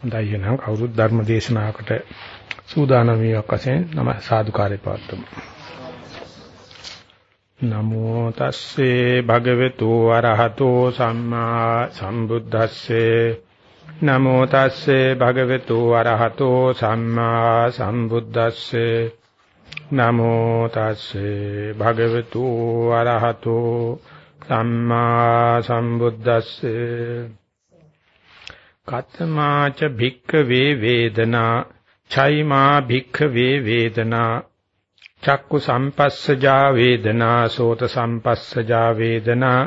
හොඳයි එහෙනම් කවුරුත් ධර්ම දේශනාවකට සූදානම් වීමක් වශයෙන් නම සාදුකාරය පවත්වමු. නමෝ තස්සේ භගවතු වරහතෝ සම්මා සම්බුද්දස්සේ. නමෝ තස්සේ භගවතු වරහතෝ සම්මා සම්බුද්දස්සේ. නමෝ තස්සේ භගවතු වරහතෝ සම්මා සම්බුද්දස්සේ. කතමාච භික්ඛ වේ වේදනා චෛමා භික්ඛ වේ වේදනා චක්කු සම්පස්සජා වේදනා සෝත සම්පස්සජා වේදනා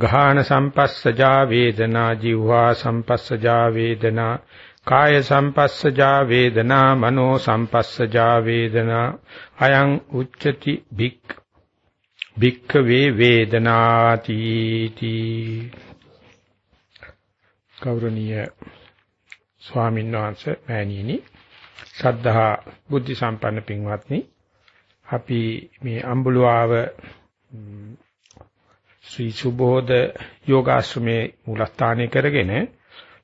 ගාහන සම්පස්සජා වේදනා જીවහා සම්පස්සජා වේදනා කාය සම්පස්සජා වේදනා මනෝ සම්පස්සජා වේදනා අයං උච්චති භික්ඛ භික්ඛ වේ වේදනාති තී. ගෞරවනීය ස්වාමීන් වහන්සේ මෑණියනි ශ්‍රද්ධා බුද්ධ සම්පන්න පින්වත්නි අපි මේ අඹුලාව ශ්‍රී සුබෝධ යෝගාශ්‍රමයේ මූලස්ථානය කරගෙන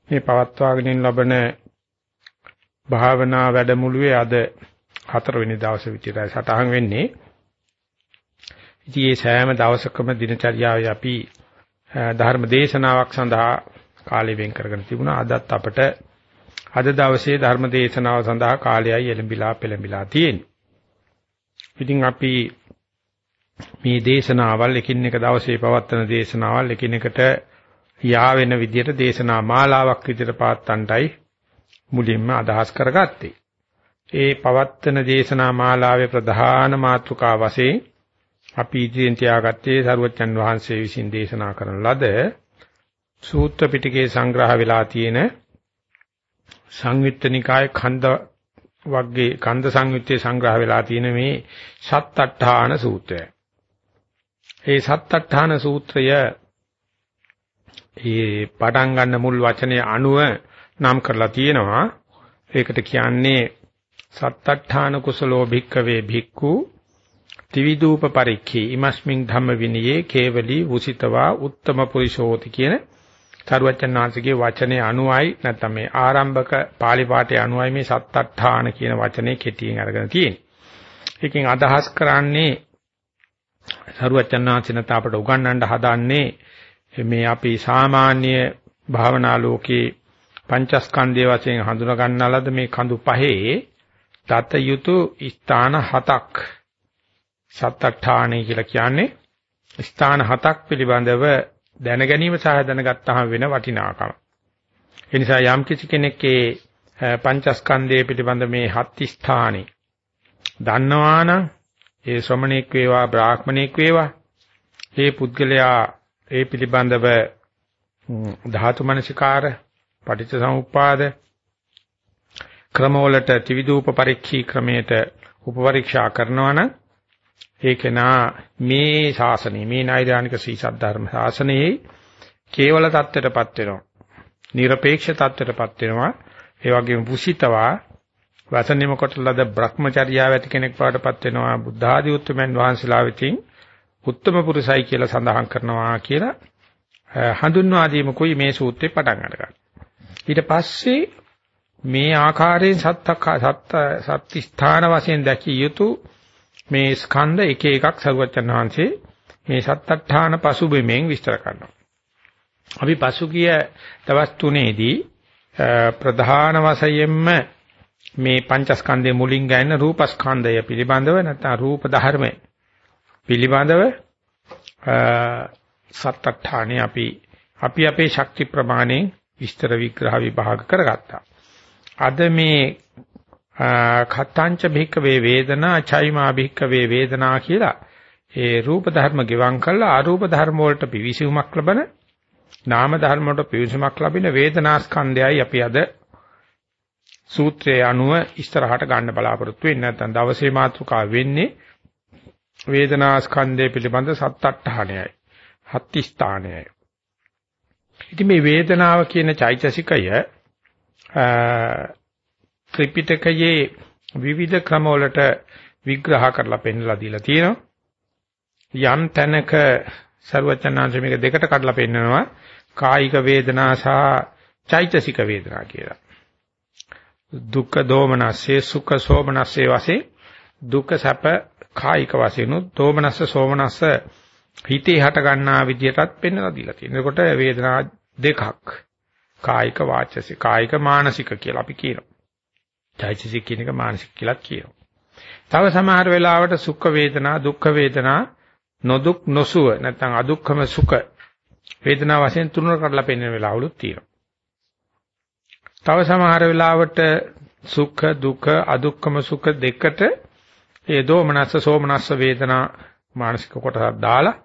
මේ පවත්වාගෙන ලබන භාවනා වැඩමුළුවේ අද හතරවෙනි දවසේ විතරයි සටහන් වෙන්නේ. ඉතින් මේ සෑම දවසකම දිනචර්යාවේ අපි ධර්ම දේශනාවක් සඳහා කාලය වෙන් කරගෙන තිබුණා. අදත් අපට අද දවසේ ධර්ම දේශනාව සඳහා කාලයයි එළඹිලා පෙළඹිලා තියෙන්නේ. ඉතින් අපි මේ දේශනාවල් එකින් එක දවසේ පවත්වන දේශනාවල් එකිනෙකට යා වෙන විදිහට දේශනා මාලාවක් විදිහට පාත්තන්ටයි මුලින්ම අදහස් කරගත්තේ. ඒ පවත්වන දේශනා මාලාවේ ප්‍රධාන මාතෘකාව වශයෙන් අපි ඉදිරියෙන් තියාගත්තේ සරුවච්චන් වහන්සේ විසින් දේශනා කරන ලද සූත්‍ර පිටකේ සංග්‍රහ වෙලා තියෙන සංයුත්තනිකාය ඛණ්ඩ වර්ගයේ කන්ද සංයුත්තේ සංග්‍රහ වෙලා තියෙන මේ සත්අට්ඨාන සූත්‍රය. ඒ සත්අට්ඨාන සූත්‍රය ඒ පටන් ගන්න මුල් වචනයේ අනුව නම් කරලා තියෙනවා. ඒකට කියන්නේ සත්අට්ඨාන කුසලෝ භික්කවේ භික්ඛු ත්‍විදූප පරික්ඛේ ඉමස්මින් ධම්ම විනයේ කේවලී උසිතවා උත්තම පුරිෂෝති කියන සරුවච්චන් වහන්සේගේ වචනේ අනුවයි නැත්නම් මේ ආරම්භක pāli පාඨයේ අනුවයි මේ සත්තට්ඨාන කියන වචනේ කෙටියෙන් අරගෙන තියෙන්නේ. ඒකෙන් අදහස් කරන්නේ සරුවච්චන් වහන්සේ නැත්නම් අපට උගන්වන්න හදන්නේ මේ අපි සාමාන්‍ය භාවනා ලෝකේ පංචස්කන්ධය වශයෙන් හඳුනා ගන්නාලද මේ කඳු පහේ දත යුතු ස්ථාන හතක් සත්තට්ඨාණේ කියලා කියන්නේ ස්ථාන හතක් පිළිබඳව දැන ගැනීම සහ දැනගත්තාම වෙන වටිනාකම. ඒ නිසා යම් කිසි කෙනෙක්ගේ පංචස්කන්ධය පිළිබඳ මේ හත් ස්ථානේ දන්නවානම් ඒ ශ්‍රමණෙක් වේවා බ්‍රාහ්මණෙක් වේවා ඒ පුද්ගලයා ඒ පිළිබඳව ධාතු මනසිකාර පටිච්චසමුප්පාද ක්‍රමවලට ත්‍රිවිධූප පරීක්ෂී ක්‍රමයට උපපරීක්ෂා කරනවා නම් ඒක නා මේ ශාසනය මේ නෛර්යානික සී සද්ධර්ම ශාසනයේ කේවල தත්ත්වයටපත් වෙනවා. নিরপেক্ষ தත්ත්වයටපත් වෙනවා. ඒ වගේම පුසිතවා වසනෙම කොට ලද භ්‍රමචර්යාව ඇති කෙනෙක් පාටපත් වෙනවා. බුද්ධ ආදී උතුම්යන් වහන්සේලා විසින් උත්තම පුරුසයි කියලා සඳහන් කරනවා කියලා හඳුන්වා දීමකුයි මේ සූත්‍රේ පටන් අරගන්නේ. ඊට පස්සේ මේ ආකාරයෙන් සත්ත සත්ත ස්ථාන වශයෙන් දැකිය යුතු මේ ස්කන්ධ එක එකක් සරුවචන් වහන්සේ මේ සත්තඨාන පසුබිමෙන් විස්තර කරනවා. අපි පසුගිය දවස් තුනේදී ප්‍රධාන වශයෙන්ම මේ පංචස්කන්ධයේ මුලින් ගන්න රූපස්කන්ධය පිළිබඳව නැත්නම් රූප ධර්මය පිළිබඳව සත්තඨානේ අපි අපි අපේ ශක්ති ප්‍රමාණයෙන් විස්තර විග්‍රහ විභාග කරගත්තා. අද මේ කත්තංච භික්කවේ වේදනා චෛමා භික්කවේ වේදනා කියලා ඒ රූප ධර්ම ගෙවම් කළා. අරූප ධර්ම වලට පිවිසුමක් ලබන නාම ධර්ම වලට පිවිසුමක් ලැබෙන වේදනා ස්කන්ධයයි අපි අද සූත්‍රයේ අනුව ඉස්සරහට ගන්න බලාපොරොත්තු වෙන්නේ. නැත්නම් දවසේ මාතෘකාව වෙන්නේ වේදනා ස්කන්ධය පිළිබඳ සත්අට්ඨානයයි හත් ස්ථානයයි ඉතින් මේ වේදනාව කියන චෛතසිකය ත්‍රිපිටකයේ විවිධ ක්‍රමවලට විග්‍රහ කරලා පෙන්නලා දීලා තියෙනවා. යම් තැනක ਸਰවචනාංශ මේක දෙකට කඩලා පෙන්නනවා කායික වේදනා සහ චෛතසික වේදනා කියලා. දුක්ඛ දෝමනස්සේ සුඛ සෝමනස්සේ වශයෙන් දුක්ඛ සැප කායික වශයෙන් දෝමනස්ස සෝමනස්ස හිතේ හට ගන්නා විදියටත් පෙන්වලා දීලා තියෙනවා. එතකොට වේදනා දෙකක්. කායික වාචසික කායික මානසික කියලා අපි කියනවා. චෛතසික කියන එක මානසික කියලාත් කියනවා. තව සමහර වෙලාවට සුඛ වේදනා දුක්ඛ වේදනා නොදුක් නොසුව නැත්නම් අදුක්ඛම සුඛ වේදනා වශයෙන් තුනකට කඩලා පෙන්වන වෙලාවලුත් තියෙනවා. තව සමහර වෙලාවට සුඛ දුක අදුක්ඛම සුඛ දෙකට ඒ දෝමනස්ස සෝමනස්ස වේදනා මානසික කොටසක් දාලා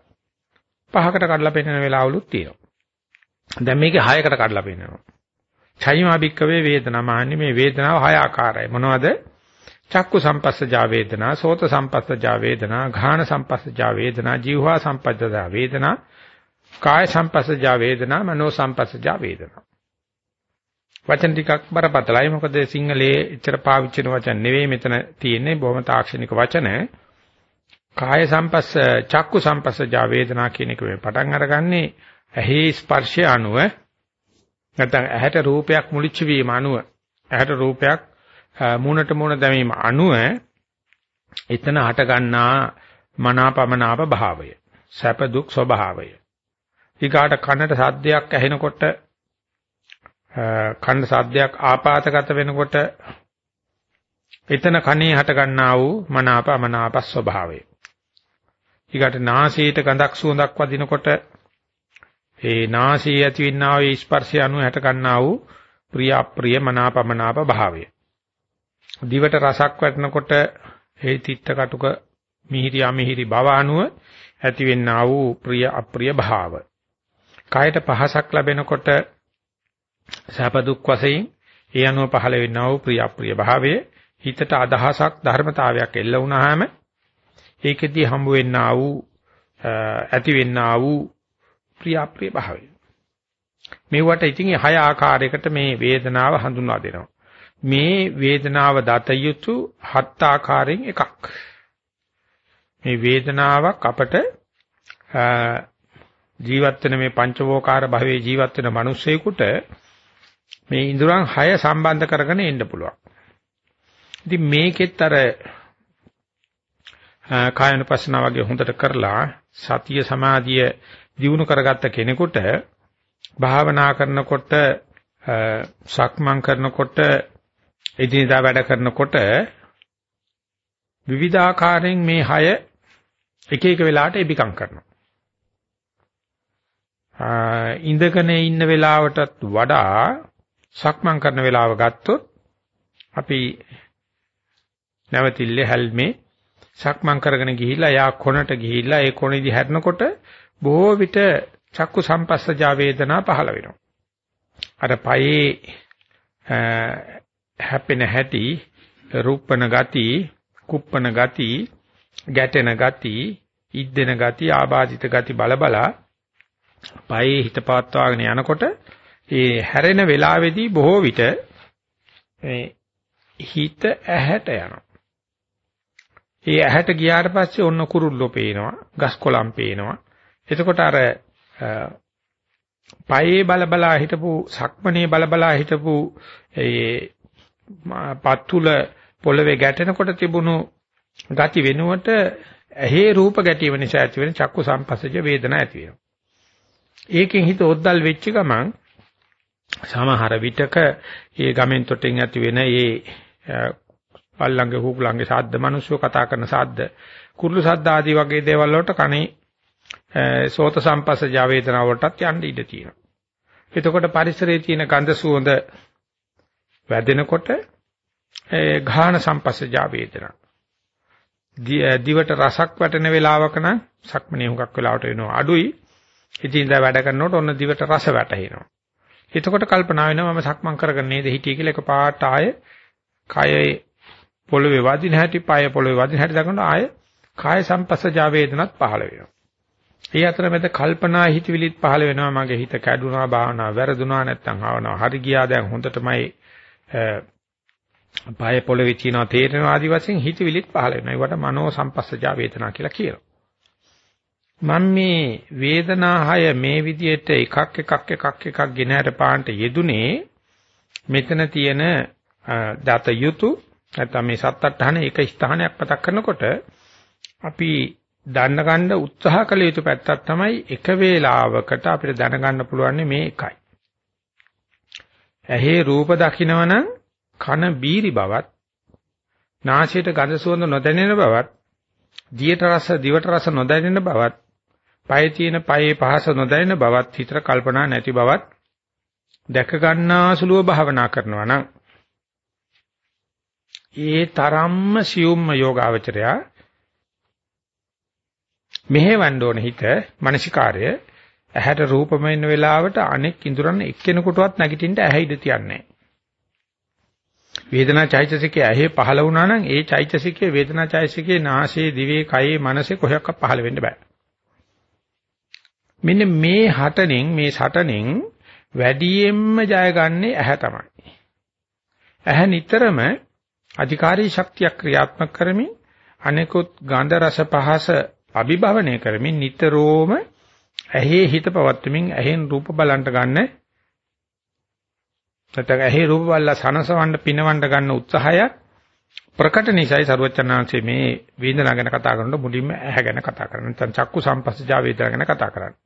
පහකට කඩලා පෙන්වන වෙලාවලුත් තියෙනවා. දැන් මේකේ හයකට කඩලා පෙන්නනවා. චෛමා භික්කවේ වේදනා මාන්නේ මේ වේදනාව හය ආකාරයි. මොනවද? චක්කු සම්පස්සජා වේදනා, සෝත සම්පස්සජා වේදනා, ঘාන සම්පස්සජා වේදනා, જીවහා සම්පස්සජා වේදනා, කාය සම්පස්සජා වේදනා, මනෝ සම්පස්සජා වේදනා. වචන ටිකක් බරපතලයි මොකද සිංහලයේ එච්චර පාවිච්චි කරන වචන නෙවෙයි මෙතන තියෙන්නේ බොහොම තාක්ෂණික වචන. කාය සම්පස්ස චක්කු සම්පස්සජා වේදනා කියන එක මේ පටන් අරගන්නේ ඇහි ස්පර්ශය අනුව නැත්නම් ඇහැට රූපයක් මුලිච්ච වීම අනුව ඇහැට රූපයක් මූණට මූණ දැමීම අනුව එතන හට ගන්නා මනාපමනාප භාවය සැප දුක් ස්වභාවය. ඊගාට කනට සද්දයක් ඇහෙනකොට කන සද්දයක් ආපాతගත වෙනකොට එතන කනේ හට ගන්නා වූ මනාපමනාප ස්වභාවය. ඊගාට නාසයට ගඳක් සුවඳක් වදිනකොට ඒ නාසයේ ඇතිවෙනා වූ ස්පර්ශය අනුව හැට ගන්නා වූ ප්‍රිය අප්‍රිය මනාපමනාප භාවය. දිවට රසක් වටනකොට ඒ තිත්ත කටුක මිහිරි අමිහිරි භව අනුව ඇතිවෙනා වූ ප්‍රිය අප්‍රිය භාව. කායට පහසක් ලැබෙනකොට සැප දුක් වශයෙන් ඒ අනුව පහළ වෙනා වූ ප්‍රිය අප්‍රිය භාවය හිතට අදහසක් ධර්මතාවයක් එල්ල වුණාම ඒකෙදී හම්බ වෙන්නා වූ ඇති වෙන්නා වූ ප්‍රිය අප්‍රිය භාවය. මේවට ඉතින් හය ආකාරයකට මේ වේදනාව හඳුන්වා දෙනවා. මේ වේදනාව දත යුතු හත් ආකාරයෙන් එකක්. මේ වේදනාවක් අපට ජීවත් වෙන මේ පංචවෝකාර භවයේ ජීවත් වෙන මිනිස්සෙකුට මේ ඉඳුරන් 6 සම්බන්ධ කරගෙන එන්න පුළුවන්. ඉතින් මේකෙත් අර කායනුපස්සනා වගේ හොඳට කරලා සතිය සමාධිය දිනු කරගත්ත කෙනෙකුට භාවනා කරනකොට සක්මන් කරනකොට එදිනදා වැඩ කරනකොට විවිධාකාරයෙන් මේ හය එක එක වෙලාවට එබිකම් කරනවා. ඉඳගෙන ඉන්න වෙලාවටත් වඩා සක්මන් කරන වෙලාව ගත්තොත් අපි නැවතිල්ලේ හැල්මේ සක්මන් කරගෙන ගිහිල්ලා යා කොනට ගිහිල්ලා ඒ කොනේදී හැරෙනකොට බොහෝ විට චක්කු සම්පස්සජා වේදනා පහළ වෙනවා. අර පයේ හැපෙන හැටි, රූපන ගති, කුප්පන ගති, ගැටෙන ගති, ඉද්දෙන ගති, ආබාධිත ගති බලබලා පයේ හිත පවත්වාගෙන යනකොට ඒ හැරෙන වෙලාවේදී බොහෝ විට මේ හිත ඇහැට යනවා. ඒ ඇහැට ගියාට පස්සේ ඔන්න කුරුල්ලෝ පේනවා, ගස් කොළන් පේනවා, එතකොට අර පයේ බලබලා හිටපු සක්මණේ බලබලා හිටපු ඒ පත්තුල පොළවේ ගැටෙනකොට තිබුණු ගති වෙනුවට ඇහි රූප ගැටීම නිසා ඇති වෙන චක්කු සම්පස්සජ වේදනා ඇති වෙනවා. ඒකෙන් හිත ඔද්දල් වෙච්ච ගමන් සමහර විටක ඒ ගමෙන් තොටින් ඇති වෙන ඒ පල්ලංගේ හුකුලංගේ සාද්ද මිනිස්සු කතා කරන සාද්ද කුරුළු සද්ද ආදී වගේ දේවල් වලට කනේ සෝත සම්පස්සජ වේදනාව වලටත් යන්න ඉඩ තියෙනවා. එතකොට පරිසරයේ තියෙන ගඳ සුවඳ වැදෙනකොට ඒ ඝාන සම්පස්සජ වේදනා. දිවට රසක් වැටෙන වෙලාවක නම් සක්මනේ හුඟක් වෙලාවට වෙනවා අඩුයි. ඉතින් දැන් වැඩ කරනකොට ඔන්න දිවට රස වැටෙනවා. එතකොට කල්පනා වෙනවා මම සක්මන් කරගෙන නේද හිටියේ කියලා එකපාරට ආයේ කයේ පොළවේ වදින හැටි, පාය පොළවේ වදින හැටි දක්වන ආයේ කාය සම්පස්සජ වේදනත් පහළ වෙනවා. ඒ අතරමැද කල්පනා හිතවිලිත් පහළ වෙනවා මගේ හිත කැඩුනා භාවනා වැරදුනා නැත්නම් ආවනවා හරි ගියා. දැන් හොඳටමයි පාය පොළවේ තියනවා තේරෙනවා ආදි වශයෙන් හිතවිලිත් පහළ වෙනවා. ඒවට මනෝ සම්පස්සජා වේදනා කියලා කියනවා. මම මේ වේදනා හය මේ විදිහට එකක් එකක් එකක් එකක් ගෙනහැර පාන්ට යෙදුනේ මෙතන තියෙන දත යුතු නැත්නම් මේ සත්අට්ඨාන එක ස්ථානයක් මතක් කරනකොට අපි දන්න ගන්න උත්සාහ කළ යුතු පැත්තක් තමයි එක වේලාවකට අපිට දැනගන්න පුළුවන් මේ එකයි. ඇහි රූප දකින්නවනම් කන බීරි බවත් නාසයට ගඳ සුවඳ නොදැනෙන බවත් දියට රස දිවට රස නොදැනෙන බවත් පයේ තියෙන පයේ පහස නොදැනෙන බවත් හිතට කල්පනා නැති බවත් දැක ගන්නාසුලුව භාවනා කරනවා නම් ඒ තරම්ම සියුම්ම යෝගාවචරයා මෙහෙවන්න ඕන හිත මානසිකාර්ය ඇහැට රූපම වෙන වෙලාවට අනෙක් ඉඳුරන් එක්කෙනෙකුටවත් නැගිටින්න ඇහැ ඉඳ තියන්නේ වේදනා චෛතසිකයේ ඇහි පහළ වුණා නම් ඒ චෛතසිකයේ වේදනා චෛතසිකයේ නාසයේ දිවේ කයේ මනසේ කොහොක්වත් පහළ වෙන්න බෑ මෙන්න මේ හටනෙන් මේ සටනෙන් වැඩියෙන්ම ජයගන්නේ ඇහැ තමයි. ඇහැ නිතරම අධිකාරී ශක්තිය ක්‍රියාත්මක කරමින් අනෙකුත් ගන්ධ රස පහස අභිභවනය කරමින් නිතරම ඇහි හිත පවත්වමින් ඇහෙන් රූප බලන්ට ගන්න නැත්නම් ඇහි රූප බලලා සනසවන්න පිනවන්න ගන්න උත්සාහය ප්‍රකට නිසයි ਸਰවචනාංශයේ මේ වේදනා ගැන කතා කරනකොට මුලින්ම ඇහැ ගැන කතා කරනවා. නැත්නම් චක්කු සම්පස්සජා වේදනා ගැන කතා කරන්නේ.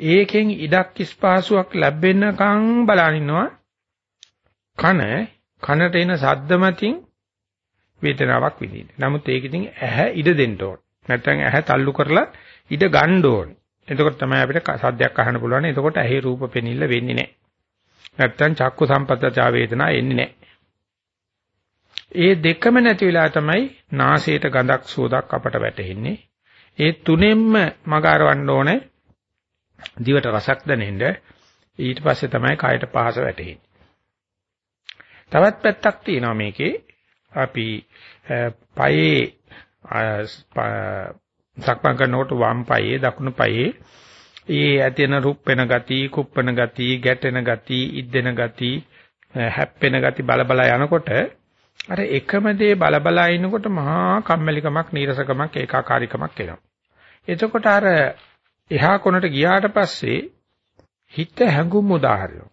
ඒකෙන් ඉඩක් ස්පාසුවක් ලැබෙනකන් බලන ඉන්නවා කන කනට එන සද්ද මතින් වේදනාවක් විඳින්න. නමුත් ඒක ඉතින් ඇහැ ඉඩ දෙන්න ඕන. නැත්නම් ඇහැ තල්ලු කරලා ඉඩ ගන්න ඕන. එතකොට තමයි අපිට සද්දයක් අහන්න පුළුවන්. එතකොට ඇහි රූප පෙනිල්ල වෙන්නේ නැහැ. නැත්නම් චක්කු සම්පත්තචා වේදනා එන්නේ නැහැ. ඒ දෙකම නැති වෙලා තමයි නාසයට ගඳක් සුවඳක් අපට වැටෙන්නේ. ඒ තුනෙන්ම මග අරවන්න ඕනේ දිවට රසක් දැනෙන්න ඊට පස්සේ තමයි කයට පහස වැටෙන්නේ. තවත් පැත්තක් තියෙනවා මේකේ අපි පයේ සක්මන් කරනකොට වම් පයේ දකුණු පයේ ඒ ඇතින රුප්පෙන ගති, කුප්පන ගති, ගැටෙන ගති, ඉද්දෙන ගති, හැප්පෙන ගති බල බල යනකොට අර එකම දේ බල බල ඉනකොට මහා කම්මැලිකමක්, නීරසකමක්, ඒකාකාරීකමක් එනවා. එතකොට අර එහා කොනට ගියාට පස්සේ හිත හැඟුම් උදාහරණය.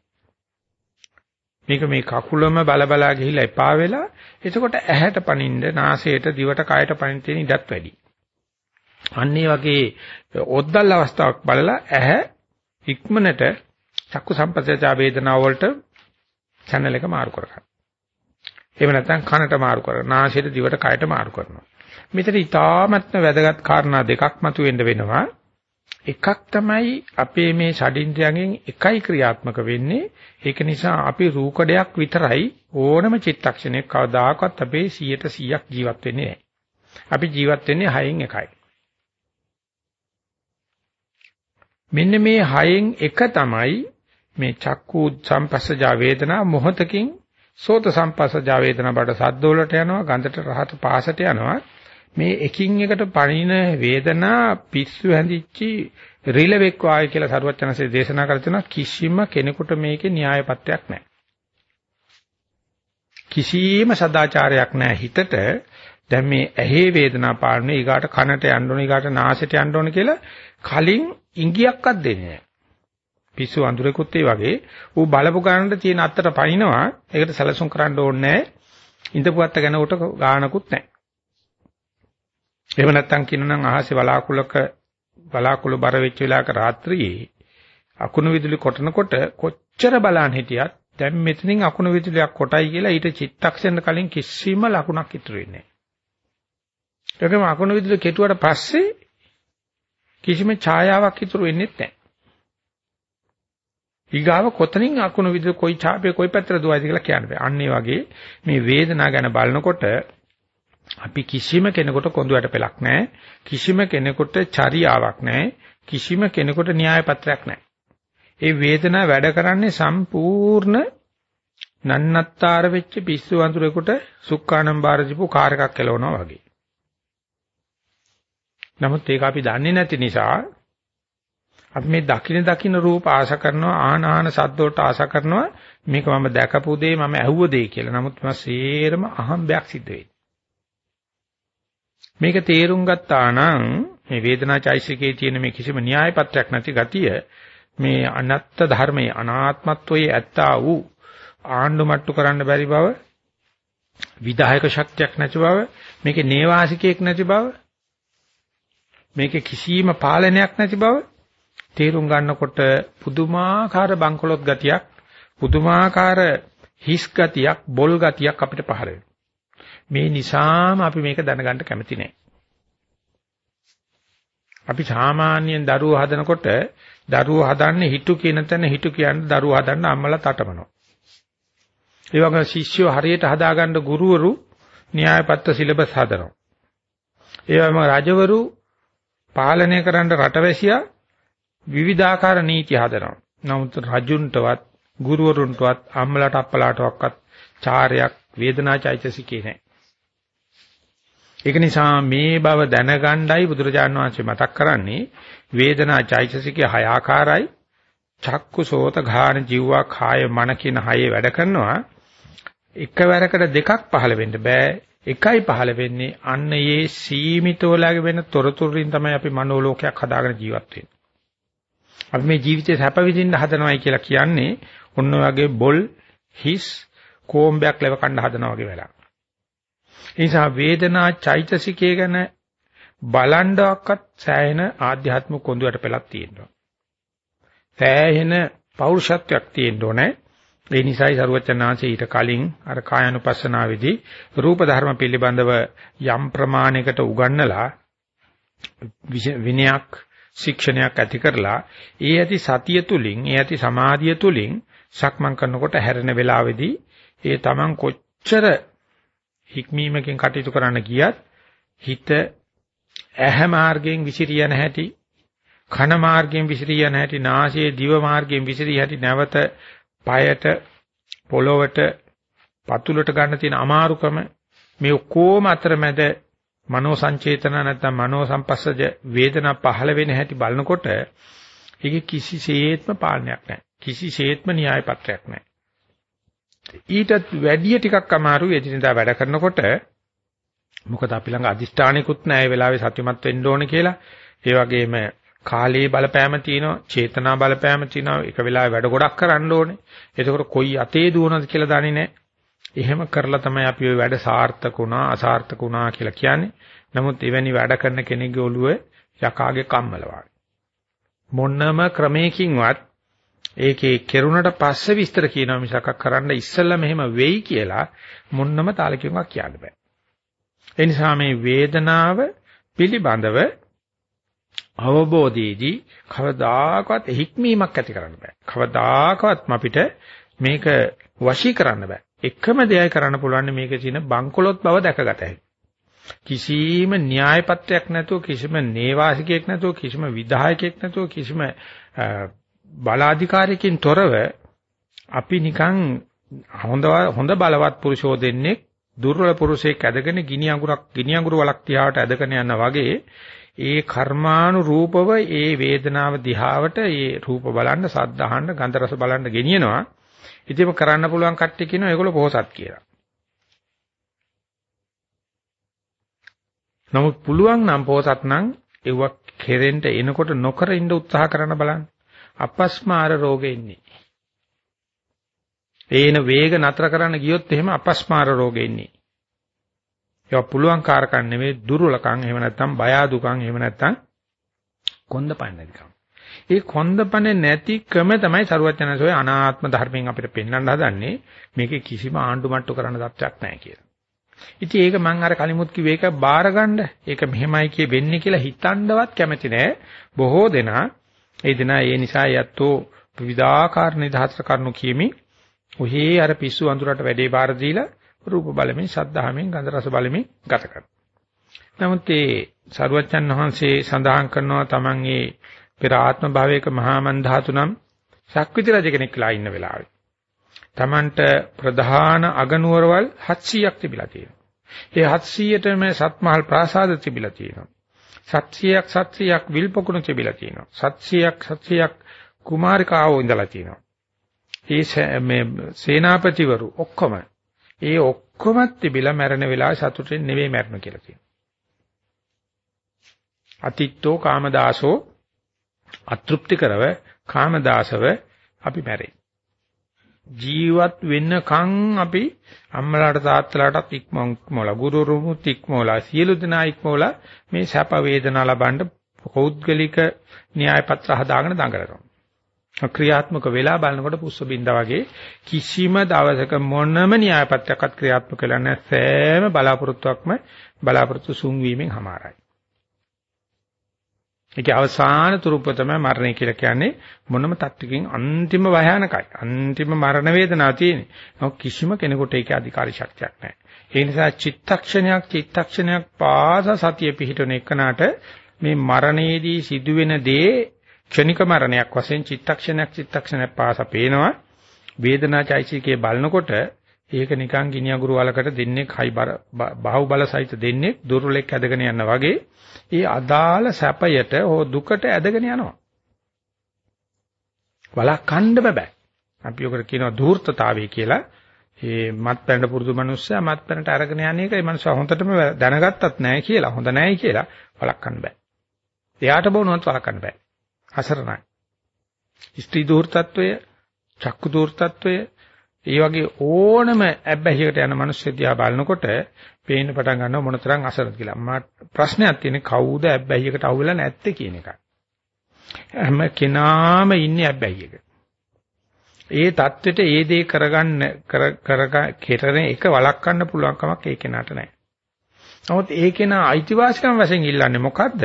මේක මේ කකුලම බලබලා ගිහිලා එපා වෙලා එතකොට ඇහැට පනින්න, නාසයට, දිවට, කයට පනින්න තියෙන ඉඩත් වැඩි. අන්න ඒ වගේ ඔද්දල් අවස්ථාවක් බලලා ඇහැ ඉක්මනට චක්කු සම්පස්සජා වේදනාව වලට channel එක මාරු කරගන්න. එහෙම නැත්නම් කනට මාරු කරනවා. නාසයට, දිවට, කයට මාරු කරනවා. මෙතන ඊටාත්ම වැදගත් කාරණා දෙකක් මතුවෙන්න වෙනවා. එකක් තමයි අපේ මේ ෂඩින්ද්‍රයන්ගෙන් එකයි ක්‍රියාත්මක වෙන්නේ. ඒක නිසා අපි රූකඩයක් විතරයි ඕනම චිත්තක්ෂණයක් කවදාකවත් අපේ 100ට 100ක් ජීවත් වෙන්නේ නැහැ. අපි ජීවත් වෙන්නේ හයෙන් එකයි. මෙන්න මේ හයෙන් එක තමයි මේ චක්කු සම්පස්සජා වේදනා මොහතකින් සෝත සම්පස්සජා වේදනා බඩ සද්ද වලට යනවා ගන්ධට රහත පාසට යනවා මේ එකින් එකට පණින වේදනා පිස්සු හැඳිච්චි රිලෙවෙක් වායි කියලා සරුවචනසේ දේශනා කර තියෙනවා කිසිම කෙනෙකුට මේකේ න්‍යායපත්‍යක් නැහැ. කිසිම සදාචාරයක් නැහැ හිතට දැන් මේ ඇහි වේදනා පාන්නේ ඊගාට කනට යන්න ඕන ඊගාට නාසයට යන්න ඕන කියලා කලින් ඉංගියක්වත් දෙන්නේ නැහැ. පිස්සු අඳුරෙකුත් ඒ වගේ ඌ බලපු ගන්නට තියෙන අත්තට පනිනවා ඒකට සැලසුම් කරන්න ඕනේ නැහැ. ඉඳපු අත්ත ගැන උට ගානකුත් නැහැ. එහෙම නැත්නම් කියනනම් අහසේ බලාකුලක බලාකුළු බර වෙච්ච වෙලාවක රාත්‍රියේ අකුණු විදුලි කොටනකොට කොච්චර බලන් හිටියත් දැන් මෙතනින් අකුණු විදුලියක් කොටයි කියලා ඊට චිත්තක්ෂණ කලින් කිසිම ලකුණක් ඉතුරු වෙන්නේ නැහැ. ඒකම අකුණු විදුලිය කෙටුවට පස්සේ කිසිම ඡායාවක් ඉතුරු වෙන්නේ නැහැ. ඊගාව කොතනින් අකුණු විදුලිය කොයි ඡාපේ කොයි පැත්තට දුවයිද කියලා කියන්න බෑ. අන්න ඒ වගේ මේ වේදනාව ගැන බලනකොට අපි කිසිම කෙනෙකුට කොඳුයට පෙලක් නැහැ. කිසිම කෙනෙකුට චරියාවක් නැහැ. කිසිම කෙනෙකුට න්‍යාය පත්‍රයක් නැහැ. ඒ වේදනාව වැඩ කරන්නේ සම්පූර්ණ නන්නත්තර වෙච්ච පිස්සු වඳුරෙකුට සුක්කානම් බාර දීපු කාර් එකක් කෙලවනවා වගේ. නමුත් ඒක අපි දන්නේ නැති නිසා අපි මේ දකින දකින රූප ආශ කරනවා ආන ආන සද්දෝට ආශ කරනවා මේක මම දැකපු දේ මම ඇහුව දේ කියලා. නමුත් මම සේරම අහම්බයක් සිද්ධ වෙයි. මේක තේරුම් ගත්තා නම් මේ වේදනා චෛසිකයේ තියෙන මේ කිසිම න්‍යාය පත්‍රයක් නැති ගතිය මේ අනත්ත් ධර්මයේ අනාත්මත්වයේ ඇත්තා වූ ආණ්ඩු මට්ටු කරන්න බැරි බව විදායක ශක්තියක් නැති බව, මේකේ නේවාසිකයක් නැති බව, මේකේ කිසිම පාලනයක් නැති බව තේරුම් ගන්නකොට පුදුමාකාර බංකොලොත් ගතියක්, පුදුමාකාර හිස් ගතියක්, බොල් ගතියක් අපිට පහළ මේ නිසාම අපි මේක දැනගන්න කැමති නැහැ. අපි සාමාන්‍යයෙන් දරුවෝ හදනකොට දරුවෝ හදන්නේ හිතු කියන තැන හිතු කියන්නේ දරුවෝ හදන්න අම්මලා තටමනවා. ඒ වගේ ශිෂ්‍යෝ හරියට හදාගන්න ගුරුවරු න්‍යායපත්‍ර සිලබස් හදනවා. ඒ වගේම රජවරු පාලනය කරන්න රටවැසියා විවිධාකාර නීති හදනවා. නමුත් රජුන්ටවත් ගුරුවරුන්ටවත් අම්මලාට අප්පලාටවත් චාරයක් වේදනාචෛතසිකේ නැහැ. ඒක නිසා මේ බව දැනගණ්ඩයි බුදුරජාණන් වහන්සේ මතක් කරන්නේ වේදනා චෛතසිකයේ හය ආකාරයි චක්කු සෝතఘාන ජීවා කාය මන කියන හයේ වැඩ කරනවා එකවරකට දෙකක් පහළ වෙන්න බෑ එකයි පහළ වෙන්නේ අන්න ඒ සීමිතවලගේ වෙන තොරතුරුින් තමයි අපි මනෝලෝකයක් හදාගෙන ජීවත් වෙන්නේ. අපි මේ ජීවිතේ සැප විඳින්න හදනවයි කියලා කියන්නේ ඔන්න ඔයගේ බොල් හිස් කෝම්බයක් ලැබ කන්න හදනවා වගේ වැඩක්. ඒ නිසා වේදනා චෛතසිකය ගැන බලන්ඩක්වත් සෑහෙන ආධ්‍යාත්මික කොඳුයට පෙළක් තියෙනවා. සෑහෙන පෞරුෂත්වයක් තියෙන්න ඕනේ. ඒ නිසායි සරුවචනාංශය ඊට කලින් අර කායानुපස්සනාවේදී රූප ධර්ම පිළිබඳව යම් ප්‍රමාණයකට උගන්නලා විනයක් ශික්ෂණයක් ඇති කරලා ඒ ඇති සතිය තුලින් ඒ ඇති සමාධිය තුලින් සක්මන් කරනකොට හැරෙන වෙලාවේදී ඒ Taman කොච්චර හික්මීමකින් කටයුතු කරන්න ගියත් හිත ඇහැ මාර්ගයෙන් විසිරිය නැහැටි කන මාර්ගයෙන් විසිරිය නැහැටි නාසයේ දිව මාර්ගයෙන් විසිරිය හැටි නැවත পায়ට පොළොවට පතුලට ගන්න තියෙන අමාරුකම මේ ඔක්කොම අතරමැද මනෝ සංචේතන නැත්නම් මනෝ සංපස්සජ වේදනා පහළ වෙන හැටි බලනකොට ඒකේ කිසිසේත්ම පාලනයක් නැහැ. කිසිසේත්ම න්‍යාය පත්‍රයක් නැහැ. ඊටත් වැඩි ටිකක් අමාරුයි එදිනදා වැඩ කරනකොට මොකද අපි ළඟ අදිෂ්ඨානිකුත් නැහැ ඒ වෙලාවේ සත්‍යමත් වෙන්න ඕනේ කියලා. ඒ වගේම කාලයේ බලපෑම තියෙනවා, චේතනා බලපෑම තියෙනවා. එක වෙලාවේ වැඩ ගොඩක් කරන්න ඕනේ. එතකොට කොයි අතේ දුවනද කියලා දන්නේ නැහැ. එහෙම කරලා තමයි අපි ওই වැඩ සාර්ථක වුණා, අසාර්ථක වුණා කියලා කියන්නේ. නමුත් එවැනි වැඩ කරන කෙනෙක්ගේ ඔළුව යකාගේ කම්මල මොන්නම ක්‍රමයකින්වත් ඒකේ කෙරුණට පස්සේ විස්තර කියනවා මිසක් කරන්න ඉස්සෙල්ලා මෙහෙම වෙයි කියලා මොන්නම තාලකින්වත් කියන්න බෑ. ඒ නිසා මේ වේදනාව පිළිබඳව අවබෝධයේදී කවදාකවත් හික්මීමක් ඇති කරන්න බෑ. කවදාකවත් අපිට මේක වශී කරන්න බෑ. එකම දෙයයි කරන්න පුළුවන් මේකේ තියෙන බංකොලොත් බව දැකගත හැකියි. කිසිම න්‍යාය පත්‍රයක් නැතුව කිසිම නේවාසිකයක් නැතුව කිසිම විධායකයක් නැතුව කිසිම බලාධිකාරයකින් තොරව අපි නිකන් හොඳ හොඳ බලවත් පුරුෂෝ දෙන්නේ දුර්වල පුරුෂයෙක් ඇදගෙන ගිනි අඟුරක් ගිනි අඟුරු වලක් තියාවට ඇදගෙන යනවා වගේ ඒ කර්මානු රූපව ඒ වේදනාව දිහාවට ඒ රූප බලන්න සද්ද අහන්න ගන්ධ රස බලන්න ගෙනියනවා ඉතින් කරන්න පුළුවන් කට්ටිය කියනවා ඒගොල්ලෝ පොහසත් කියලා. නමුත් පුළුවන් නම් පොහසත් නම් ඒව කෙරෙන්න එනකොට නොකර ඉන්න උත්සාහ කරන්න බලන්න. අපස්මාර රෝගෙ ඉන්නේ. ඒන වේග නතර කරන්න ගියොත් එහෙම අපස්මාර රෝගෙ ඉන්නේ. ඒක පුළුවන් කාරකම් නෙවෙයි දුර්වලකම් එහෙම නැත්නම් බය අදුකම් එහෙම නැත්නම් කොන්දපන්නේ නැතිකම්. ඒ කොන්දපන්නේ නැතිකම තමයි සරුවචනසෝය අනාත්ම ධර්මයෙන් අපිට පෙන්වන්න හදන්නේ මේකේ කිසිම ආණ්ඩු මට්ටු කරන්න දත්තක් නැහැ කියලා. ඉතින් ඒක මම අර කලිමුත් කිව්වේ ඒක බාරගන්න ඒක මෙහෙමයි කිය වෙන්නේ කියලා හිතන්නවත් කැමති නෑ. බොහෝ දෙනා ඒ දෙනා ඒ නිසා යැත්තෝ විවිධාකාර නිදහස් කරනු කියමි. ඔහේ අර පිස්සු අඳුරට වැඩේ බාර දීලා රූප බලමින්, ශබ්දහමින්, ගන්ධ රස බලමින් ගත කරනවා. නමුත් ඒ සරුවච්චන් වහන්සේ සඳහන් කරනවා Taman ඒ පෙර ආත්ම භාවයක මහා මන් ධාතු නම් ශක්විති රජ කෙනෙක් ලා ඉන්න වෙලාවේ. Tamanට ප්‍රධාන අගනුවරවල් 700ක් තිබිලා තියෙනවා. ඒ 700ටම සත්මහල් ප්‍රාසාද තිබිලා තියෙනවා. 700ක් 700ක් විල්පකුණු තිබිලා තියෙනවා. 700ක් 700ක් කුමාරිකාවෝ ඉඳලා තියෙනවා. ඒ මේ සේනාපතිවරු ඔක්කොම ඒ ඔක්කොමත් තිබිලා මැරෙන වෙලාවේ සතුටෙන් නෙවෙයි මැරෙන කියලා කියනවා. අතිත්තෝ කාමදාසෝ අතෘප්ති කරව කාමදාසව අපි මැරෙයි. ජීවත් වෙන්නකන් අපි අම්මලාට තාත්තලාටත් ඉක්මවලා ගුරුරුමුත් ඉක්මවලා සියලු දෙනා ඉක්මවලා මේ සැප වේදනා ලබන්න පෞද්ගලික න්‍යාය පත්‍ර හදාගෙන දඟලනවා. ක්‍රියාත්මක වෙලා බලනකොට පුස්ස බින්දා වගේ කිසිම දවසක මොනම න්‍යාය පත්‍රයක්වත් ක්‍රියාත්මක වෙලා නැහැ. සෑම බලාපොරොත්තුවක්ම බලාපොරොත්තු සුන් වීමෙන් හමාරයි. ඒකේ අවසාන තුරුප්ප තමයි මරණය කියලා කියන්නේ මොනම තත්ත්වකින් අන්තිම භයානකයි. අන්තිම මරණ වේදනාව තියෙන්නේ. නමුත් කිසිම කෙනෙකුට ඒකේ අධිකාරී ශක්තියක් නැහැ. ඒ නිසා චිත්තක්ෂණයක් චිත්තක්ෂණයක් පාස සතිය පිහිටන එකනට මේ මරණයේදී සිදුවෙන දේ ක්ෂණික මරණයක් වශයෙන් චිත්තක්ෂණයක් චිත්තක්ෂණයක් පාස පේනවා. වේදනාචෛසිකයේ බලනකොට ඒක නිකන් ගිනි අඟුරු වලකට දෙන්නේ හයි බර බහුව බල සහිත දෙන්නේ දුර්වලෙක් ඇදගෙන යනවා වගේ ඒ අදාළ සැපයට හෝ දුකට ඇදගෙන යනවා. වලක්වන්න බෑ. අපි ඔකට කියනවා ධූර්තතාවය කියලා. ඒ මත්පැන්න පුරුදු මිනිස්සයා මත්පැන්නට අරගෙන යන එක ඒ මිනිස්සයා හොඳටම දැනගත්තත් නැහැ කියලා හොඳ නැහැ කියලා වලක්වන්න බෑ. එයාට බොනවත් වලක්වන්න බෑ. අසරණයි. ස්ත්‍රී ධූර්තත්වය, චක්කු ධූර්තත්වය, ඒ වගේ ඕනම අබ්බැහියකට යන මිනිස්සු දිහා බලනකොට පේන්න පටන් ගන්නවා මොනතරම් අසරද කියලා. මට ප්‍රශ්නයක් තියෙන්නේ කවුද අබ්බැහියකට අහුවෙලා නැත්තේ කියන එකයි. හැම කෙනාම ඉන්නේ අබ්බැහියක. ඒ தത്വෙට ඒ දේ කරගන්න කර කෙරෙන එක වළක්වන්න පුළුවන් කමක් ඒ කෙනාට නැහැ. නමුත් ඒ කෙනා අයිතිවාසිකම් වශයෙන් ඉල්ලන්නේ මොකද්ද?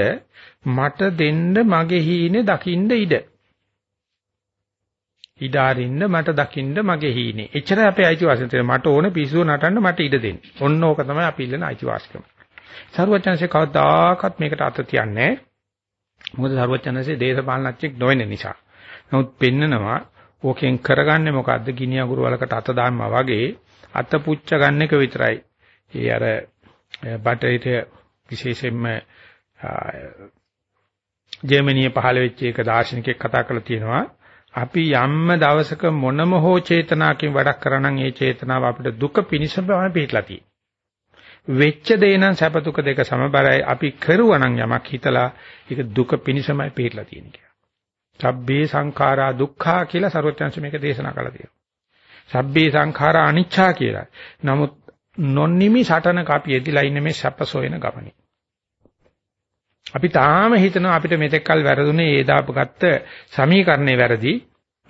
මට දෙන්න මගේ හීනේ දකින්න ඉඩ. ඉඩාරින්න මට දකින්න මගේ හීනේ. එච්චරයි අපේ අයිතිවාසිකම තියෙන්නේ. මට ඕනේ පිස්සුව නටන්න මට ඉඩ දෙන්න. ඔන්න ඕක තමයි අපි ඉල්ලන අයිතිවාසිකම. සරුවචනසේ කවදාකවත් මේකට අත තියන්නේ නැහැ. මොකද සරුවචනසේ දේශපාලනඥෙක් නොවෙන නිසා. නමුත් පෙන්නනවා ඕකෙන් කරගන්නේ මොකද්ද? ගිනි අඟුරු වලකට අත දාන්නා වගේ අත පුච්ච ගන්න එක විතරයි. ඒ අර බටහිර විශේෂයෙන්ම ජර්මනිය පහළ වෙච්ච එක දාර්ශනිකයෙක් කතා කරලා තියෙනවා අපි යම්ම දවසක මොනම හෝ චේතනාවකින් වැඩක් කරා නම් ඒ චේතනාව අපිට දුක පිනිසම පිටලා තියෙන්නේ. වෙච්ච දේ නම් සැප දුක දෙක සමබරයි. අපි කරුවා නම් යමක් හිතලා ඒක දුක පිනිසමයි පිටලා තියෙන්නේ කියලා. සබ්බේ සංඛාරා දුක්ඛා කියලා සර්වඥාන්ස මේක දේශනා කළා තියෙනවා. සබ්බේ සංඛාරා අනිච්චා කියලා. නමුත් නොනිමි සටනක අපි එදිලා ඉන්නේ මේ සැප සොයන ගමනේ. අපි තාම හිතනවා අපිට මෙතෙක්කල් වැරදුනේ ඒ දාපගත්ත සමීකරණේ වැරදි.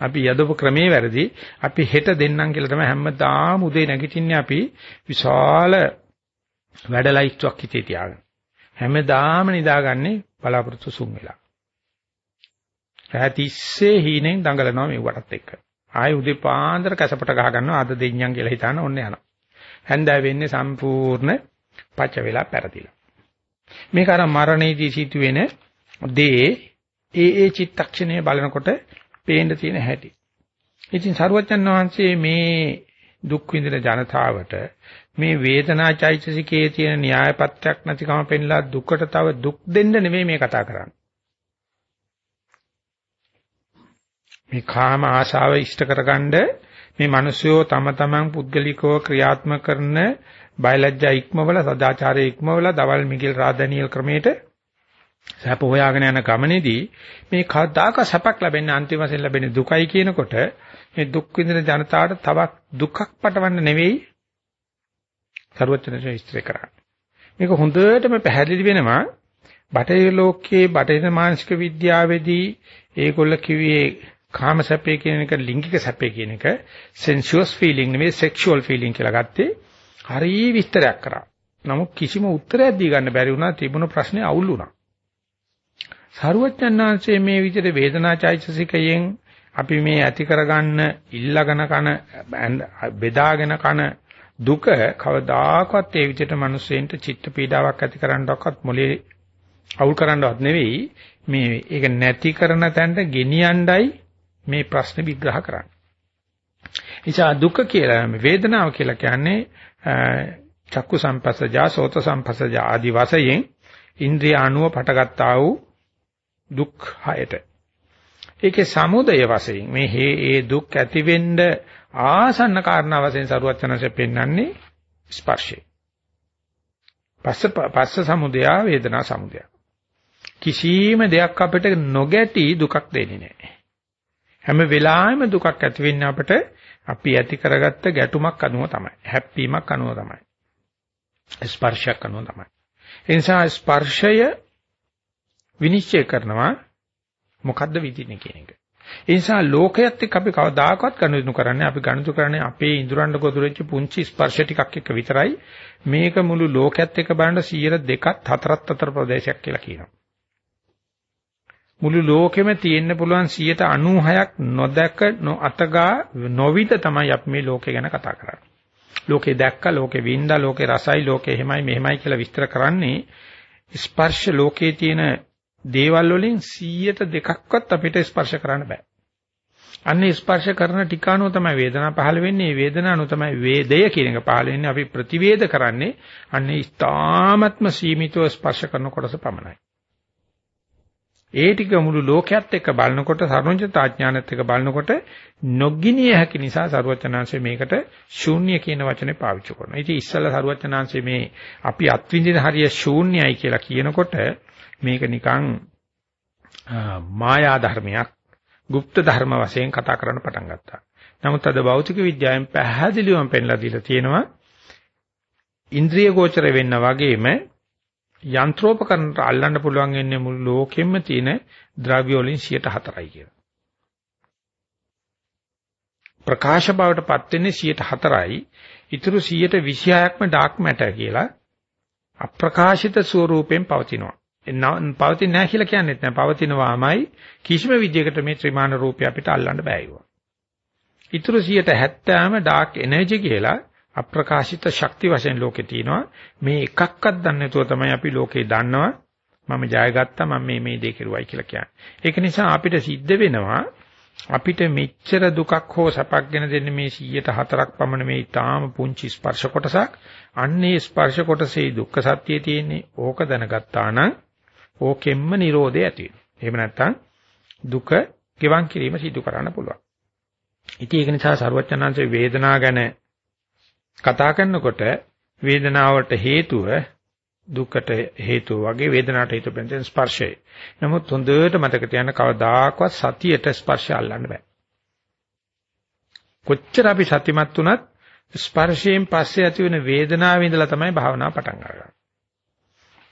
අපි යදපු ක්‍රමේ වැරදි. අපි හෙට දෙන්නම් කියලා තමයි හැමදාම උදේ නැගිටින්නේ අපි විශාල වැඩ ලයිස්ට්ුවක් හිතේ තියාගෙන. හැමදාම නිදාගන්නේ බලාපොරොත්තු සුන් වෙලා. රාතිස්සේ හීනෙන් දඟලනවා මෙව්වටත් එක්ක. ආයෙ උදේ පාන්දර කැසපට ගහ ගන්නවා අද දෙඤ්ඤම් කියලා හිතාන ඔන්න යනවා. හැන්දෑ වෙන්නේ සම්පූර්ණ පච වෙලා පෙරදිලා. මේක අර මරණයේදී සිදුවෙන දේ ඒ ඒ චිත්තක්ෂණය බලනකොට පේන්න තියෙන හැටි. ඉතින් සරුවච්චන් වහන්සේ මේ දුක් විඳින ජනතාවට මේ වේදනා චෛතසිකයේ තියෙන න්‍යායපත්‍යක් නැතිකම පෙන්ලා දුකට තව දුක් දෙන්න නෙමෙයි මේ කතා කරන්නේ. මේ කාම ආශාව ඉෂ්ට කරගන්න මේ මිනිස්සුયો තම තමන් පුද්ගලිකව ක්‍රියාත්මක කරන බයලජ්ජා ඉක්මවල සදාචාරයේ ඉක්මවල දවල් මිගිල් රාදනියල් ක්‍රමයට සැප හොයාගෙන යන ගමනේදී මේ කවදාක සැපක් ලැබෙන්නේ අන්තිම වශයෙන් ලැබෙන්නේ දුකයි කියනකොට මේ දුක් විඳින ජනතාවට තවක් දුකක් පටවන්න නෙවෙයි ਸਰවඥ ඉස්තර කරන්නේ. මේක හොඳටම පැහැදිලි වෙනවා බටහිර ලෝකයේ බටහිර මානසික විද්‍යාවේදී ඒගොල්ල කිව්වේ කාම සැපේ කියන එක ලිංගික සැපේ කියන එක sensuous feeling නෙවෙයි sexual feeling කියලා ගත්තේ හරි විස්තරයක් කරා. නමුත් කිසිම උත්තරයක් දී ගන්න බැරි වුණා තිබුණු ප්‍රශ්නේ අවුල් වුණා. සරුවචනාංශයේ මේ විදිහට වේදනා චෛතසිකයෙන් අපි මේ ඇති කරගන්න ඉල්ලගෙන කන බෙදාගෙන කන දුක කවදාකවත් ඒ විදිහට මිනිස්සෙන්ට චිත්ත පීඩාවක් ඇති කරන්නවක්වත් මොලේ අවුල් කරන්නවත් නෙවෙයි මේ ඒක නැති කරන තැනට ගෙනියණ්ඩයි මේ ප්‍රශ්න විග්‍රහ කරන්නේ. එචා දුක කියලා වේදනාව කියලා කියන්නේ චක්කු සම්පස්සජා සෝත සම්පස්සජා ආදි වශයෙන් ඉන්ද්‍රිය අණුව පටගත්තා වූ දුක් හයට. ඒකේ සමුදය වශයෙන් මේ හේ ඒ දුක් ඇති වෙන්න ආසන්න කාරණා වශයෙන් සරුවචනanse පෙන්වන්නේ ස්පර්ශය. පස්ස පස්ස සමුදය වේදනා සමුදය. කිසිම දෙයක් අපිට නොගැටි දුකක් දෙන්නේ නැහැ. හැම වෙලාවෙම දුකක් ඇති වෙන්නේ අපිට අපි ඇති කරගත්ත ගැටුමක් අනුව තමයි. හැප්පීමක් අනුව තමයි. ස්පර්ශයක් අනුව තමයි. ඒ නිසා ස්පර්ශය විනිශ්චය කරනවා මොකද්ද විඳින්නේ කියන එක. ඒ නිසා ලෝකයේත් එක්ක අපි කවදාකවත් ගනුදෙනු කරන්නේ අපි ගනුදෙනු කරන්නේ අපේ ඉඳුරන්ඩ ගොදුරෙච්ච පුංචි ස්පර්ශ ටිකක් එක්ක විතරයි. මේක මුළු ලෝකයේත් එක්ක බලන 102ක් 4ක් අතර ප්‍රදේශයක් කියලා කියනවා. මුළු ලෝකෙම තියෙන්න පුළුවන් 96ක් නොදැක අතගා නොවිද තමයි අපි මේ ලෝකය ගැන කතා කරන්නේ. ලෝකේ දැක්ක, ලෝකේ වින්දා, ලෝකේ රසයි, ලෝකේ එහෙමයි මෙහෙමයි කියලා විස්තර කරන්නේ ස්පර්ශ ලෝකේ තියෙන දේවල් වලින් 100ට දෙකක්වත් අපිට ස්පර්ශ කරන්න බෑ. අන්නේ ස්පර්ශ කරන ටිකානෝ තමයි වේදනාව පහළ වෙන්නේ. මේ වේදනානෝ තමයි වේදය කියන එක පහළ වෙන්නේ. අපි ප්‍රතිවේද කරන්නේ අන්නේ ඊ타ත්ම සීමිතව ස්පර්ශ කරන කොටස පමණයි. ඒ ටික මුළු ලෝකයේත් එක්ක බලනකොට සර්වඥතා ඥානෙත් එක්ක බලනකොට නොගිනිය හැකි නිසා සරුවචනාංශය මේකට ශූන්‍ය කියන වචනේ පාවිච්චි කරනවා. ඉතින් ඉස්සල්ලා සරුවචනාංශය මේ අපි අත්විඳින හරිය ශූන්‍යයි කියලා කියනකොට මේක නිකන් මායා ධර්මයක්, গুপ্ত ධර්ම වශයෙන් කතා කරන්න පටන් ගත්තා. නමුත් අද භෞතික විද්‍යාවෙන් පැහැදිලිවම පෙන්ලා දීලා තියෙනවා ඉන්ද්‍රිය ගෝචර වෙන්න වගේම යන්ත්‍රෝපකරණට අල්ලන්න පුළුවන් වෙන්නේ මුළු ලෝකෙම තියෙන ද්‍රව්‍ය වලින් 104යි කියලා. ප්‍රකාශ බවට පත් වෙන්නේ 104යි. ඊටු 126ක්ම ඩාර්ක් මැටර් කියලා අප්‍රකාශිත ස්වරූපයෙන් පවතිනවා. පවතින්නේ නැහැ කියලා කියන්නේත් නැහැ. පවතිනවාමයි කිසිම විදියකට මේ ත්‍රිමාන රූපය අපිට අල්ලන්න බෑ ඒවා. ඊටු 170ම ඩාර්ක් එනර්ජි කියලා අප්‍රකාශිත ශක්ති වශයෙන් ලෝකේ තියෙනවා. මේ එකක්වත් දන්නේ නැතුව තමයි අපි ලෝකේ දන්නවා. මම ජයගත්තා මම මේ මේ දේ කෙරුවයි කියලා කියන්නේ. ඒක නිසා අපිට සිද්ධ වෙනවා අපිට මෙච්චර දුකක් හෝ සැපක් ගැන දෙන්නේ මේ 104ක් පමණ මේ ඊටාම පුංචි ස්පර්ශ කොටසක්. අන්නේ ස්පර්ශ කොටසේ දුක්ඛ සත්‍යය තියෙන්නේ. ඕක දැනගත්තා නම් ඕකෙම්ම Nirodhe ඇති වෙනවා. එහෙම නැත්නම් දුක ගෙවන් කිරීම සිදු කරන්න පුළුවන්. ඉතින් ඒක නිසා සරුවචනාංශයේ වේදනා ගැන කතා කරනකොට වේදනාවට හේතුව දුකට හේතුව වගේ වේදනාවට හේතුව වෙන ස්පර්ශය. නමුත් හොඳට මතක තියාගන්න කවදාකවත් සතියට ස්පර්ශය අල්ලන්න බෑ. කොච්චර අපි සතිමත් වුණත් ස්පර්ශයෙන් පස්සේ ඇති වෙන වේදනාව ඉඳලා තමයි භාවනාව පටන් ගන්නේ.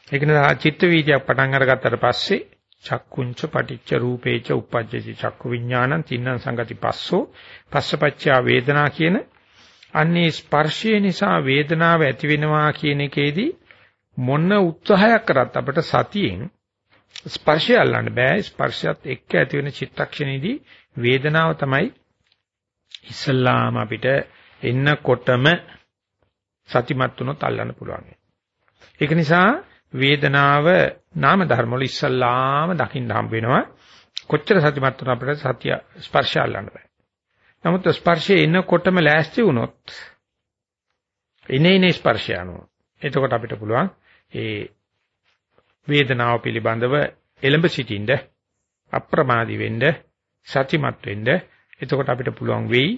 ඒක නිසා චිත්ත වීදියක් පටන් අරගත්තට පස්සේ චක්කුංච පටිච්ච රූපේච උප්පජ්ජති චක්කු විඥානං තින්නම් සංගති පස්සෝ පස්සපච්චා වේදනා කියන අන්නේ ස්පර්ශය නිසා වේදනාව ඇති වෙනවා කියන එකේදී මොන උත්සාහයක් කරත් අපිට සතියෙන් ස්පර්ශය අල්ලන්න බෑ ස්පර්ශයත් එක්ක ඇති වෙන චිත්තක්ෂණයේදී වේදනාව තමයි ඉස්සල්ලාම අපිට එන්නකොටම සතිමත් වුණොත් අල්ලන්න පුළුවන්. ඒක නිසා වේදනාව නාම ධර්ම වල ඉස්සල්ලාම දකින්න හම්බ වෙනවා. කොච්චර සතිමත් වුණා අපිට සතිය ස්පර්ශය අල්ලන්න බෑ. නමුත් ස්පර්ශය එනකොටම ලෑස්ති වුණොත් ඉනේනේ ස්පර්ශය අනුව. එතකොට අපිට පුළුවන් ඒ වේදනාව පිළිබඳව එළඹ සිටින්න අප්‍රමාදී වෙන්න සතිමත් වෙන්න එතකොට අපිට පුළුවන් වෙයි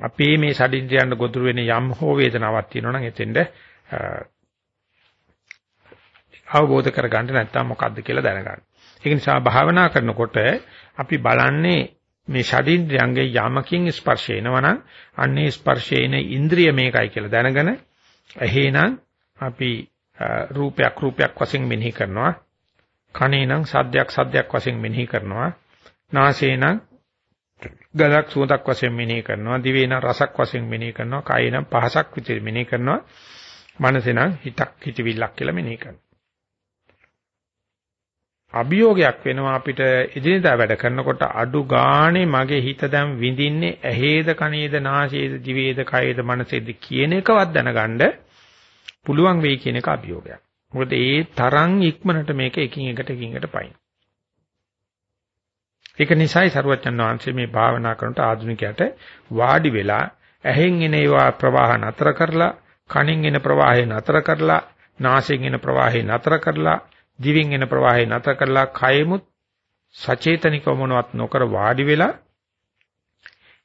අපේ මේ සඩින්ද්‍රයන් ගොදුරු වෙන යම් හෝ වේදනාවක් තියෙනවා නම් එතෙන්ද අවබෝධ කරගන්න නැත්නම් මොකද්ද කියලා දැනගන්න. ඒක නිසා භාවනා කරනකොට අපි බලන්නේ මේ ෂඩින්ද්‍රයන්ගේ යමකින් ස්පර්ශ එනවනම් අන්නේ ස්පර්ශේන ඉන්ද්‍රිය මේකයි කියලා දැනගෙන එහෙනම් අපි රූපයක් රූපයක් වශයෙන් මෙනෙහි කරනවා. කනේනම් සද්දයක් සද්දයක් වශයෙන් මෙනෙහි කරනවා. නාසේනම් ගලක් සුවඳක් වශයෙන් මෙනෙහි කරනවා. දිවේනම් රසක් වශයෙන් මෙනෙහි කරනවා. කයේනම් පහසක් විදිහට මෙනෙහි කරනවා. මනසේනම් හිතක් හිතවිල්ලක් කියලා මෙනෙහි කරනවා. අභියෝගයක් වෙනවා අපිට එදිනෙදා වැඩ කරනකොට අඩු ගානේ මගේ හිත දැන් විඳින්නේ ඇහේද කනේද නාසයේද දිවේද කයේද මනසේද කියන එකවත් දැනගන්න පුළුවන් වෙයි කියන එක අභියෝගයක්. මොකද ඒ තරම් ඉක්මනට මේක එකින් එකට එකින් එකට පයින්. ඒක නිසායි සරුවචන් වහන්සේ මේ භාවනා කරනට ආධුනිකයට වාඩි වෙලා ඇහෙන් එන ඒවා ප්‍රවාහ නතර කරලා කනින් එන ප්‍රවාහය නතර කරලා නාසයෙන් එන ප්‍රවාහය නතර කරලා දිවෙන් එන ප්‍රවාහය නැත කරලා කයෙමුත් සචේතනිකව මොනවත් නොකර වාඩි වෙලා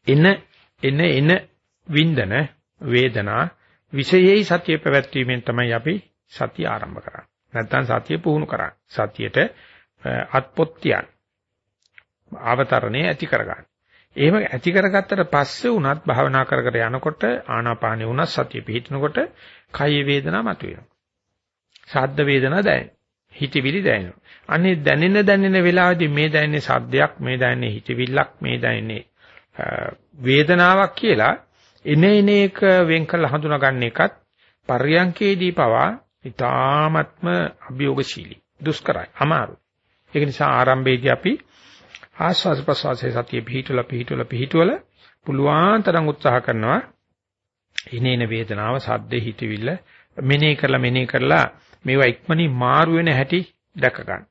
එන එන එන වින්දන වේදනා විශේෂයි සතිය පැවැත්වීමෙන් තමයි අපි සතිය ආරම්භ කරන්නේ. නැත්නම් සතිය පුහුණු කරන්නේ. සතියට අත්පොත්තියන් අවතරණේ ඇති කරගන්න. එහෙම ඇති කරගත්තට පස්සේ උනත් භාවනා කර කර යනකොට ආනාපානෙ උනත් සතිය පිහිටනකොට කය වේදනා මතුවෙනවා. ශබ්ද වේදනා දැනෙනවා. හිතවිලි දැනෙනවා. අනේ දැනෙන දැනෙන වෙලාවදී මේ දැනෙන්නේ සද්දයක්, මේ දැනෙන්නේ හිතවිල්ලක්, මේ දැනෙන්නේ වේදනාවක් කියලා එන එන එක වෙන් කරලා හඳුනා ගන්න එකත් පර්යංකේදී පවා ඊ타ත්ම අභියෝගශීලී දුෂ්කරයි අමාරු. ඒක නිසා ආරම්භයේදී අපි ආස්වාද ප්‍රසවාසයේ සතිය පිහිටුවලා පිහිටුවලා පිහිටුවලා පුළුවන් තරම් උත්සාහ කරනවා ඉනේන වේදනාව සද්දේ හිතවිල්ල මෙනේ කරලා මෙනේ කරලා මේවා ඉක්මනින් මාරු වෙන හැටි දැක ගන්න.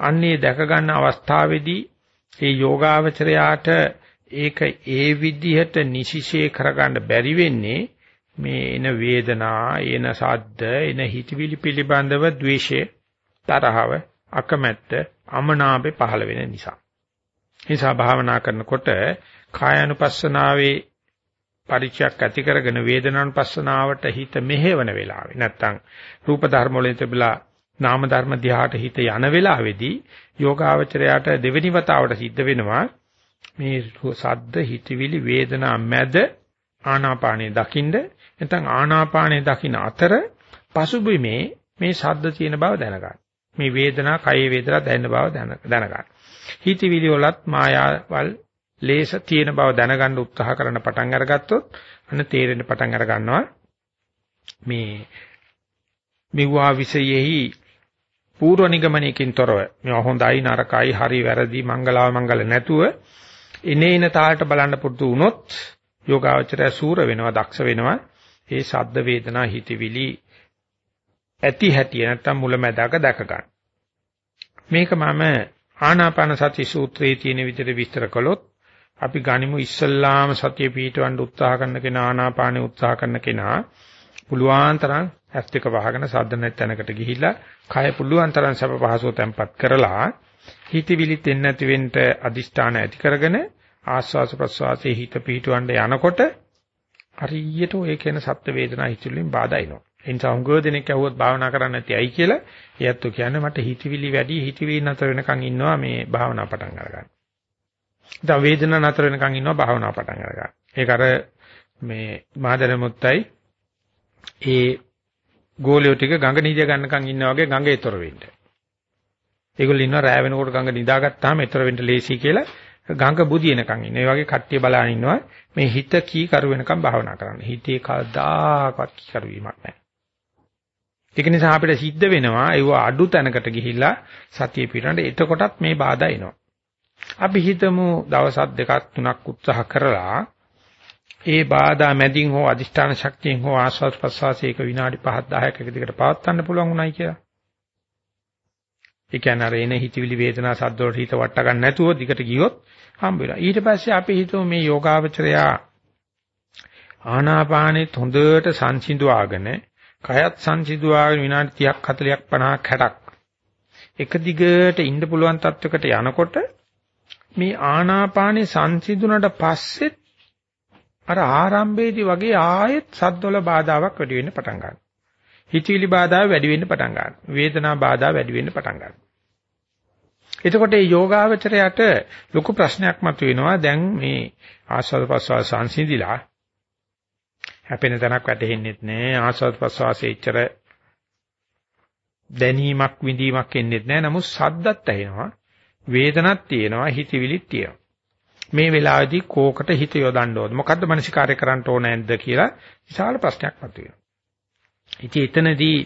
අන්නේ දැක ගන්න අවස්ථාවේදී මේ යෝගාවචරයාට ඒක ඒ විදිහට නිසිසේ කරගන්න බැරි වෙන්නේ මේ එන වේදනා, එන සද්ද, එන හිතවිලි පිළිබඳව ද්වේෂය, තරහව, අකමැත්ත, අමනාපේ පහළ වෙන නිසා. නිසා භාවනා කරනකොට කායानुපස්සනාවේ පරිචයක් ඇති කරගෙන වේදනානුපස්සනාවට හිත මෙහෙවන වෙලාවේ නැත්තම් රූප ධර්ම වලින් තිබලා නාම ධර්ම දිහාට හිත යන වෙලාවේදී යෝගාවචරයට දෙවෙනි වතාවට සිද්ධ වෙනවා මේ සද්ද හිතවිලි වේදනා මැද ආනාපානේ දකින්න නැත්නම් ආනාපානේ දකින්න අතර පසුබිමේ මේ ශබ්ද තියෙන බව දැනගන්න. මේ වේදනා කයේ වේදනා දැනෙන බව දැනගන්න. හිතවිලි වලත් මායාවල් ලේස තියෙන බව දැනගන්න උත්සාහ කරන පටන් අරගත්තොත් අන්න තේරෙන්න පටන් අර ගන්නවා මේ මෙවුවා විෂයෙහි පූර්ව නිගමනයකින් තොරව මේ හොඳයි නරකයි හරි වැරදි මංගලාව මංගල නැතුව එනේන තාලට බලන්න පුරුදු වුණොත් යෝගාවචරය සූර වෙනවා දක්ෂ වෙනවා. ඒ ශබ්ද වේදනා හිතවිලි ඇති හැටි නැත්තම් මුලැමැදාක දැක ගන්න. මේක මම ආනාපාන සති සූත්‍රයේ තියෙන විදිහට විස්තර කළොත් අපි ගනිමු ඉස්සල්ලාම සතිය පිටවන්න උත්සාහ කරන කෙනා ආනාපානෙ උත්සාහ කරන කෙනා පුළුවන් තරම් ඇස් දෙක වහගෙන සද්ද නැත් තැනකට ගිහිල්ලා කය පුළුවන් තරම් සැප පහසුව තැම්පත් කරලා හිතවිලි දෙන්නේ නැති වෙන්න අදිෂ්ඨාන ඇති කරගෙන ආස්වාස ප්‍රස්වාසයේ හිත පිටවන්න යනකොට හරියට ඔය කියන සත්ත්ව වේදනා හිතුලින් බාධා එනවා. ඒ නිසා හුඟව දෙනෙක් ඇහුවොත් භාවනා කරන්න නැති ඇයි කියලා එයත් කියන්නේ මට හිතවිලි වැඩි හිතවිලි නතර වෙනකන් ඉන්නවා මේ භාවනා පටන් අරගන්න. දැන් වේදනාව නතර වෙනකන් ඉන්නවා භාවනා පටන් අරගන්න. ඒක අර මේ මහදර මුත්තයි ඒ ගෝලියෝ ටික ගඟ නිදිය ගන්නකන් ඉන්නා වගේ ගඟ ඒතර වෙන්න. ඒගොල්ලෝ ඉන්නවා රෑ වෙනකොට ගඟ නිදාගත්තාම ඒතර වෙන්න ලේසි කියලා ගඟ බුදිනකන් ඉන්න. ඒ වගේ කට්ටිය බලන ඉන්නවා මේ හිත කී කරු වෙනකන් භාවනා කරන්න. හිතේ කවදාකවත් කී කරු වීමක් නැහැ. ඒක නිසා අපිට සිද්ධ වෙනවා ඒව අඩු තැනකට ගිහිල්ලා සතිය පිරනට එතකොටත් මේ බාධා එනවා. අපි හිතමු දවස් දෙකක් තුනක් උත්සාහ කරලා ඒ බාධා මැදින් හෝ අදිෂ්ඨාන ශක්තියෙන් හෝ ආස්වාද ප්‍රසවාසයක විනාඩි 5 10ක එක දිගට පවත්වන්න පුළුවන් උනායි කියලා. ඒ කියන්නේ අර එන හිතවිලි වේදනා සද්ද වලට හිත වට ගන්න නැතුව දිගට ගියොත් හම්බ වෙනවා. ඊට පස්සේ අපි හිතමු මේ යෝගාවචරයා ආනාපානෙත් හොඳට සංසිඳුවාගෙන කයත් සංසිඳුවාගෙන විනාඩි 30ක් 40ක් 50ක් 60ක් එක දිගට ඉන්න පුළුවන් තත්වයකට යනකොට මේ ආනාපානේ සංසිඳුණට පස්සෙත් අර ආරම්භයේදී වගේ ආයෙත් සද්දවල බාධාවක් වැඩි වෙන්න පටන් ගන්නවා. හිතවිලි බාධා වැඩි වෙන්න පටන් ගන්නවා. වේදනා බාධා වැඩි වෙන්න පටන් ගන්නවා. එතකොට මේ යෝගාවචරයට ලොකු ප්‍රශ්නයක් මතුවෙනවා. දැන් මේ ආස්වාද ප්‍රසවාස සංසිඳිලා හැපෙන තැනක් වැටෙන්නේ නැහැ. ආස්වාද ප්‍රසවාසයේ ඉච්චර දැනීමක් විඳීමක් එන්නේ නැහැ. නමුත් සද්දත් ඇහෙනවා. වේදනක් තියෙනවා. හිතවිලිත් තියෙනවා. මේ වෙලාවේදී කෝකට හිත යොදන්න ඕද? මොකද්ද මනසිකාරය කරන්න ඕන නැද්ද කියලා විශාල ප්‍රශ්නයක් මතුවෙනවා. ඉතින් එතනදී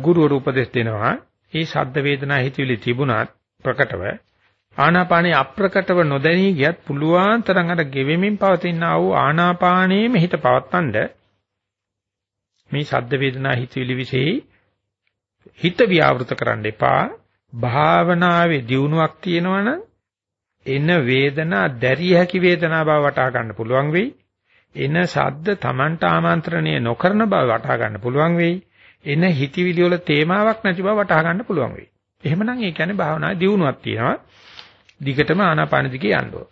ගුරුවරු උපදෙස් දෙනවා. මේ ශබ්ද වේදනා හිතවිලි තිබුණත් ප්‍රකටව ආනාපානේ අප්‍රකටව නොදැනී ගියත් පුළුවන් තරම් අර ගෙවෙමින් පවතින ආ වූ ආනාපානයේම හිත පවත්තන්න මේ ශබ්ද වේදනා හිතවිලි વિશેයි හිත ව්‍යවෘත කරන්න එපා භාවනාවේ දියුණුවක් තියෙනවනම් එන වේදනා දැරිය හැකි වේදනා බව වටහා ගන්න පුළුවන් වෙයි එන ශබ්ද Tamanට ආමන්ත්‍රණය නොකරන බව වටහා ගන්න පුළුවන් වෙයි එන හිතවිලි වල තේමාවක් නැති බව වටහා ගන්න පුළුවන් වෙයි එහෙමනම් ඒ කියන්නේ භාවනාවේ දියුණුවක් තියෙනවා. දිගටම ආනාපාන දිගේ යන්න ඕන.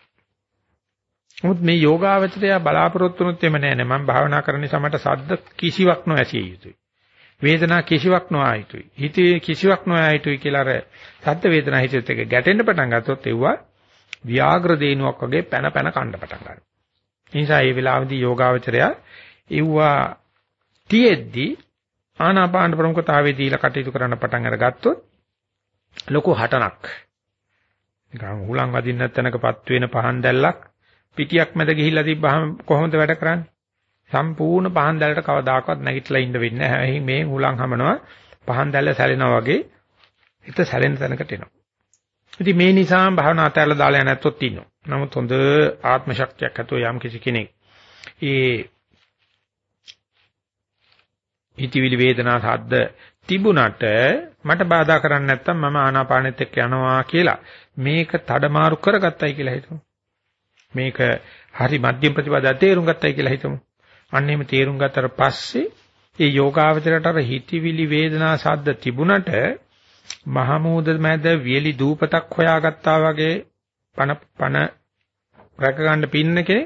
නමුත් මේ යෝගාවචරය බලාපොරොත්තු වුණොත් එම නෑ නේ මම භාවනා කරන නිසා මට සද්ද කිසිවක් නොඇසිය යුතුයි. වේදනා කිසිවක් නොආ යුතුයි. හිතේ කිසිවක් නොආ යුතුයි කියලා අර සද්ද වේදනා හිතෙත් එක ගැටෙන්න පටන් ගත්තොත් එවුවා ව්‍යාග්‍ර දේනුවක් වගේ පැන පැන කන්න පටන් ගන්නවා. ඒ නිසා මේ වෙලාවේදී යෝගාවචරය ඉව්වා තියෙද්දි ආනාපාන ප්‍රමුඛතාවයේ දීලා කටයුතු කරන්න පටන් අරගත්තොත් ලොකු හටනක්. නිකන් හුලං වදින්න තැනකපත් වෙන පහන් දැල්ලක් පිටියක් මැද ගිහිල්ලා තිබ්බහම කොහොමද වැඩ කරන්නේ? සම්පූර්ණ පහන් දැල්ලට කවදාකවත් නැගිටලා ඉන්න වෙන්නේ නැහැ. මේ හුලං හමනවා පහන් දැල්ල සැලෙනවා වගේ හිත සැලෙන තැනකට එනවා. ඉතින් මේ නිසා භාවනා අතහැරලා දාලා නැත්තොත් ඉන්නවා. නමුත් හොඳ ආත්ම ශක්තියක් ඇතුව යම් කිසි කෙනෙක් ඒ හිතවිලි වේදනා සද්ද තිබුණට මට බාධා කරන්නේ නැත්තම් මම ආනාපානෙත් එක්ක යනවා කියලා මේක තඩමාරු කරගත්තයි කියලා හිතමු. මේක හරි මධ්‍යම ප්‍රතිපදා තේරුම් ගත්තයි කියලා හිතමු. අන්න එහෙම තේරුම් ගත්තට පස්සේ ඒ යෝගාවචරයට අර හිතවිලි වේදනා සද්ද තිබුණට මහමූද මැද වියලි දූපතක් හොයාගත්තා වගේ පන පන රැක ගන්න පින්නකේ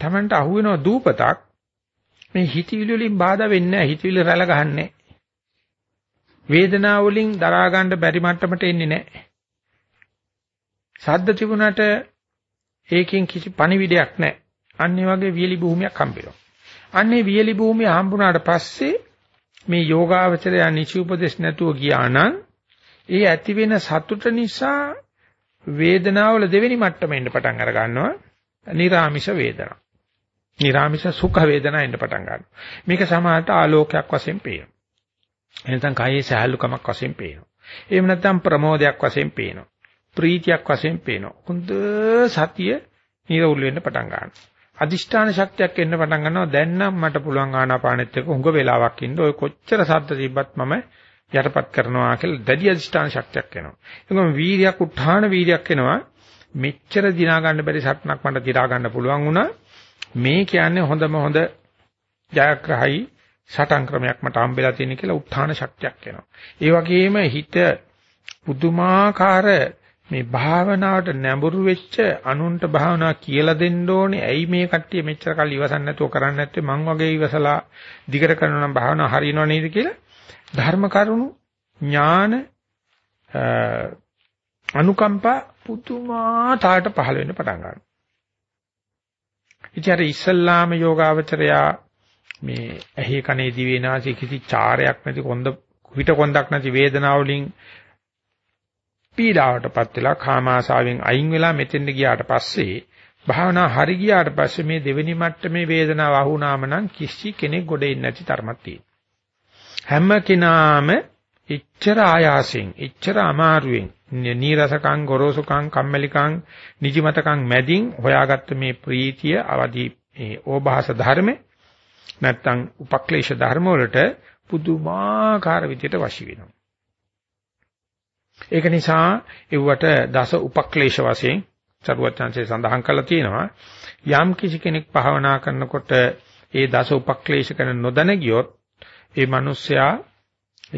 Tamanට අහුවෙනවා දූපතක්. මේ හිතවිලි වලින් බාධා වෙන්නේ නැහැ. හිතවිලි රැළ ගහන්නේ. වේදනාව වලින් දරා ගන්න බැරි මට්ටමට එන්නේ නැහැ. සද්ද තිබුණට ඒකෙන් කිසි පණිවිඩයක් නැහැ. අන්න ඒ වගේ වියලි භූමියක් හම්බෙනවා අන්නේ වියලි භූමිය හම්බුණාට පස්සේ මේ යෝගාවචරය නිචි උපදේශ නැතුව ගියා නම් ඒ ඇති වෙන සතුට නිසා වේදනාවල දෙවෙනි මට්ටම එන්න පටන් අර ගන්නවා. නිරාමිෂ වේදනා. නිරාමිෂ සුඛ වේදනා එන්න පටන් ගන්නවා. මේක සමාහට ආලෝකයක් වශයෙන් පේනවා. එනතන් කායේ සහැල්ලුකමක් වශයෙන් පේනවා. එහෙම නැත්නම් ප්‍රමෝදයක් වශයෙන් පේනවා. ප්‍රීතියක් වශයෙන් පේනවා. හොඳ සතිය නිරවුල් වෙන්න පටන් ගන්නවා. අදිෂ්ඨාන ශක්තියක් එන්න පටන් ගන්නවා. දැන් නම් මට පුළුවන් ආනාපානෙත් එක්ක හුඟ වෙලාවක් ඉන්න. ඔය කොච්චර සද්ද තිබ්බත් මම යටපත් කරනවා කියලා දැඩි අධිෂ්ඨාන ශක්තියක් එනවා. ඒකම වීරියක් උත්හාන වීරියක් එනවා. මෙච්චර දිනා ගන්න බැරි සටනක් මට දිරා ගන්න පුළුවන් වුණා. මේ කියන්නේ හොඳම හොඳ ජයග්‍රහයි සටන් ක්‍රමයක් මට හම්බෙලා තියෙන කියලා උත්හාන ශක්තියක් එනවා. ඒ වගේම හිත පුදුමාකාර මේ භාවනාවට නැඹුරු වෙච්ච අනුන්ට භාවනා කියලා දෙන්න ඕනේ. ඇයි මේ කට්ටිය මෙච්චර කල් ඉවසන්නේ නැතුව කරන්නේ නැත්තේ? මං වගේ ඉවසලා දිගට කරනවා නම් භාවනා හරියනව නේද කියලා ධර්ම කරුණු ඥාන අනුකම්පා පුදුමාතාවට පහළ වෙන්න පටන් ගන්නවා. ඉතින් අර ඉස්සල්ලාම යෝගාවචරයා මේ ඇහි කනේ දිවේ නාසයේ කිසි චාරයක් නැති කොන්ද පිට කොන්දක් නැති වේදනාව වලින් පීඩාවටපත් වෙලා කාමාශාවෙන් අයින් වෙලා මෙතෙන්ට ගියාට පස්සේ භාවනා හරි ගියාට පස්සේ මේ දෙවෙනි මට්ටමේ වේදනාව අහුනාම නම් කිසි කෙනෙක් ගොඩ එන්නේ නැති තරමක් තියෙනවා. හැම කෙනාම එච්චර ආයාසෙන් එච්චර අමාරුවෙන් නීරසකම් ගොරෝසුකම් කම්මැලිකම් නිදිමතකම් මැදින් හොයාගත්ත මේ ප්‍රීතිය අවදි මේ ඕභාස ධර්ම නැත්තම් උපක්ලේශ ධර්ම වලට පුදුමාකාර විදියට වශී වෙනවා. ඒක නිසා ඒවට දස උපක්ලේශ වශයෙන් චරුවචාන්සේ සඳහන් කරලා තියෙනවා යම් කිසි කෙනෙක් භාවනා කරනකොට ඒ දස උපක්ලේශ කරන නොදැන ගියොත් ඒ මිනිස්සයා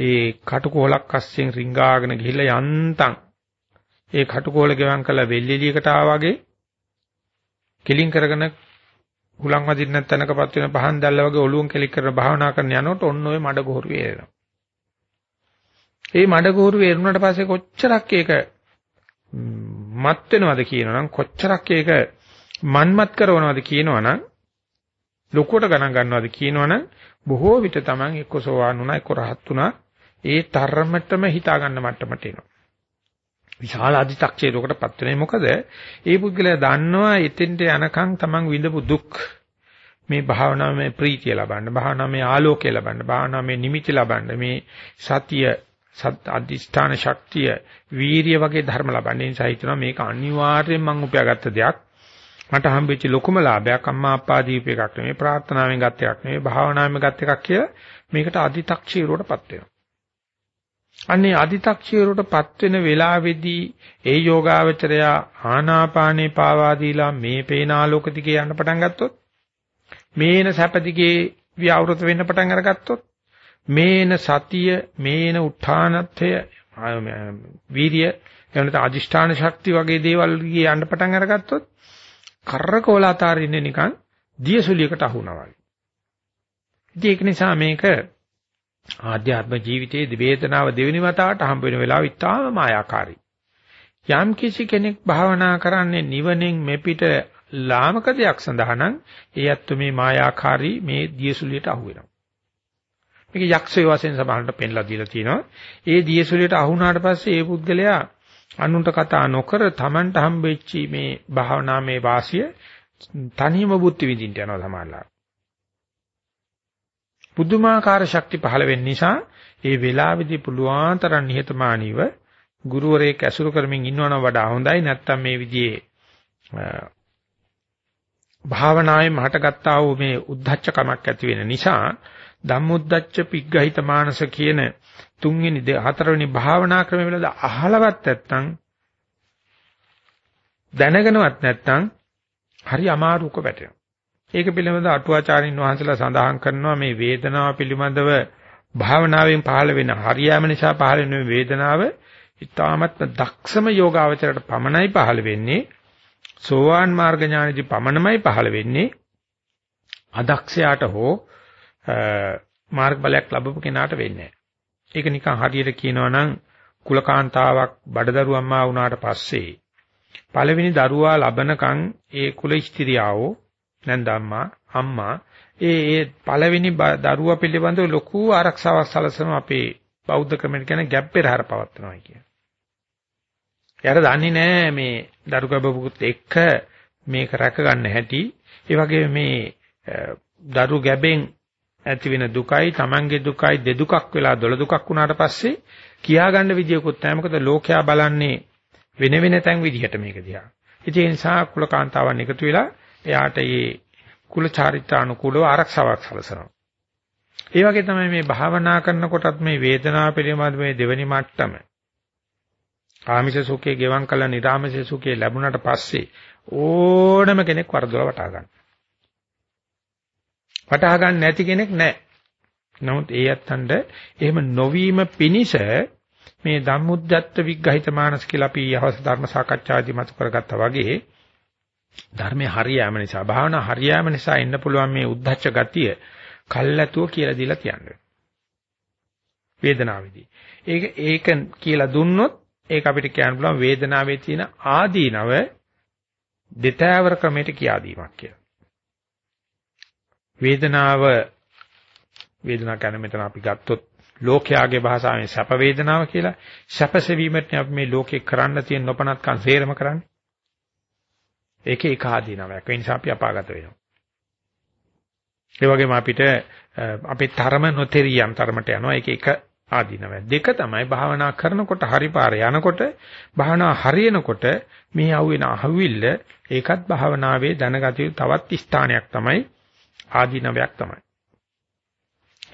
ඒ කටුකොලක් අස්සෙන් රිංගාගෙන ගිහිල්ලා යන්තම් ඒ කටුකොල ගෙවම් කළ වෙල්ලිලියකට ආවාගේ කෙලින් කරගෙන හුලං වදින්න තැනකපත් වෙන පහන් දැල්ල වගේ ඔලුවන් කෙලික් කරන භාවනා කරන යනකොට ඔන්න ඔය මඩ ගොහරු වේරෙනවා. ඒ මඩ ගොහරු වේරුණාට පස්සේ කොච්චරක් ඒක මත් වෙනවද කියනවනම් කොච්චරක් ඒක මන්මත් කරනවද කියනවනම් ලොකුවට ගණන් ගන්නවද කියනවනම් බොහෝ විට Taman එක්ක සෝවාන් වුණා එක්ක රහත් වුණා ඒ තරමටම හිතා ගන්න මට්ටමට එනවා. විශාල අධි탁ෂේරයකටපත් වෙන්නේ මොකද? ඒ පුද්ගලයා දන්නවා එතෙන්ට යනකම් Taman විඳපු දුක් මේ භාවනාවේ ප්‍රීතිය ලබන්න, භාවනාවේ ආලෝකය ලබන්න, භාවනාවේ නිමිති ලබන්න, මේ සතිය සත් අධිෂ්ඨාන ශක්තිය වීරිය වගේ ධර්ම ලබන්නේ නිසා හිතනවා මේක අනිවාර්යෙන් මම උපයාගත්ත දෙයක් මට හම්බෙච්ච ලොකුම ලාභයක් අම්මා අප්පා දීප එකක් නෙමෙයි ප්‍රාර්ථනාවෙන් ගත්ත එකක් නෙමෙයි භාවනාවෙන් ගත්ත එකක් කියලා මේකට අදි탁ෂීරුවටපත් වෙනවා. අන්නේ අදි탁ෂීරුවටපත් වෙන වෙලාවේදී ඒ යෝගාවචරය ආනාපානේ පාවා දීලා මේ පේන ආලෝක දිගේ යන්න පටන් ගත්තොත් මේන සැප දිගේ ව්‍යවෘත වෙන්න පටන් අරගත්තොත් මේන සතිය මේන උත්ථානත්වය වීර්ය එවනත අදිෂ්ඨාන ශක්තිය වගේ දේවල් ගියේ යන්න පටන් අරගත්තොත් කරකවලාතාර ඉන්නේ නිකන් දියසුලියකට අහුණා වගේ. ඒක නිසා මේක ආධ්‍යාත්ම ජීවිතයේ වේදනාව දෙවෙනි වතාවට හම්බ වෙන වෙලාව ඉතාම මායාකාරී. යම් කිසි කෙනෙක් භාවනා කරන්නේ නිවනෙන් මෙපිට ලාමක දෙයක් සඳහා නම් ඒ අත්තු මේ මායාකාරී මේ දියසුලියට අහු වෙනවා. මේක යක්ෂය වශයෙන් සමහරට පෙන්ලා දීලා තියෙනවා. ඒ දියසුලියට අහු වුණාට පස්සේ ඒ පුද්ගලයා අනුන්ට කතා නොකර Tamanට හම්බෙච්චි මේ භාවනාමේ වාසිය තනියම බුද්ධ විඳින්න යනවා සමහරලා. පුදුමාකාර ශක්ති පහළ වෙන්න නිසා ඒ වෙලාවේදී පුළුවන් තරම් නිහතමානීව ගුරුවරයෙක් ඇසුරු කරමින් ඉන්නවනම් වඩා හොඳයි නැත්නම් මේ විදිහේ භාවනාවේ මහටගත්තා වූ මේ උද්ධච්ච කමක් ඇති වෙන නිසා ධම්මුද්දච්ච පිග්ගහිත මානස කියන තුන්වෙනි හතරවෙනි භාවනා ක්‍රම වලද අහලවත් නැත්නම් දැනගෙනවත් නැත්නම් හරි අමාරුක වැටෙනවා. ඒක පිළිබඳව අටුවාචාරින් වහන්සේලා සඳහන් කරනවා මේ වේදනාව පිළිබඳව භාවනාවෙන් පහළ වෙන හරියම නිසා පහළ වෙන වේදනාව ඊ타මත්ම දක්ෂම යෝගාවචරයට පමණයි පහළ වෙන්නේ සෝවාන් මාර්ග ඥානදී පමණමයි පහළ වෙන්නේ අදක්ෂයාට හෝ මාර්ග බලයක් ලැබපු කෙනාට වෙන්නේ ඒක නිකන් හරියට කියනවා නම් කුලකාන්තාවක් බඩදරුවම්මා වුණාට පස්සේ පළවෙනි දරුවා ලබනකන් ඒ කුල ස්ත්‍රියාවෝ නැන්දම්මා අම්මා ඒ ඒ පළවෙනි දරුවා පිළිබඳව ලොකු ආරක්ෂාවක් සැලසන අපේ බෞද්ධ ක්‍රමයට කියන ගැප් පෙරහැර පවත්වනවා කියන. එයාට දන්නේ නැහැ මේ දරු ගැබුකුත් එක්ක මේක රැක ගන්න හැටි. ඒ වගේ මේ දරු ගැබෙන් ඇති වෙන දුකයි Tamange දුකයි දෙදුකක් වෙලා දොළ දුකක් වුණාට පස්සේ කියාගන්න විදියකුත් නැහැ. මොකද ලෝකයා බලන්නේ වෙන වෙන තැන් විදිහට මේක දිහා. ඒ නිසා කුලකාන්තාවන් එකතු වෙලා එයාට මේ කුල චාරිත්‍රානුකූලව ආරක්ෂාවක් සැලසනවා. ඒ වගේ තමයි මේ භාවනා කරනකොටත් මේ වේදනාව පිළිබඳ මේ දෙවෙනි මට්ටම. ආමිෂ සුඛයේ ගෙවම් කළ නිරාමිෂ සුඛයේ ලැබුණාට පස්සේ ඕනම කෙනෙක් වරදොල වටා ගන්න. වටහා ගන්න නැති කෙනෙක් නැහැ. නමුත් ඒ අත්තන්ට එහෙම නොවීම පිනිස මේ ධම්මුද්දත්ත විග්‍රහිත මානස කියලා අපි යහස ධර්ම සාකච්ඡාදී මත කරගත්තා වගේ ධර්මයේ හරියෑම නිසා භාවනා හරියෑම නිසා එන්න පුළුවන් මේ උද්දච්ච ගතිය කල්ැතුව කියලා දීලා කියන්නේ. වේදනාවේදී. ඒක ඒක කියලා දුන්නොත් ඒක අපිට කියන්න පුළුවන් වේදනාවේ තියෙන ආදීනව දෙතෑවර ක්‍රමයට කියා දීමක් කියලා. වේදනාව වේදනාව කියන්නේ මෙතන අපි ගත්තොත් ලෝකයාගේ භාෂාවෙන් සැප වේදනාව කියලා සැපසෙවීමට අපි මේ ලෝකේ කරන්න තියෙන නොපනත්කම් සේරම කරන්නේ. ඒකේ එක ආදීනවයක්. ඒ නිසා අපි අපාගත වෙනවා. ඒ වගේම අපිට අපේ තරම නොතෙරියම් තරමට යනවා. ඒක එක ආදීනවය. දෙක තමයි භාවනා කරනකොට හරිපාර යනකොට භාවනා හරියනකොට මේ අහුවෙන අහුවිල්ල ඒකත් භාවනාවේ දැනගත යුතු තවත් ස්ථානයක් තමයි ආදීනවයක් තමයි.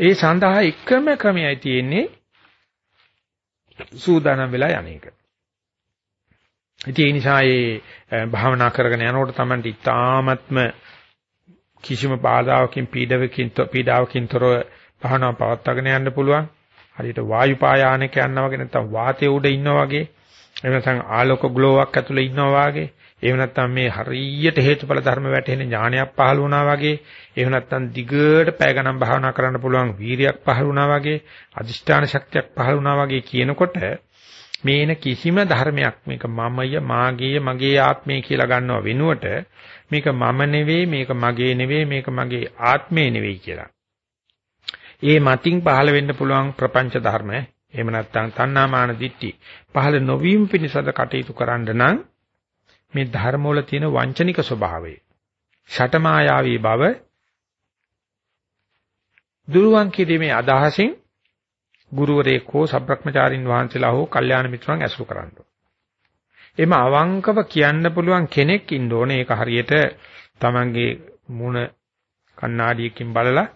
ඒ සඳහා එකම ක්‍රමයයි තියෙන්නේ සූදානම් වෙලා යන්නේක. ඉතින් ඒ නිසා මේ භාවනා කරගෙන යනකොට තමයි ඉතාමත්ම කිසිම බාධාවකින් පීඩාවකින් පීඩාවකින් තොරව භාවනාව පවත්වාගෙන යන්න පුළුවන්. හරියට වායු පායානක යනවා වගේ නැත්නම් වාතයේ උඩ ඉන්නවා වගේ එහෙම නැත්නම් ආලෝක ග්ලෝවක් ඇතුලේ ඉන්නවා වගේ එහෙම නැත්නම් මේ හරියට හේතුඵල ධර්ම වැටෙන ඥානයක් පහළ වුණා වගේ එහෙම නැත්නම් දිගට පැය ගණන් භාවනා කරන්න පුළුවන් වීරියක් පහළ වුණා වගේ අදිෂ්ඨාන ශක්තියක් පහළ වුණා වගේ කියනකොට මේන කිසිම ධර්මයක් මේක මමය මාගේය මගේ ආත්මය කියලා ගන්නව වෙනුවට මේක මම නෙවෙයි මේක මගේ නෙවෙයි මේක මගේ ආත්මය නෙවෙයි කියලා. ඒ මතින් පහළ වෙන්න පුළුවන් ප්‍රපංච ධර්ම. එහෙම නැත්නම් තණ්හාමාන දිට්ටි පහළ නොවීම පිණිසද කටයුතු කරන්න නම් මේ ධර්ම වල තියෙන වංචනික ස්වභාවය ෂටමායාවී බව දුරුවන් කිරීමේ අදහසින් ගුරුවරයෙක් හෝ සබ්‍රක්‍මචාරින් වහන්සේලා හෝ කල්යාණ මිත්‍රයන් ඇසුරු කරන්න. එම අවංකව කියන්න පුළුවන් කෙනෙක් ඉන්න ඕනේ. ඒක හරියට Tamange මුණ කණ්ණාඩියකින් බලලා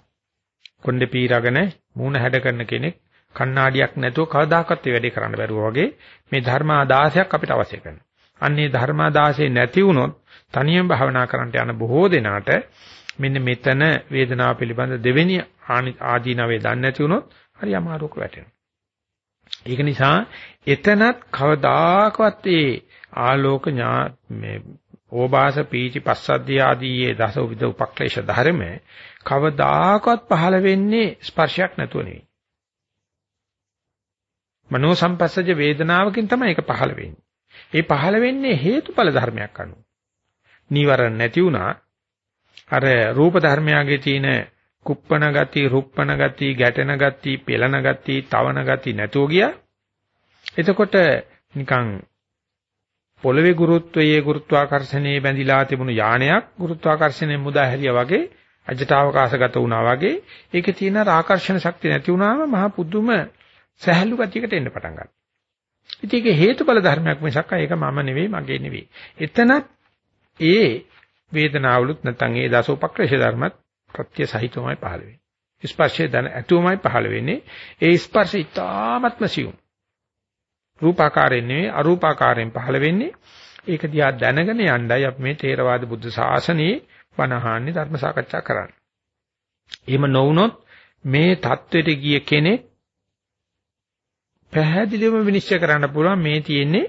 කොණ්ඩේ පීරගෙන මූණ හැඩ කරන කෙනෙක් කණ්ණාඩියක් නැතුව කවදාකවත් මේ වැඩේ කරන්න බැරුව වගේ මේ ධර්මාදාසයක් අපිට අවශ්‍ය කරනවා. අන්නේ ධර්මාදාසය නැති වුණොත් තනියම භාවනා කරන්නට යන බොහෝ දෙනාට මෙන්න මෙතන වේදනාව පිළිබඳ දෙවෙනි ආදීනවේ දන්නේ නැති වුණොත් හරි අමාරුක වැටෙනවා. ඒක නිසා එතනත් කවදාකවත් ඒ ආලෝක ඥා මේ ඕබාස පීචි පස්සද්ධිය ආදී දස විද උපක්ලේශ ධර්ම කවදාකවත් පහළ වෙන්නේ ස්පර්ශයක් නැතුව නෙවෙයි. මනෝ සංපස්සජ වේදනාවකින් තමයි ඒක පහළ වෙන්නේ. ඒ පහළ වෙන්නේ හේතුඵල ධර්මයක් අනුව. නීවරණ නැති වුණා. අර රූප ධර්මයාගේ තියෙන කුප්පන ගති, රුප්පන ගති, ගැටෙන ගති, පෙළන ගති, තවන ගති නැතුව ගියා. එතකොට නිකන් පොළවේ ගුරුත්වයේ ගුරුත්වාකර්ෂණයේ බැඳිලා තිබුණු යානයක් ගුරුත්වාකර්ෂණයෙන් මුදා හැරියා වගේ අජටාවකාශගත වුණා වගේ ඒකේ තියෙන ආකර්ෂණ ශක්තිය නැති වුණාම මහ පුදුම සහැල්ලු ගතියකට එන්න පටන් ගන්නවා. ඉතින් ඒක හේතුඵල ධර්මයක් මිසක් ඒක මම නෙවෙයි මගේ නෙවෙයි. එතනත් ඒ වේදනාවලුත් නැත්නම් ඒ දසෝපක්‍රේෂ ධර්මත් ප්‍රත්‍ය සහිතවමයි පහළ වෙන්නේ. ස්පර්ශය දැන ඇතුවමයි පහළ වෙන්නේ. ඒ ස්පර්ශය ඊටාත්ම සියුම්. රූපාකාරයෙන් නෙවෙයි අරූපාකාරයෙන් පහළ වෙන්නේ. ඒක දිහා දැනගෙන යණ්ඩයි අපි මේ ථේරවාද බුද්ධ ශාසනයේ වනහාන්නේ ධර්ම සාකච්ඡා කරන්නේ. එහෙම නොවුනොත් මේ தത്വෙට ගිය කෙනෙක් පැහැදිලිවම විනිශ්චය කරන්න පුළුවන් මේ තියෙන්නේ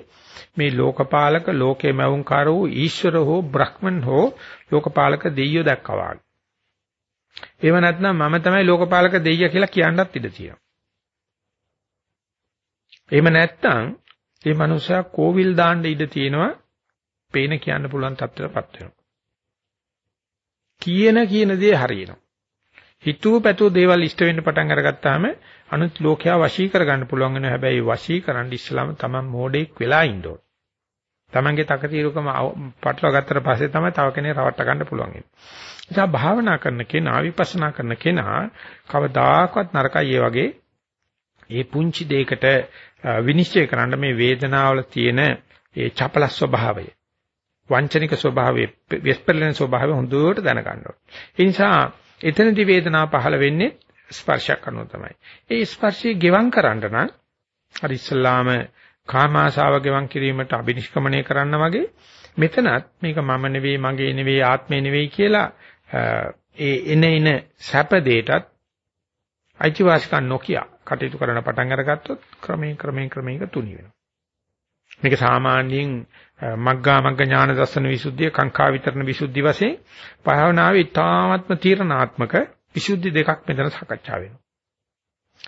මේ ලෝකපාලක ලෝකේ මවුන්කාර වූ ඊශ්වර හෝ බ්‍රහ්මන් හෝ ලෝකපාලක දෙයියෝ දැක්කා වගේ. එහෙම නැත්නම් මම තමයි ලෝකපාලක දෙයියා කියලා කියන්නත් ඉඩ තියෙනවා. එහෙම නැත්නම් මේ මනුස්සයා කෝවිල් දාන්න ඉඩ තියෙනවා පේන කියන්න පුළුවන් තත්ත්වයටපත් වෙනවා. කියන කියන දේ හරියනවා. හිතුව පැතුව දේවල් ඉෂ්ට වෙන්න පටන් අරගත්තාම අනුත් ලෝකයා වශී කරගන්න පුළුවන් වෙනවා. හැබැයි වශී කරන්න ඉස්සලාම තමන් මෝඩෙක් වෙලා ඉන්න ඕන. තමන්ගේ තකතිරුකම පටලවා ගත්තට පස්සේ තමයි තව කෙනෙක් රවට්ට ගන්න පුළුවන් වෙන්නේ. නිසා භාවනා කරන කෙනා විපස්සනා කරන කෙනා කවදාකවත් නරකයි ඒ වගේ ඒ පුංචි දෙයකට විනිශ්චය කරන්න මේ වේදනාවල තියෙන ඒ චපල ස්වභාවය වංචනික ස්වභාවය විස්පර්ලන ස්වභාවය හොඳට දැනගන්න ඕනේ. ඒ නිසා එතනදී වේදනාව පහළ වෙන්නේ ස්පර්ශයක් අනුව තමයි. ඒ ස්පර්ශය ගෙවම් කරන්න නම් අර ඉස්සල්ලාම කාමාශාව ගෙවම් කිරීමට අබිනිෂ්ක්‍මණය කරන්න වගේ මෙතනත් මේක මම නෙවෙයි මගේ නෙවෙයි ආත්මේ නෙවෙයි කියලා ඒ එන එන සැප දෙයටත් අයිතිවාසිකම් නොකිය කටයුතු කරන පටන් අරගත්තොත් ක්‍රමයෙන් ක්‍රමයෙන් ක්‍රමයෙන් තුනි වෙනවා. මේක සාමාන්‍යයෙන් මග්ගා මග්ග ඥාන දර්ශන විසුද්ධිය කාංකා විතරණ විසුද්ධි වශයෙන් භාවනාවේ ඊ타ත්ම තීරණාත්මක විසුද්ධි දෙකක් මෙතන සාකච්ඡා වෙනවා.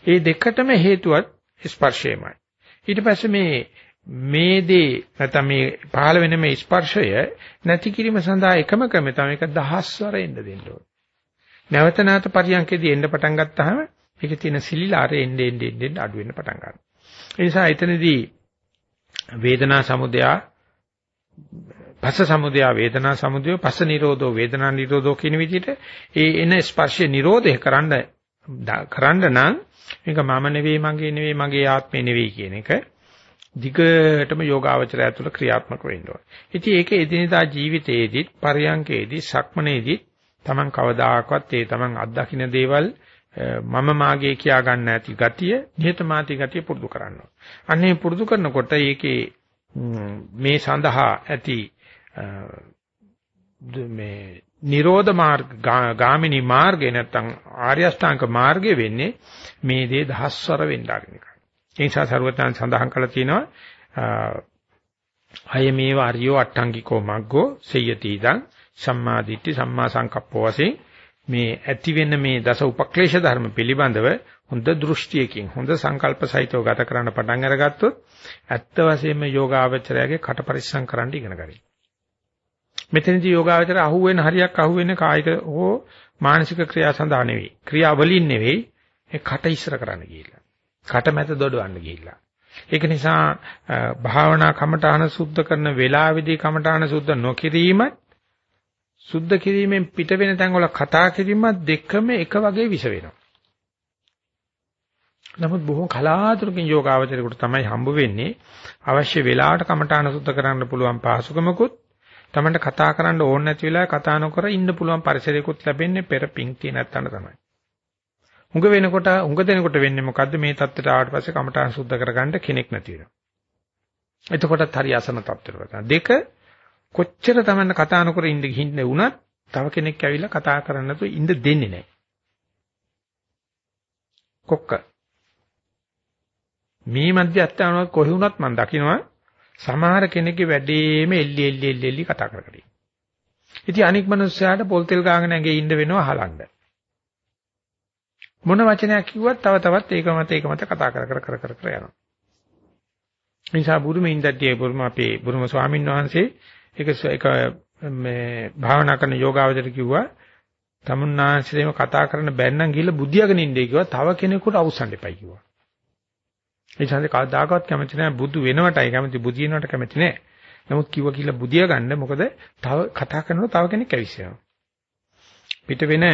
ඒ දෙකටම හේතුවත් ස්පර්ශයමයි. ඊට පස්සේ මේ මේ දේ නැත්නම් මේ පහළ වෙන මේ ස්පර්ශය නැති කිරීම සඳහා එකම ක්‍රමය තමයි ඒක දහස්වර එන්න දෙන්න ඕනේ. නැවත නැවත පරියන්කේදී එන්න පටන් ගත්තාම ඒකේ තියෙන සිලිලාරේ එන්නේ එන්නේ එන්නේ අඩු වෙන්න පටන් ගන්නවා. ඒ නිසා එතනදී වේදනා සමුදයා පස්ස සමුදය වේදනා සමුදය පස්ස නිරෝධෝ වේදනා නිරෝධෝ කියන විදිහට ඒ එන ස්පර්ශය නිරෝධය කරන්න කරන්න නම් මේක මම නෙවෙයි මගේ නෙවෙයි මගේ ආත්මේ නෙවෙයි කියන එක දිගටම යෝගාවචරය ඇතුළ ක්‍රියාත්මක වෙන්න ඕනේ. ඉතින් ඒක එදිනදා ජීවිතයේදීත් පරියංකේදී සක්මනේදී Taman කවදාකවත් ඒ Taman අත්දකින්න දේවල් මම මාගේ කියා ගන්න ඇති ගතිය නිහතමානී ගතිය පුරුදු කරනවා. අන්නේ පුරුදු කරනකොට ඒකේ මේ සඳහා ඇති මේ නිරෝධ මාර්ග ගාමිනී මාර්ගේ නැත්තම් ආර්ය අෂ්ටාංග මාර්ගේ වෙන්නේ මේ දේ දහස්වර වෙන්න ආගෙන එකයි. ඒ නිසා සරුවත්යන් සඳහන් කළා තියෙනවා අය මේව අරියෝ අට්ටංගිකෝ මග්ගෝ සෙය්‍යති ඉදං සම්මා දිට්ඨි සම්මා සංකප්පෝ වශයෙන් මේ ඇති වෙන මේ දස උපක්ලේශ ධර්ම පිළිබඳව හොඳ දෘෂ්ටියකින් හොඳ සංකල්ප සහිතව ගත කරන්න පටන් අරගත්තොත් ඇත්ත වශයෙන්ම යෝගාවචරයාගේ කට පරිස්සම් කරන්න ඉගෙන ගන්න. මෙතනදී යෝගාවචරය අහුවෙන හරියක් අහුවෙන කායික හෝ මානසික ක්‍රියා සඳහා නෙවෙයි. ක්‍රියාවලින් නෙවෙයි ඒ කට ඉස්සර කරන්න ගිහිල්ලා. කට මැද දොඩවන්න ගිහිල්ලා. ඒක නිසා භාවනා කමඨාන සුද්ධ කරන වේලාවේදී කමඨාන සුද්ධ නොකිරීමත් සුද්ධ කිරීමෙන් පිට වෙන තැන් වල කතා කිරීමත් දෙකම එක වගේ විස වෙනවා. නමුත් බොහෝ කලාතුරකින් යෝගාවචරයට තමයි හම්බ වෙන්නේ අවශ්‍ය වෙලාවට කමඨාන සුද්ධ කරන්න පුළුවන් පහසුකමකුත් තමන්ට කතා කරන්න ඕන නැති වෙලාව කතා නොකර ඉන්න පුළුවන් පරිසරයකුත් ලැබෙන්නේ පෙර පිං තියෙන නැත්තන තමයි. උඟ වෙනකොට උඟ දෙනකොට වෙන්නේ මොකද්ද මේ தත්තට ආවට පස්සේ කමඨාන සුද්ධ කරගන්න කෙනෙක් නැති වෙනවා. එතකොටත් හරි අසන තත්ත්වයකට. දෙක කොච්චර තමන්න කතා නොකර ඉන්න ගිහින් වුණත් තව කෙනෙක් ඇවිල්ලා කතා කරන්න නැතුව ඉන්න දෙන්නේ නැහැ. කොක්ක මේ මධ්‍යස්ථානවත් කොහි වුණත් මම දකිනවා සමහර කෙනෙක්ගේ වැඩේම එල්ලි එල්ලි එල්ලි එල්ලි කතා කර කර ඉතින් අනික් මිනිස්සයාට පොල් තෙල් ගාගෙන ඇඟේ ඉන්න වෙනවා අහලන්න. මොන වචනයක් කිව්වත් තව තවත් ඒක මත ඒක මත කතා කර කර කර කර කර යනවා. නිසා බුරුමේ ඉඳද්දී බුරුම අපේ බුරුම ස්වාමීන් වහන්සේ ඒක එක මේ භාවනා කරන යෝගාවචර කිව්වා තමුන්නාංශේම කතා කරන බැන්නම් ගිහලා බුදියාගෙන ඉන්නේ කිව්වා තව කෙනෙකුට අවසන් දෙපයි කිව්වා. ඒ ඡන්දේ කවදාකවත් කැමති නැහැ බුදු වෙනවටයි කැමති බුදිනවට කැමති නැහැ. නමුත් කිව්ව කියලා බුදියා ගන්න මොකද තව කතා කරනකොට තව කෙනෙක් ඇවිස්සෙනවා. පිට වෙන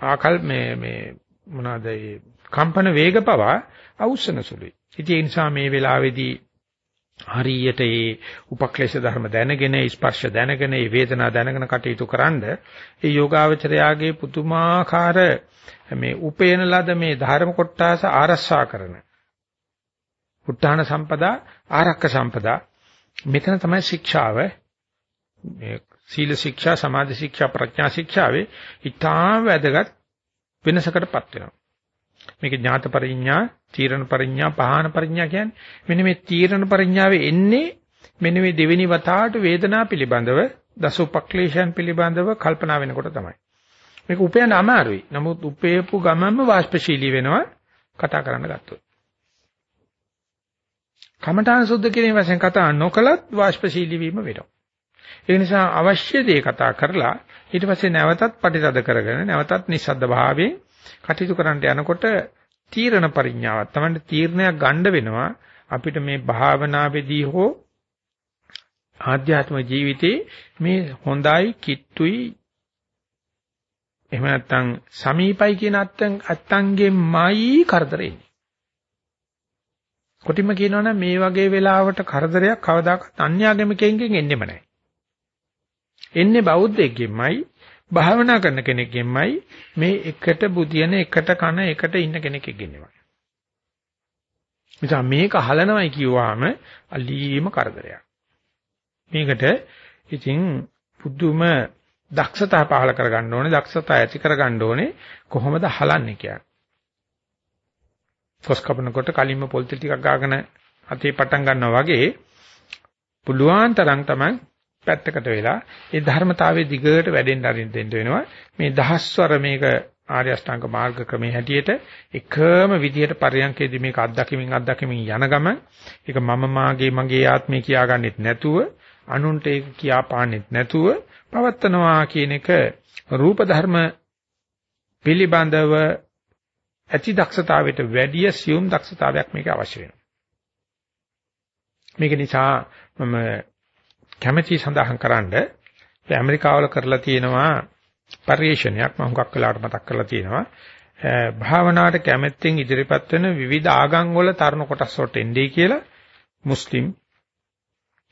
ආකල් මේ මේ මොනවාද ඒ කම්පන වේග පවා අවුස්සන සුළුයි. ඉතින් ඒ නිසා මේ වෙලාවේදී හරියට ඒ උපක්ලේශ ධර්ම දැනගෙන ස්පර්ශ දැනගෙන ඒ වේදනා දැනගෙන කටයුතු කරන්ඩ ඒ යෝගාවචරයාගේ පුදුමාකාර මේ උපේන ලද මේ ධර්ම කොටස ආරස්සා කරන උත්තාන සම්පදා ආරක්ක සම්පදා මෙතන තමයි ශික්ෂාව මේ සීල ශික්ෂා සමාධි ශික්ෂා ප්‍රඥා ශික්ෂාවේ ඊටාම වැදගත් වෙනසකටපත් වෙනවා මේක ඥාත පරිඥා තීරණ පරිඥා පහාන පරිඥා කියන්නේ මෙන්න මේ තීරණ පරිඥාවේ එන්නේ මෙන්න මේ දෙවෙනි වතාවට වේදනා පිළිබඳව දස උපක්ලේශයන් පිළිබඳව කල්පනා වෙනකොට තමයි. මේක උපයන්න අමාරුයි. නමුත් උපේපු ගමන්ම වාෂ්පශීලී වෙනවා කතා කරන්න ගත්තොත්. කමඨාන සුද්ධ කිරීම වශයෙන් කතා නොකලත් වාෂ්පශීලී වීම වෙනවා. ඒ නිසා අවශ්‍ය දේ කතා කරලා ඊට පස්සේ නැවතත් පටිතද කරගෙන නැවතත් නිස්සද්ද භාවයෙන් කටයුතු කරන්න යනකොට තීරණ පරිඥාවක් තමයි තීරණයක් ගන්න වෙනවා අපිට මේ භාවනාවේදී හෝ ආධ්‍යාත්ම ජීවිතේ මේ හොඳයි කිට්ටුයි එහෙම නැත්නම් සමීපයි කියන අත්තන් අත්තන්ගෙමයි කරදරේ කොටිම කියනවනම් මේ වගේ වෙලාවට කරදරයක් කවදාකවත් අන්‍යාගමිකයෙන්ගෙන් එන්නෙම නැහැ. එන්නේ බෞද්ධයෙක්ගෙන්මයි භාවනා කරන කෙනෙක්ගෙන්මයි මේ එකට බුදියන එකට කන එකට ඉන්න කෙනෙක්ගෙන්මයි. නිසා මේක හලනවයි කියුවාම අලීම කරදරයක්. මේකට ඉතින් පුදුම දක්ෂතා පහල කරගන්න ඕනේ දක්ෂතා ඇති කරගන්න ඕනේ කොහොමද හලන්නේ කියන්නේ. කොස් කපනකොට කලින්ම පොල් ටිකක් ගාගෙන අතේ පටන් ගන්නවා වගේ පුළුවන් තරම් තමයි පැත්තකට වෙලා ඒ ධර්මතාවයේ දිගට වැඩෙන්න අරින්න දෙන්න වෙනවා. මේ දහස්වර මේක ආර්ය අෂ්ටාංග මාර්ග ක්‍රමයේ හැටියට එකම විදියට පරියන්කේදී මේක අත්දැකීමින් අත්දැකීමින් යන ගමන් ඒක මම මාගේ මගේ ආත්මය කියාගන්නෙත් නැතුව අනුන්ට ඒක කියා පාන්නෙත් නැතුව පවත්නවා කියන එක රූප ධර්ම පිළිබඳව ඇති දක්ෂතාවයට වැඩිය සියුම් දක්ෂතාවයක් මේක අවශ්‍ය වෙනවා. මේක නිසා මම කැමැති සඳහන් කරන්න ඇමරිකාවල කරලා තියෙනවා පරිශ්‍රණයක් මම හුඟක් වෙලාවට මතක් කරලා තියෙනවා භාවනාවට කැමැත්තෙන් ඉදිරිපත් වෙන විවිධ ආගම් වල තරුණ කොටස් වලට එන්නේ කියලා මුස්ලිම්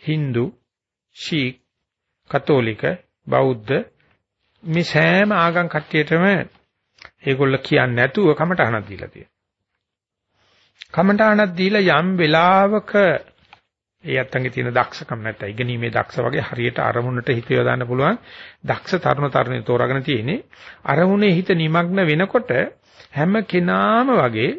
Hindu ශීක් කතෝලික බෞද්ධ මේ සෑම ආගම් කට්ටියටම ඒගොල්ල කියන්නේ නැතුව කමටහනක් දීලා තියෙනවා. කමටහනක් දීලා යම් වෙලාවක ඒ අත්තන්ගේ තියෙන දක්ෂකම් නැත්නම් ඉගෙනීමේ දක්ෂ වගේ හරියට අරමුණට හිත යොදන්න පුළුවන් දක්ෂ තරුණ තරුණිය තෝරාගෙන තියෙන්නේ අරමුණේ හිත নিমগ্ন වෙනකොට හැම කෙනාම වගේ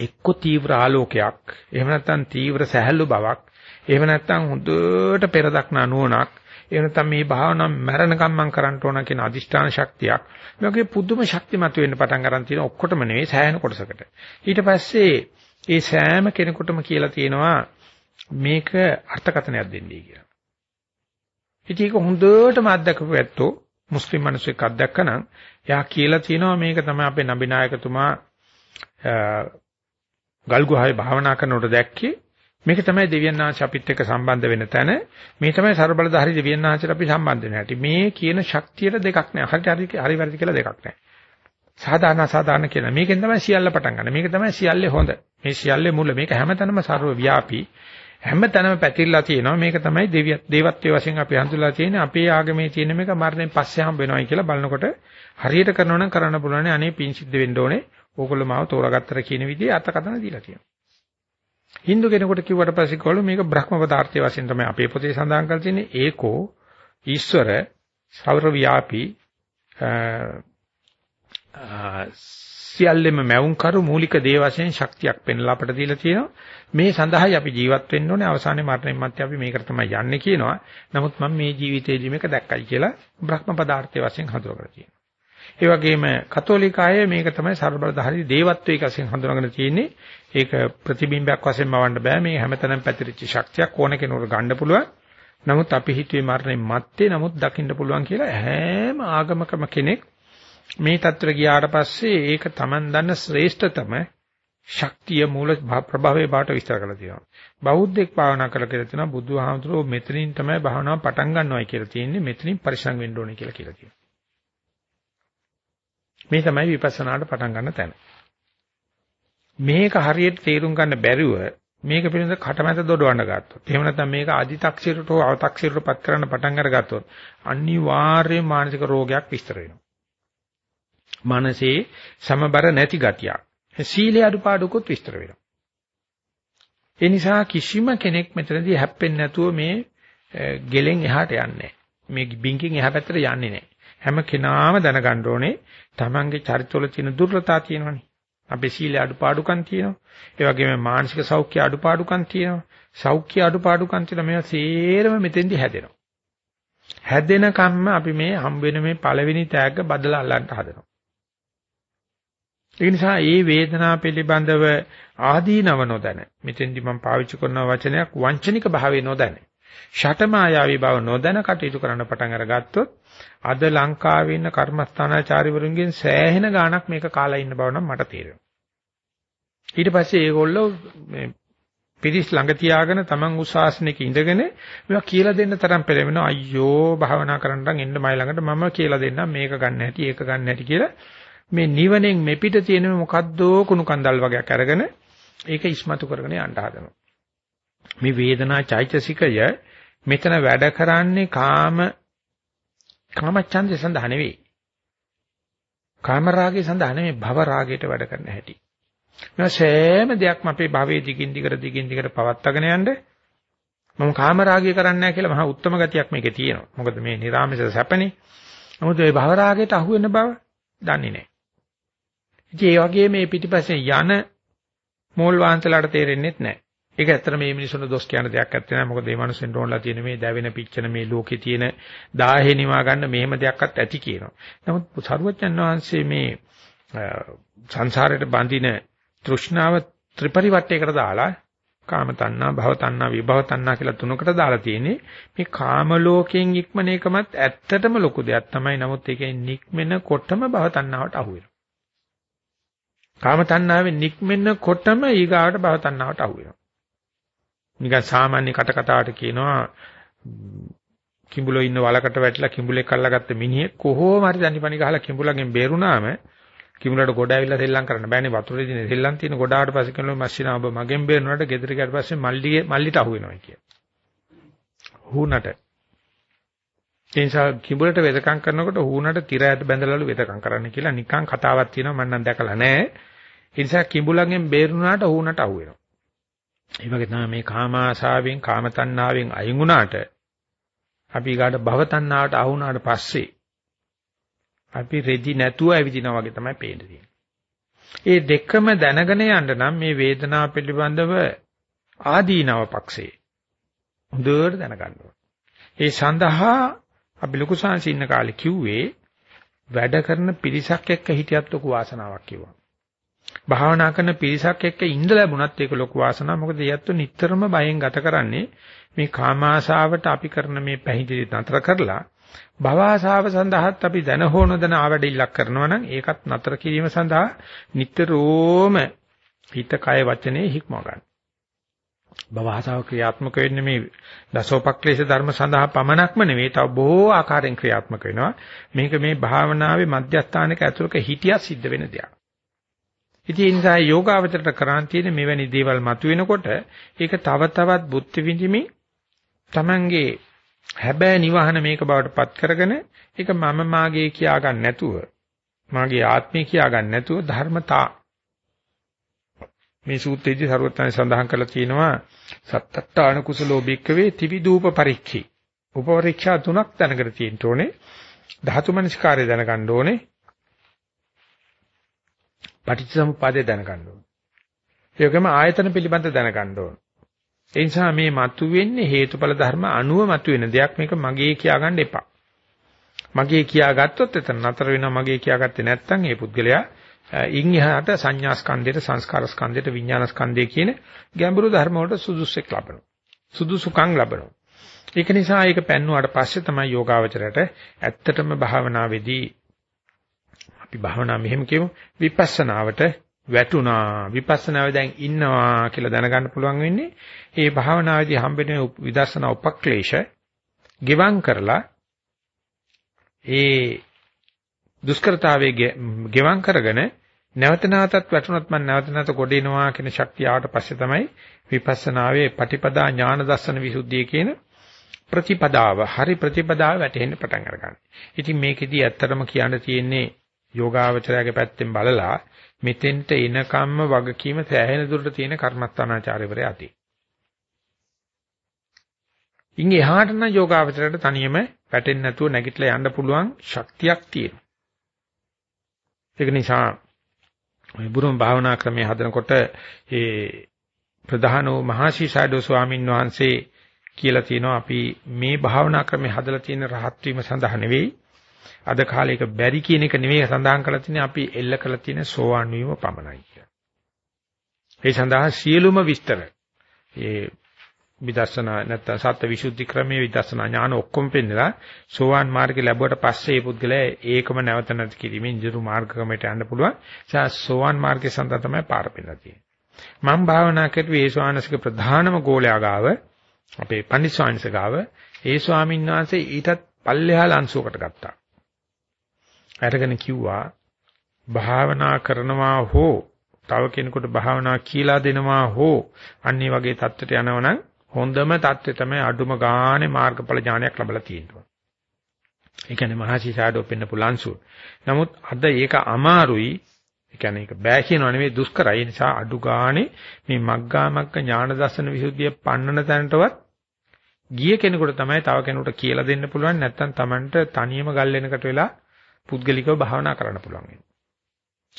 එක්ක තීව්‍ර ආලෝකයක් එහෙම නැත්නම් තීව්‍ර සැහැල්ලු බවක් එහෙම නැත්නම් හොඳට පෙර දක්නා නුවණක් එහෙම නැත්නම් මේ භාවනාව මරණකම් මම කරන්න ඕන කියන අදිෂ්ඨාන ශක්තියක් මේ වගේ පුදුම ශක්තිමත් වෙන්න පටන් ගන්න තියෙන ඔක්කොටම නෙවෙයි සෑහෙන කොටසකට ඊට පස්සේ ඒ සෑම කෙනෙකුටම කියලා තියෙනවා මේක අර්ථකථනයක් දෙන්නේ කියලා. ඉතින් ඒක හොඳටම අත්දකපු ඇත්තෝ මුස්ලිම් මිනිස්සෙක් අත්දැකනනම් එයා කියලා තියෙනවා මේක තමයි අපේ නබිනායකතුමා ගල්ගුහාවේ භාවනා කරනකොට දැක්කේ මේක තමයි දෙවියන් වහන්සේ අපිත් එක්ක සම්බන්ධ වෙන තැන. මේ තමයි ਸਰබලධාරි දෙවියන් වහන්සේට අපි සම්බන්ධ වෙන හැටි. මේ කියන ශක්තියට දෙකක් නෑ. හරියට හරි හරි වැරදි කියලා දෙකක් නෑ. සාධාන අසාධාන කියලා. මේකෙන් තමයි සියල්ල පටන් ගන්න. මේක තමයි සියල්ලේ හොඳ. මේ සියල්ලේ මුල. මේක හැමතැනම ਸਰව ව්‍යාපී. හැමතැනම පැතිරලා තියෙනවා. මේක තමයි දෙවිය දේවත්වයේ වශයෙන් අපි හඳුලා තියෙන්නේ. අපේ ආගමේ තියෙන මේක මරණයෙන් පස්සේ හම්බ වෙනවයි කියලා බලනකොට හරියට කරනවා නම් කරන්න පුළුවන්. අනේ පින් සිද්ධ වෙන්න ඕනේ. ඕගොල්ලෝ මාව තෝරාගත්තර කියන විදිහේ අතකතන දීලා තියෙනවා. Hindu කෙනෙකුට කිව්වට පස්සේ කොළු මේක බ්‍රහ්ම පදාර්ථය වශයෙන් තමයි අපේ පොතේ සඳහන් කරලා තියෙන්නේ ඒකෝ ඊශ්වර සෞර ව්‍යාපී සියල්ලෙම මැවුම් කරු මූලික දේ වශයෙන් ශක්තියක් පෙන්ලා අපට දීලා තියෙනවා. මේ සඳහායි අපි ජීවත් වෙන්න ඕනේ. අවසානයේ මරණයන් මැත්තේ අපි මේකට තමයි යන්නේ කියනවා. නමුත් මම මේ ජීවිතේදී මේක දැක්කයි කියලා බ්‍රහ්ම පදාර්ථයේ වශයෙන් හඳුනගලා තියෙනවා. ඒ වගේම කතෝලික අය මේක තමයි ਸਰබලධාරී දේවත්වයක වශයෙන් හඳුනාගෙන තියෙන්නේ. ඒක ප්‍රතිබිම්බයක් වශයෙන් මවන්න බෑ. මේ හැමතැනම පැතිරිච්ච ශක්තියක් ඕන කෙනෙකුට ගන්න පුළුවන්. නමුත් අපි හිතුවේ මරණය මත්තේ නමුත් දකින්න පුළුවන් කියලා හැම ආගමකම කෙනෙක් මේ தත්තර ගියාට පස්සේ ඒක Taman දන්න ශ්‍රේෂ්ඨතම ශක්තිය මූල ප්‍රභවයේ බාට විස්තර කරලා තියෙනවා. බෞද්ධෙක් භාවනා කරලා කියලා තියෙනවා බුදුහාමුදුරුවෝ මෙතනින් තමයි භාවනාව පටන් ගන්නවයි කියලා තියෙන්නේ මෙතනින් පරිසං වෙන්න ඕනේ කියලා කියලා තියෙනවා. මේ තමයි විපස්සනාට පටන් ගන්න තැන. මේක හරියට තේරුම් ගන්න බැරිව මේක පිළිබඳ කටමැත දොඩවන්න ගත්තොත් එහෙම නැත්නම් මේක අදි탁සිරට හෝ අව탁සිරට පත් කරන්න පටන් අරගත්තොත් අනිවාර්යයෙන් මානසික රෝගයක් විස්තර වෙනවා. මනසේ සමබර නැති ගතියක්. සීලේ අඩුපාඩුකුත් විස්තර වෙනවා. ඒ නිසා කිසිම කෙනෙක් මෙතනදී හැප්පෙන්නේ නැතුව මේ ගෙලෙන් එහාට යන්නේ මේ බින්කින් එහා පැත්තට යන්නේ නැහැ. හැම කෙනාම දැනගන්න ඕනේ තමන්ගේ චරිතවල තියෙන දුර්වලතා තියෙනවනේ. අපේ සීල අඩුපාඩුකම් තියෙනවා. ඒ වගේම මානසික සෞඛ්‍ය අඩුපාඩුකම් තියෙනවා. සෞඛ්‍ය අඩුපාඩුකම් තියෙනවා. මේවා සේරම මෙතෙන්දි හැදෙනවා. හැදෙන කම්ම අපි මේ හම් වෙන මේ පළවෙනි තෑග්ග බදලා අල්ලන්න හදනවා. ඒ නිසා මේ වේදනාව පිළිබඳව ආදීනව නොදැන මෙතෙන්දි මම පාවිච්චි කරන වචනයක් වංචනික භාවයේ නොදැන ෂටමායාවී බව නොදැන කටයුතු කරන්න පටන් අරගත්තොත් අද ලංකාවේ ඉන්න කර්මස්ථානාචාරිවරුන්ගෙන් සෑහෙන ගාණක් මේක කාලා ඉන්න බව නම් මට තේරෙනවා. ඊට පස්සේ ඒගොල්ලෝ මේ පිරිස් ළඟ තියාගෙන Taman උසාසනෙක ඉඳගෙන මේවා කියලා දෙන්න තරම් පෙළෙනවා අයියෝ භාවනා කරන්න එන්න මයි ළඟට මම කියලා දෙන්නම් මේක ගන්න හැටි ඒක ගන්න හැටි කියලා මේ නිවනෙන් මෙපිට තියෙන මොකද්දෝ කුණු කන්දල් වගේක් අරගෙන ඒක ඉස්මතු කරගෙන යන්න හදනවා. මේ වේදනා චෛතසිකය මෙතන වැඩ කරන්නේ කාම කාමච්ඡන්දේ සඳහා නෙවෙයි. කාම රාගයේ සඳහා නෙවෙයි භව රාගයට වැඩ කරන හැටි. මේ සෑම දෙයක්ම අපේ භවයේ දිගින් දිගට දිගින් දිගට පවත්වාගෙන යන්න මම කාම රාගය කරන්නේ නැහැ කියලා මහා උත්තරම ගතියක් මේකේ තියෙනවා. මොකද මේ නිර්ාමස සැපනේ. නමුත් මේ භව රාගයට අහු වෙන බව දන්නේ නැහැ. ඉතින් ඒ වගේ මේ පිටිපස්සේ යන මෝල් වහන්සලාට තේරෙන්නේ නැහැ. ඒක ඇත්තට මේ මිනිසුන්ට දොස් කියන දෙයක් ඇත්ත නෑ. මොකද මේ මිනිස්සුන්ට ඕනලා තියෙන මේ දැවෙන පිච්චෙන මේ ලෝකේ තියෙන දාහේ නිවා ගන්න මෙහෙම දෙයක්වත් ඇති කියනවා. නමුත් සරුවච්චන් වහන්සේ මේ සංසාරයට බඳින තෘෂ්ණාව ත්‍රිපරිවට්ටයකට දාලා කාම තණ්හා, භව තණ්හා, විභව තණ්හා කියලා තුනකට දාලා තියෙන්නේ. මේ කාම ලෝකයෙන් ඉක්මන එකමත් ඇත්තටම ලොකු දෙයක් තමයි. නමුත් ඒකෙන් නික්මෙනකොටම භව තණ්හාවට අහු වෙනවා. කාම තණ්හාවෙන් නික්මෙනකොටම ඊගාවට භව තණ්හාවට අහු වෙනවා. නිකන් සාමාන්‍ය කට කතාවට කියනවා කිඹුලෝ ඉන්න වලකට වැටිලා කිඹුලෙක් අල්ලගත්ත මිනිහෙක් කොහොම හරි දනිපනි ගහලා කිඹුලගෙන් බේරුණාම කිඹුලට ගොඩ ඇවිල්ලා සෙල්ලම් කරන්න බෑනේ වතුරේදී සෙල්ලම් තියෙන ගොඩාට පස්සේ කියනවා මස්සිනා ඔබ මගෙන් බේරුණාට ගෙදර ගියාට පස්සේ මල්ලිගේ මල්ලිට අහු වෙනවා කිය. හුණට ඒ නිසා කිඹුලට වෙදකම් කරනකොට හුණට tira ඇට බැඳලාලු වෙදකම් කරන්න කියලා නිකන් කතාවක් තියෙනවා මම නම් දැකලා නැහැ. ඒ නිසා කිඹුලගෙන් බේරුණාට හුණට අහු වෙනවා. ඒ වගේ තමයි මේ කාම ආශාවෙන් කාම තණ්හාවෙන් අයින් වුණාට අපි ඊගාට භව තණ්හාවට අහු වුණාට පස්සේ අපි රෙදි නැතුව ඇවිදිනා වගේ තමයි පේන්නේ. ඒ දෙකම දැනගෙන යන්න නම් මේ වේදනාව පිළිබඳව ආදීනව පක්ෂේ හොඳට දැනගන්න ඒ සඳහා අපි ලොකු සංසි ඉන්න කාලේ කිව්වේ වැඩ කරන පිරිසක් එක්ක හිටියත් ලොකු වාසනාවක් කිව්වා. භාවනා කරන පිරිසක් එක්ක ඉඳ ලැබුණත් ඒක ලොකු වාසනාවක්. මොකද ඒත් නිතරම බයෙන් ගත කරන්නේ මේ කාමාශාවට අපි කරන මේ පැහිදිලි නතර කරලා භවආශාව සඳහාත් අපි දැන හෝන දන ආවඩිල්ලක් කරනවා නම් ඒකත් නතර කිරීම සඳහා නිතරම හිත කය වචනේ හික්ම ගන්න. භවආශාව ක්‍රියාත්මක වෙන්නේ මේ දසෝපක්ලේශ ධර්ම සඳහා පමණක්ම නෙවෙයි තව බොහෝ ආකාරයෙන් ක්‍රියාත්මක වෙනවා. මේක මේ භාවනාවේ මධ්‍යස්ථානක ඇතුළක හිටියා සිද්ධ වෙන දෙයක්. ඉතින් ඒ නිසා යෝගාවචරයට කරන් තියෙන මෙවැනි දේවල් මතුවෙනකොට ඒක තව තවත් බුද්ධ විඳිමි තමන්ගේ හැබෑ නිවහන මේක බවට පත් කරගෙන ඒක මම මාගේ කියා ගන්න නැතුව මාගේ ආත්මය කියා ගන්න නැතුව ධර්මතා. මේ සූත්‍රයේදී සරුවත්යන් සඳහන් කරලා තියෙනවා සත්තත්තාන කුසලෝ බික්කවේ ත්‍රිවිධූප පරික්ඛි. උපපරීක්ෂා තුනක් දැනගෙන තියෙන්න ඕනේ. ධාතු මනස්කාරය දැනගන්න ඕනේ. පටිච්චසමුප්පාදය දැනගන්න ඕන. ඒ වගේම ආයතන පිළිබඳ දැනගන්න ඕන. ඒ නිසා මේ මතුවෙන්නේ හේතුඵල ධර්ම අනුව මතුවෙන දෙයක් මේක මගේ කියාගන්න එපා. මගේ කියාගත්තොත් එතන නතර වෙනවා මගේ කියාගත්තේ නැත්නම් ඒ පුද්ගලයා ඉන් එහාට සංඥා ස්කන්ධයට සංස්කාර ස්කන්ධයට විඥාන ස්කන්ධය කියන ගැඹුරු ධර්ම වලට සුදුසුෙක් ලබනවා. සුදුසුකම් ලබනවා. ඒක නිසා ඒක පැන්නුවාට පස්සේ තමයි යෝගාවචරයට ඇත්තටම භාවනාවේදී අපි භාවනා මෙහෙම කියමු විපස්සනාවට වැටුණා විපස්සනාවේ දැන් ඉන්නවා කියලා දැනගන්න පුළුවන් වෙන්නේ මේ භාවනාවේදී හම්බෙන විදර්ශනා උපක්ලේශ ගෙවම් කරලා ඒ දුෂ්කරතාවයේ ගෙවම් කරගෙන නැවත නැවතත් වැටුණත් මම නැවත නැවත ගොඩිනවා කියන ශක්තිය ආවට පස්සේ තමයි විපස්සනාවේ පටිපදා ඥාන දර්ශන විසුද්ධිය කියන ප්‍රතිපදාව හරි ප්‍රතිපදාව වැටෙන්න පටන් අරගන්න. ඉතින් මේකෙදි ඇත්තටම කියන්න තියෙන්නේ යෝගාවචරයාගේ පැත්තෙන් බලලා මෙතෙන්ට එනකම්ම වගකීම සෑහෙන දුරට තියෙන කර්මස්ථානාචාර්යවරයා ඇති. ඉන් එහාට නම් යෝගාවචරයට තනියම වැටෙන්නේ නැතුව නැගිටලා යන්න පුළුවන් ශක්තියක් තියෙනවා. ඒක නිසා මේ බුරුම භාවනා ක්‍රමයේ හදනකොට ඒ ප්‍රධාන වූ මහසි සාඩෝ ස්වාමීන් වහන්සේ කියලා තියෙනවා අපි මේ භාවනා ක්‍රමයේ හදලා තියෙන රහත් වීම සඳහා නෙවෙයි අද කාලේක බැරි කියන එක නෙවෙයි සඳහන් කරලා තියෙන්නේ අපි එල්ල කරලා තියෙන සෝවාන් වීම පමණයි කියලා. ඒ සඳහා සියලුම විස්තර ඒ විදර්ශනා නැත්නම් සත්‍ය විසුද්ධි ක්‍රමයේ විදර්ශනා ඥාන ඔක්කොම පෙන්නලා සෝවාන් මාර්ගය ලැබුවට පස්සේ මේ පුද්ගලයා ඒකම නැවත නැති කිරීමෙන් ඉදිරි මාර්ගකමට යන්න පුළුවන්. ඒ සෝවාන් මාර්ගය සඳහා තමයි පාර පෙන්නලා තියෙන්නේ. මම භාවනා කරුවේ ඒ ස්වාමීන්සේක ප්‍රධානම ගෝලයා ගාව අපේ පණ්ඩිත ස්වාමීන්සේ ගාව ඒ ස්වාමීන් වහන්සේ ඊටත් පල්ලෙහා ලන්සුවකට ගත්තා. අරගෙන කිව්වා භාවනා කරනවා හෝ තව කෙනෙකුට භාවනා කියලා දෙනවා හෝ අන්නේ වගේ தත්ත්වයට යනවනම් හොඳම தත්ත්වය තමයි අඩුම ගානේ මාර්ගඵල ඥානයක් ලැබලා තියෙනවා. ඒ කියන්නේ මහසි ෂාඩෝ පෙන්න පුලන්සු. නමුත් අද ඒක අමාරුයි. ඒ කියන්නේ ඒක බෑ කියනවා නෙවෙයි දුෂ්කරයි. ඒ නිසා අඩු ගානේ මේ මග්ගා මග්ග ඥාන දර්ශන විසුද්ධිය පන්නන තැනටවත් ගිය කෙනෙකුට තමයි තව කෙනෙකුට කියලා දෙන්න පුළුවන් නැත්නම් Tamanට තනියම ගල් වෙනකට වෙලා පුද්ගලිකව භාවනා කරන්න පුළුවන් වෙනවා.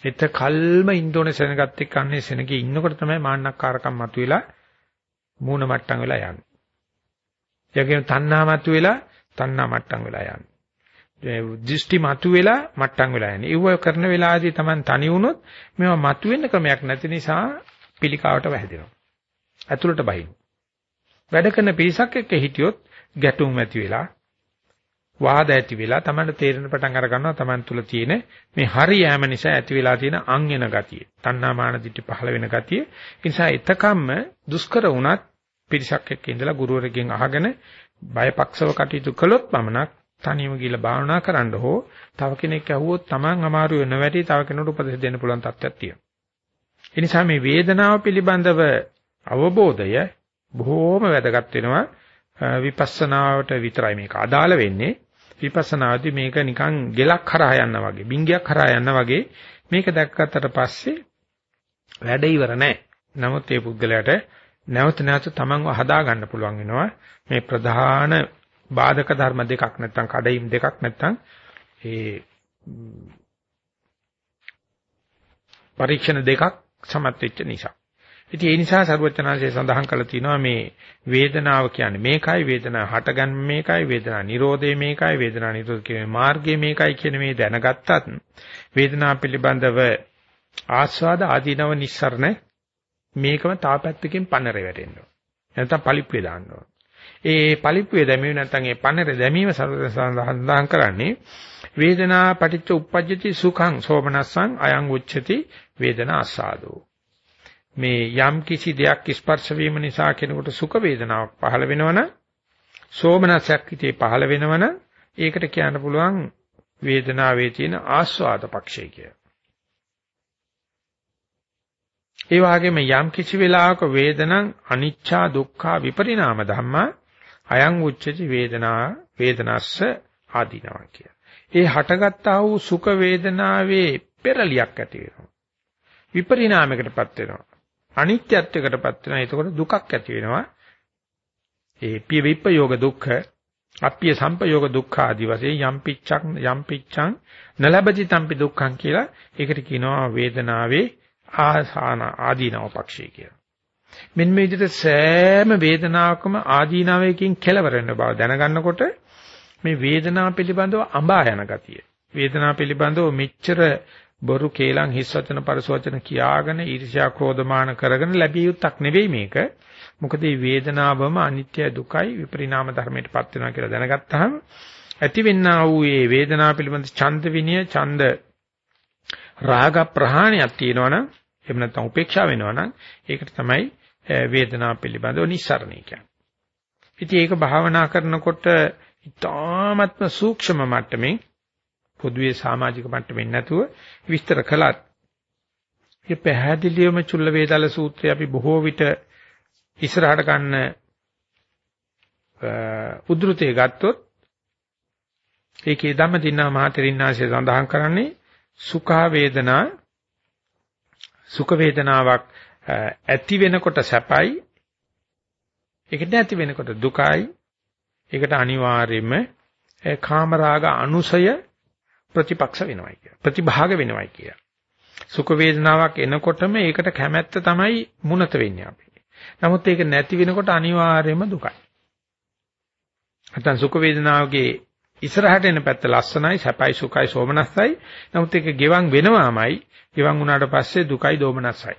එත කල්ම ඉන්දෝනේ සෙනගත් එක්ක අන්නේ සෙනගේ ඉන්නකොට තමයි මාන්නක්කාරකම් මතුවෙලා මූණ මට්ටම් වෙලා යන්නේ. යකින තණ්හා මතුවෙලා තණ්හා මට්ටම් වෙලා යන්නේ. දෘෂ්ටි මතුවෙලා මට්ටම් වෙලා යන්නේ. ඒව කරන වෙලාවදී Taman තනි වුණොත් මේවා මතුවෙන්න ක්‍රමයක් නැති නිසා පිළිකාවට වැහැදෙනවා. ඇතුළට බහිනවා. වැඩ කරන පිරිසක් එක්ක හිටියොත් ගැටුම් ඇති වෙලා වාද ඇති වෙලා Tamanට තේරෙන පටන් අර ගන්නවා Taman තුල තියෙන මේ හරි යෑම නිසා ඇති වෙලා තියෙන අං එන ගතිය. තණ්හා මාන දිටි පහළ වෙන ගතිය. ඒ නිසා එතකම්ම දුෂ්කර වුණත් පිරිසක් එක්ක ඉඳලා ගුරුවරගෙන් අහගෙන බයපක්ෂව කටයුතු කළොත් පමණක් තනියම ගිහිල්ලා භාවනා කරන්න හෝ තව කෙනෙක් ඇහුවොත් Taman අමාරු වෙන වැඩි තව කෙනෙකුට උපදෙස් දෙන්න පුළුවන් තත්ත්වයක් තියෙනවා. ඒ නිසා මේ වේදනාව පිළිබඳව අවබෝධය බොහෝම වැදගත් වෙනවා විපස්සනාවට විතරයි මේක අදාළ වෙන්නේ විපස්සනාදී මේක නිකන් ගෙලක් හරහා යනවා වගේ, බින්ගයක් හරහා යනවා වගේ මේක දැක්කට පස්සේ වැඩ ඉවර නැහැ. නමුත් මේ පුද්ගලයාට නැවත නැවත තමන්ව හදා ගන්න පුළුවන් වෙනවා. මේ ප්‍රධාන බාධක ධර්ම දෙකක් නැත්තම් කඩයිම් දෙකක් නැත්තම් ඒ පරීක්ෂණ දෙකක් සමත් වෙච්ච නිසා. ඉතින් ඒ නිසා සර්වචනාංශය සඳහන් කළා තියෙනවා මේ වේදනාව කියන්නේ මේකයි වේදනාව හටගන්න මේකයි වේදනා නිරෝධය මේකයි වේදනා නිරෝධ කියන මාර්ගය මේකයි කියන මේ දැනගත්තත් වේදනාව පිළිබඳව ආස්වාද ආදීනව නිස්සරණ මේකම තාපැත්තකින් පන්නරේ වැටෙනවා. නැත්නම් පලිප්පේ දාන්නවා. ඒ පලිප්පේ දැමීම නැත්නම් ඒ පන්නරේ දැමීම සඳහන් කරන්නේ වේදනා පටිච්ච උප්පජ්ජති සුඛං සෝමනස්සං අයං උච්චති වේදනා ආසාදෝ මේ යම් කිසි දෙයක් ස්පර්ශ වීම නිසා කෙනෙකුට සුඛ වේදනාවක් පහළ වෙනවනම් සෝමනසයක් හිතේ පහළ වෙනවනම් ඒකට කියන්න පුළුවන් වේදනාවේ තියෙන ආස්වාද පක්ෂය කිය. ඒ වගේම යම් කිසි වෙලාවක වේදනං අනිච්චා දුක්ඛා විපරිණාම ධම්මා අයං උච්චති වේදනා වේදනස්ස ආදීනවා කිය. ඒ හටගත්තා වූ සුඛ වේදනාවේ පෙරලියක් ඇති වෙනවා. විපරිණාමයකටපත් වෙනවා. අනිත්‍යත්වයකටපත් වෙනවා. එතකොට දුකක් ඇති වෙනවා. ඒ පිය විප්පයෝග දුක්ඛ, අප්පිය සම්පයෝග දුක්ඛ ආදී වශයෙන් යම් පිච්ඡක් යම් පිච්ඡං නලබති තම්පි දුක්ඛං කියලා ඒකට කියනවා වේදනාවේ ආසාන ආදීනව පක්ෂය කියලා. මෙන්න මේ විදිහට සෑම වේදනාවකම ආදීනාවයකින් කෙලවර වෙන බව දැනගන්නකොට මේ වේදනාව පිළිබඳව අඹා යන ගතිය. වේදනාව පිළිබඳව මෙච්චර බොරු කේලම් හිස් වචන පරසවචන කියාගෙන ඊර්ෂ්‍යා ක්‍රෝධමාන කරගෙන ලැබිය යුත්තක් නෙවෙයි මේක. මොකද මේ වේදනාවම අනිත්‍ය දුකයි විපරිණාම ධර්මයටපත් වෙනවා කියලා දැනගත්තාම ඇතිවෙන්නා වූ මේ වේදනාව පිළිබඳ ඡන්ද විනය ඡන්ද රාග ප්‍රහාණයක් තියෙනවනම් එහෙම නැත්නම් උපේක්ෂා වෙනවනම් ඒකට තමයි වේදනාව පිළිබඳව නිස්සරණය කියන්නේ. ඉතින් ඒක භාවනා කරනකොට ඉතාමත්ම සූක්ෂම මට්ටමින් පොදුවේ සමාජික මට්ටමින් නැතුව විස්තර කළත් ඒ පැහැදිලිවම චුල්ල වේදාල සූත්‍රය අපි බොහෝ විට ඉස්සරහට ගන්න උද්ෘතය ගත්තොත් ඒකේ ධම්මදින්නා මහතෙරින්නාංශය සඳහන් කරන්නේ සුඛ වේදනා සුඛ වේදනාවක් ඇති වෙනකොට සැපයි ඒකට නැති වෙනකොට දුකයි ඒකට අනිවාර්යයෙන්ම කාමරාග අනුසය ප්‍රතිපක්ෂ වෙනවයි කිය. ප්‍රතිභාග වෙනවයි කිය. සුඛ වේදනාවක් එනකොටම ඒකට කැමැත්ත තමයි මුනත වෙන්නේ අපි. නමුත් ඒක නැති වෙනකොට අනිවාර්යයෙන්ම දුකයි. නැත්නම් සුඛ වේදනාවගේ ඉස්සරහට එන පැත්ත ලස්සනයි, සැපයි, සුඛයි, සෝමනස්සයි. නමුත් ඒක ගෙවන් වෙනවාමයි. ගෙවන් වුණාට පස්සේ දුකයි, දෝමනස්සයි.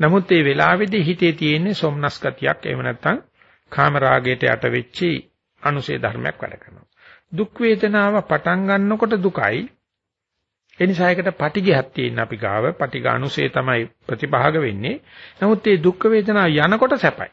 නමුත් මේ වෙලාවේදී හිතේ තියෙන්නේ සොම්නස් ගතියක් එහෙම නැත්නම් කාම රාගයට යට වෙච්චි අනුසේ ධර්මයක් වැඩ කරනවා. දුක් වේදනාව පටන් ගන්නකොට දුකයි. ඒ නිසා ඒකට පටිඝයක් තියෙන අපි ගාව පටිඝ අනුසේ තමයි ප්‍රතිභාග වෙන්නේ. නමුත් මේ දුක් වේදනාව යනකොට සැපයි.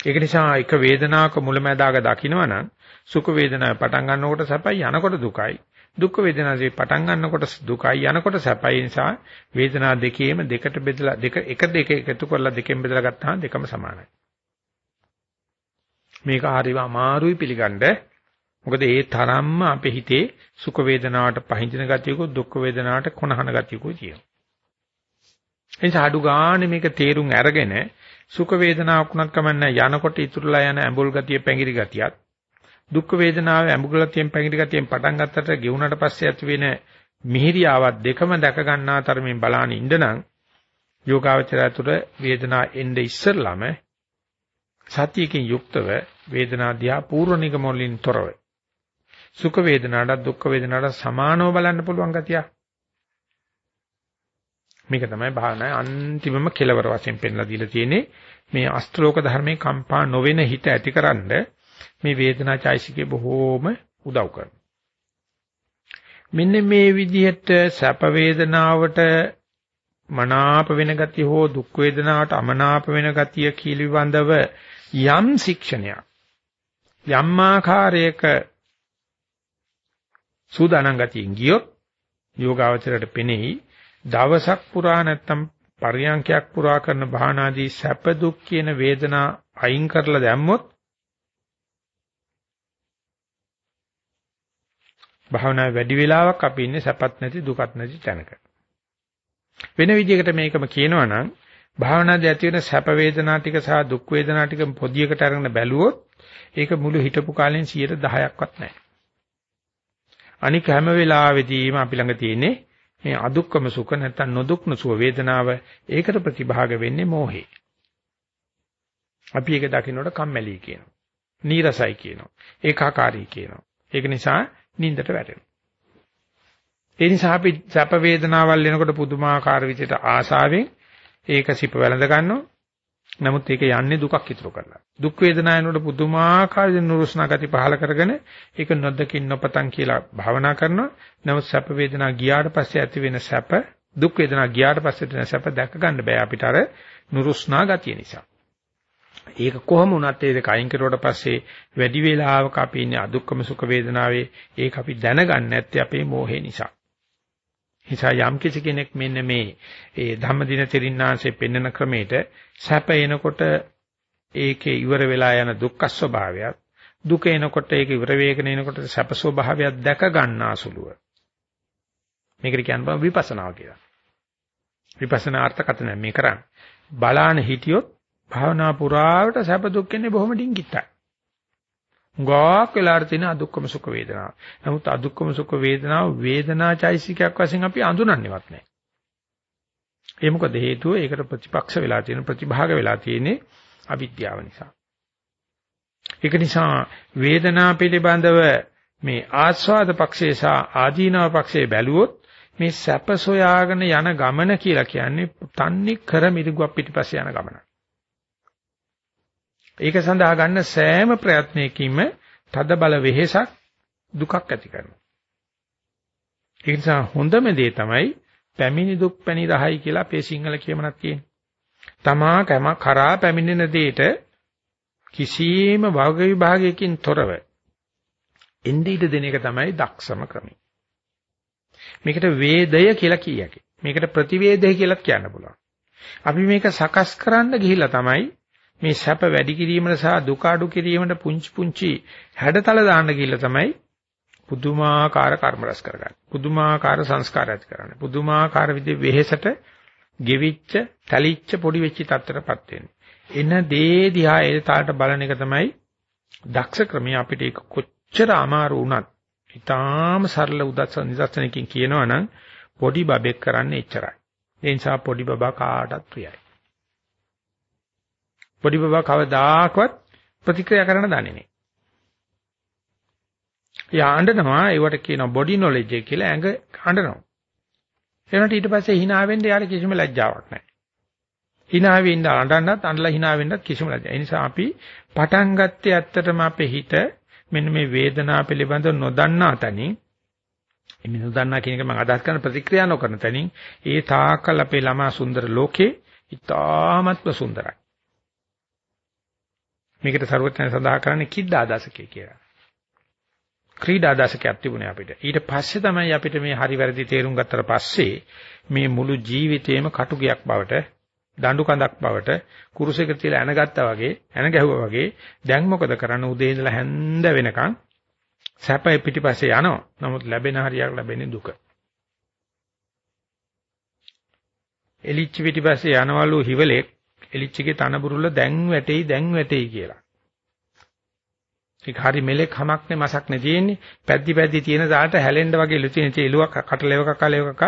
ඒක නිසා එක වේදනාවක මුලැමැදාක දකින්නවනම් සුඛ වේදනාව පටන් ගන්නකොට සැපයි යනකොට දුකයි. දුක් වේදනාවේ පටන් ගන්නකොට දුකයි යනකොට සැපයි නිසා වේදනා දෙකේම දෙකට බෙදලා දෙක එක දෙක එකතු කරලා දෙකෙන් බෙදලා ගත්තාම දෙකම සමානයි. මේක හරිම අමාරුයි පිළිගන්න. මොකද ඒ තරම්ම අපේ හිතේ සුඛ වේදනාවට පහඳින ගතියකුත් දුක් වේදනාවට කොනහන ගතියකුත් තියෙනවා. එනිසා අඩු ගන්න මේක තේරුම් අරගෙන සුඛ වේදනාවක් උනත් කමන්නේ යනකොට ඉතුරුලා යන ඇඹුල් ගතිය පැංගිරි ගතියක් දුක් වේදනාව ඇඹුල් ගතියෙන් පැංගිරි ගතියෙන් පටන් ගත්තට ගෙවුනට පස්සේ ඇති වෙන මිහිරියාවක් දෙකම දැක ගන්නා තරමින් බලාන ඉඳනං යෝගාවචරය තුළ වේදනා එnde ඉස්සරළම සතියකින් යුක්තව වේදනා දිහා පූර්ව නිගමවලින් තොරව. සුඛ වේදනාට දුක්ඛ වේදනාට සමානව බලන්න පුළුවන් ගතිය මේක තමයි භාවනාවේ අන්තිමම කෙලවර වශයෙන් පෙන්ලා දීලා තියෙන්නේ. මේ අස්ත්‍රෝක ධර්මයේ කම්පා නොවෙන හිත ඇතිකරනද මේ වේදනා චෛසිකේ බොහෝම උදව් කරනවා. මෙන්න මේ විදිහට සැප වේදනාවට මනාප වෙන ගතිය හෝ දුක් වේදනාවට අමනාප වෙන ගතිය කීලිවඳව යම් ශික්ෂණයක් යම් ආකාරයක සූදානම් ගතියෙන් ගියොත් යෝගාවචරයට පෙනෙයි දවසක් පුරා නැත්තම් පරියන්කයක් පුරා කරන භාවනාදී සැප දුක් කියන වේදනා අයින් කරලා දැම්මොත් භාවනාවේ වැඩි වෙලාවක් අපි ඉන්නේ සැපත් නැති දුකත් නැති තැනක. වෙන විදිහකට මේකම කියනවා නම් භාවනාදී ඇති වෙන සැප වේදනා ටික සහ දුක් වේදනා ටික පොදියකට අරගෙන බැලුවොත් ඒක මුළු හිටපු කාලෙන් 10%ක්වත් නැහැ. අනික හැම වෙලාවෙදීම අපි ළඟ තියෙන්නේ මේ අදුක්කම සුඛ නැත්තම් නොදුක්න සුව වේදනාව ඒකට ප්‍රතිභාග වෙන්නේ මෝහේ. අපි ඒක දකින්නකොට කම්මැලි කියනවා. නීරසයි කියනවා. ඒකාකාරී කියනවා. ඒක නිසා නින්දට වැටෙනවා. ඒ නිසා අපි සැප වේදනාවල් එනකොට පුදුමාකාර විදිහට ආසාවෙන් ඒක සිප වැළඳ ගන්නවා. නමුත් ඒක යන්නේ දුකක් ඉතුරු කරලා. දුක් වේදනාවනොට පුදුමාකාර නුරුස්නා ගති පහල කරගෙන ඒක නොදකින් නොපතන් කියලා භාවනා කරනවා. නමුත් සැප වේදනා ගියාට පස්සේ ඇති වෙන සැප දුක් වේදනා ගියාට පස්සේ තියෙන සැප දැක ගන්න බෑ අපිට අර නුරුස්නා ගතිය නිසා. ඒක කොහොම වුණත් ඒක අයින් කරුවට පස්සේ වැඩි වේලාවක අපි ඉන්නේ අදුක්කම සුඛ වේදනාවේ ඒක අපි දැනගන්නේ නැත්තේ අපේ මෝහේ නිසා. නිසා යම් කිසි කෙනෙක් මෙන්න මේ ඒ ධම්මදින තෙරින්නාංශයේ පෙන්වන ක්‍රමයට සැප එනකොට ඒකේ ඉවර වෙලා යන දුක්ඛ ස්වභාවයත් දුක එනකොට ඒක ඉවර වේගන එනකොට සැප ස්වභාවයක් දැක ගන්නාසුලුව මේකට කියනවා විපස්සනාව කියලා. විපස්සනා අර්ථකථන මේ කරන්නේ. බලාන හිටියොත් භාවනා පුරාවට සැප දුක් කියන්නේ බොහොම ඩිංගිත්තයි. ගාක් වෙලාට තියෙන අදුක්කම සුඛ වේදනාව. නමුත් අදුක්කම සුඛ වේදනාව වේදනාචෛසිකයක් වශයෙන් අපි අඳුනන්නේවත් නැහැ. ඒ මොකද හේතුව ඒකට ප්‍රතිපක්ෂ වෙලා තියෙන ප්‍රතිභාග වෙලා තියෙන්නේ අවිද්‍යාව නිසා. ඒක නිසා වේදනා පිළිබඳව මේ ආස්වාද පක්ෂේ සහ ආදීනව පක්ෂේ බැලුවොත් මේ සැප සොයාගෙන යන ගමන කියලා කියන්නේ තන්නේ කර මිරිගුවක් පිටිපස්සේ යන ගමන. ඒක සඳහා ගන්න සෑම ප්‍රයත්නයකින්ම තද බල වෙහෙසක් දුකක් ඇති කරනවා. ඒ නිසා හොඳම දේ තමයි පැමිණි දුක් පැණි රහයි කියලා අපේ සිංහල කියමනක් කියන්නේ. තමා කම කරා පැමිණෙන දෙයට කිසියම් භාග විභාගයකින් තොරව එන්නේ ඉඳ දෙන එක තමයි දක්ෂම ක්‍රමය. මේකට වේදය කියලා කියයකි. මේකට ප්‍රතිවේදය කියලාත් කියන්න පුළුවන්. අපි මේක සකස් කරන්න ගිහිල්ලා තමයි මේ සැප වැඩි කිරීමට සහ දුක අඩු කිරීමට පුංචි පුංචි හැඩතල දාන්න ගිහිල්ලා තමයි පුදුමාකාර කර්ම රැස් කරගන්නේ. පුදුමාකාර සංස්කාර ඇති කරන්නේ. පුදුමාකාර විදිහේ වෙහෙසට ගෙවිච්ච, තලිච්ච පොඩි වෙච්ච තත්ත්වයටපත් වෙන්නේ. එන දේ දිහා ඒ තාලට බලන එක තමයි දක්ෂ ක්‍රමය අපිට ඒක කොච්චර අමාරු වුණත් ඊටාම සරල උදස්ස නිදර්ශනකින් කියනවා නම් පොඩි බබෙක් කරන්නේ එච්චරයි. ඒ නිසා පොඩි බබා කාටත් ප්‍රියයි. පොඩි බබා කවදාකවත් ප්‍රතික්‍රියා කරන්න දන්නේ නැහැ. යා අඬනවා ඒවට කියනවා බොඩි නොලෙජ් එක කියලා ඇඟ අඬනවා. එනකොට ඊට පස්සේ hina වෙන්න යාර කිසිම ලැජ්ජාවක් නැහැ. hina වෙන්න අඬන්නත් අඬලා hina වෙන්නත් කිසිම ලැජ්ජාවක්. ඒ නිසා අපි පටන් ගත්තේ ඇත්තටම අපේ හිත මෙන්න මේ වේදනාව පිළිබඳව නොදන්නා තැනින් මේ නොදන්නා කියන එක මම අදහස් කරන ප්‍රතික්‍රියා නොකරන තැනින් ඒ තාකල් අපේ ළමා සුන්දර ලෝකේ ඉතාමත්ම සුන්දරයි. මේකට ਸਰවඥය සඳහා කරන්නේ කිද්දා දශකේ කියලා. ක්‍රීඩා දශකයක් තිබුණේ අපිට. ඊට පස්සේ තමයි අපිට මේ හරි වැරදි තේරුම් ගත්තට පස්සේ මේ මුළු ජීවිතේම කටුගයක් බවට දඬු කඳක් බවට කුරුසයක තියලා ඇනගත්තා වගේ ඇන ගැහුවා වගේ දැන් මොකද කරන්න උදේ ඉඳලා හැන්ද වෙනකන් සැපයි පිටිපස්සේ යනවා. නමුත් ලැබෙන හරියක් ලැබෙන්නේ දුක. එලිච්ච පිටිපස්සේ යනවලු හිවලෙක් එලිච්චගේ තනබුරුල්ල දැන් වැටෙයි දැන් වැටෙයි කියලා. ඒක හරි මෙලෙක් හමක් නේ මසක් නේ තියෙන්නේ. පැද්දි පැද්දි තියෙන දාට හැලෙන්න වගේ ලුතින චේලුවක් කටලෙව කකලෙව කක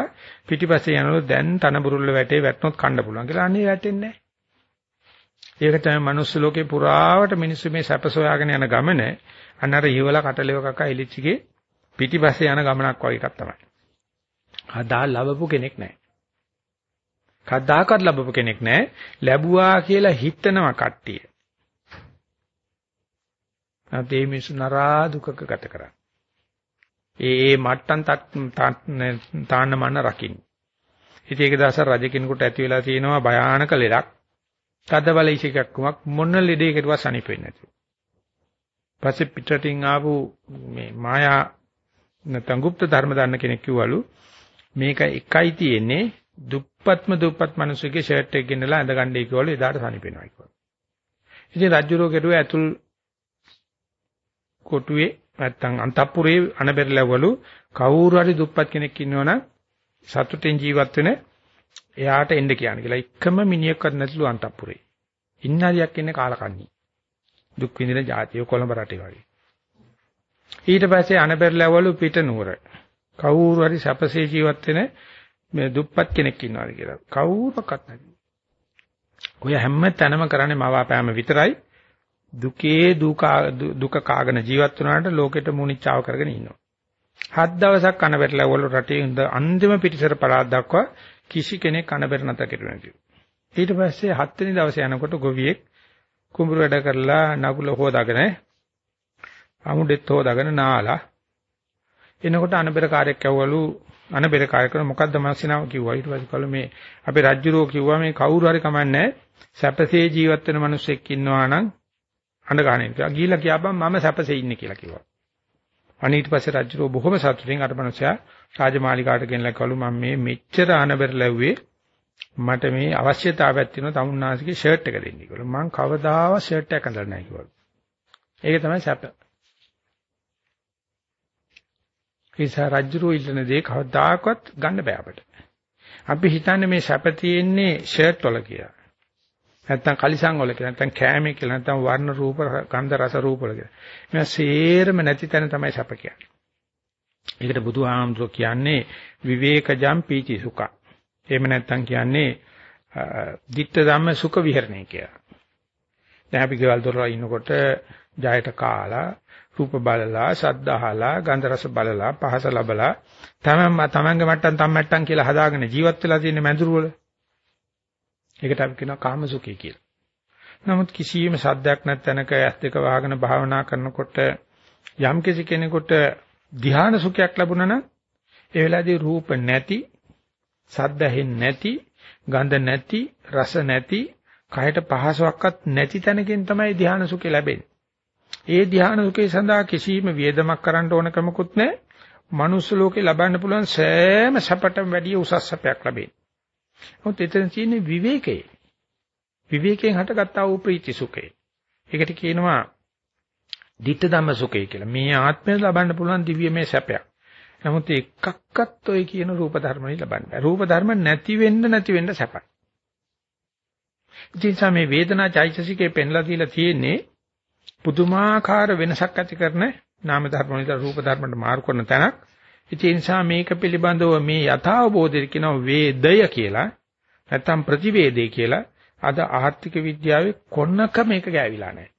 පිටිපස්සේ යනකොට දැන් තනබුරුල්ල වැටේ වැටුනොත් කන්න පුළුවන් කියලා අනේ වැටෙන්නේ නැහැ. ඒක තමයි මනුස්ස ලෝකේ පුරාවට මිනිස්සු මේ සැප සොයාගෙන යන ගමන අන්නර ඊවල කටලෙව කක එලිච්චගේ පිටිපස්සේ යන ගමනක් වගේ එකක් තමයි. අදා ලැබපු කෙනෙක් නැහැ. කද්දාකත් ලැබපු කෙනෙක් නැහැ. ලැබුවා කියලා හිතනවා කට්ටිය. නැත්නම් මේ මිනිස්සු නරා දුකක ගත කරන්නේ. ඒ ඒ මට්ටම් තාන්න මන්න රකින්න. ඉතින් ඒක දවසක් රජ කෙනෙකුට ඇති වෙලා තියෙනවා භයානක ලෙඩක්. තද බල ඉසිකක්කමක් මොන ලෙඩේකටවත් සනීප වෙන්නේ නැතුව. පස්සේ පිටරටින් ආපු මේ මායා නැත්නම් গুপ্ত ධර්ම දන්න කෙනෙක් කිව්වලු මේක එකයි තියෙන්නේ දුප්පත්ම දුප්පත් මිනිස්සුගේ ෂර්ට් එක ගෙනලා ඇඳගන්නයි කිව්වලු එදාට සනීප වෙනවා කිව්වා. ඉතින් රජුරෝ කෙරුවා ඇතුල් කොටුවේ නැත්තම් අන්තපුරේ අනබෙරලවලු කවුරු හරි දුප්පත් කෙනෙක් ඉන්නවනම් සතුටෙන් ජීවත් වෙන එයාට එන්න කියන්නේ කියලා. එකම මිනිහෙක්වත් නැතිලු අන්තපුරේ. ඉන්න හරියක් ඉන්නේ කාලකන්ණි. දුක් විඳින જાතිය කොළඹ රටේ වගේ. ඊට පස්සේ අනබෙරලවලු පිට නුවර. කවුරු හරි සැපසේ ජීවත් වෙන මේ දුප්පත් කෙනෙක් ඉන්නවාද කියලා. කවුරක්වත් නැති. ඔය හැම තැනම කරන්නේ මවාපෑම විතරයි. දුකේ දුක කාගෙන ජීවත් වුණාට ලෝකෙට මුනිච්චාව කරගෙන ඉන්නවා. හත් දවසක් කන බැටලවල රටේ ඉඳ අන්තිම පිටිසර පළාත් දක්වා කිසි කෙනෙක් කන බැර නැත කෙරුවේ නැතිව. ඊට පස්සේ හත් වෙනි දවසේ යනකොට ගොවියෙක් කුඹුරු වැඩ කරලා නගුල හොදාගෙන අමුඩෙත් හොදාගෙන නාලා එනකොට අනබෙර කාර්යයක් ඇවවලු අනබෙර කාර්යකරන මොකද්ද මාසිනාව කිව්වා ඊට පස්සේ කළා මේ අපේ රජ්ජුරෝ කිව්වා මේ කවුරු හරි කමන්නේ සැපසේ ජීවත් වෙන මිනිස්සෙක් ඉන්නවා නම් අඬ ගන්න කියලා. ගිහිල්ලා කියාපම් මම සැපසේ ඉන්නේ කියලා කිව්වා. අනේ ඊට පස්සේ රජුරෝ බොහොම සතුටින් අර මනුස්සයා රාජමාලිකාට ගෙනලා කළු මම මේ මෙච්චර අනබර ලැබුවේ මට මේ අවශ්‍යතාවයක් තියෙනවා තමුන්නාසිකේ ෂර්ට් එක දෙන්න කියලා. මං කවදාවත් ෂර්ට් එකක් අඳලා නැහැ කිව්වා. ඒක තමයි සැප. ඒසා රජුරෝ ඉල්ලන දේ කවදාකවත් ගන්න බෑ අපිට. අපි හිතන්නේ මේ සැප තියෙන්නේ ෂර්ට් වල කියලා. නැත්තම් කලිසම් වල කියලා නැත්තම් කෑමේ කියලා නැත්තම් වර්ණ රූප ගන්ධ රස රූප වල කියලා. මේවා සේරම නැති තැන තමයි සැප කියන්නේ. ඒකට බුදුහාමුදුරුවෝ කියන්නේ විවේකජම් පීති සුඛ. එහෙම නැත්තම් කියන්නේ ditta ධම්ම සුඛ විහරණය කියලා. දැන් අපි ගෙවල් දොරවල් ඉන්නකොට ජයට කාලා රූප බලලා ශබ්ද අහලා ගන්ධ රස බලලා පහස ලබලා තමම තමන්ගේ මට්ටම් තම මට්ටම් කියලා හදාගෙන ජීවත් වෙලා තියෙන මැදුරු වල ඒකට අපි කියනවා කාමසුඛය කියලා. නමුත් කිසියම් සද්දයක් නැත්නම්ක ඇස් දෙක වහගෙන භාවනා කරනකොට යම් කිසි කෙනෙකුට ධ්‍යාන සුඛයක් ලැබුණා නම් ඒ වෙලාවේදී රූප නැති, සද්ද ඇහෙන්නේ නැති, ගන්ධ නැති, රස නැති, කයට පහසුවක්වත් නැති තැනකින් තමයි ධ්‍යාන සුඛය ලැබෙන්නේ. ඒ ධ්‍යාන සුඛය සඳහා කිසිම වියදමක් කරන්න ඕන කමකුත් නැහැ. මනුස්ස ලෝකේ ලබන්න පුළුවන් සෑම සැපටම වැඩිය උසස් සැපයක් ලැබෙන්නේ. මොකද එතන තියෙන්නේ විවේකයේ. විවේකයෙන් හටගත්තා වූ ප්‍රීති සුඛය. ඒකට කියනවා ditta dhamma සුඛය කියලා. මේ ආත්මය ලබන්න පුළුවන් දිව්‍යමය සැපයක්. නමුත් එකක්වත් ඔය කියන රූප ධර්ම වලින් ලබන්න බෑ. රූප ධර්ම නැති වෙන්න නැති වෙන්න සැපයි. ඉතින් මේ වේදනා චෛතසිකේ පෙන්ලා දීලා තියෙන්නේ පුදුමාකාර වෙනසක් ඇති කරන නාම ධර්ම වලින් රූප ධර්මකට මාරු කරන තැනක්. ඒ නිසා මේක පිළිබඳව මේ යථාබෝධය කියනවා වේදය කියලා. නැත්තම් ප්‍රතිවේදේ කියලා. අද ආර්ථික විද්‍යාවේ කොන්නක මේක ගෑවිලා නැහැ.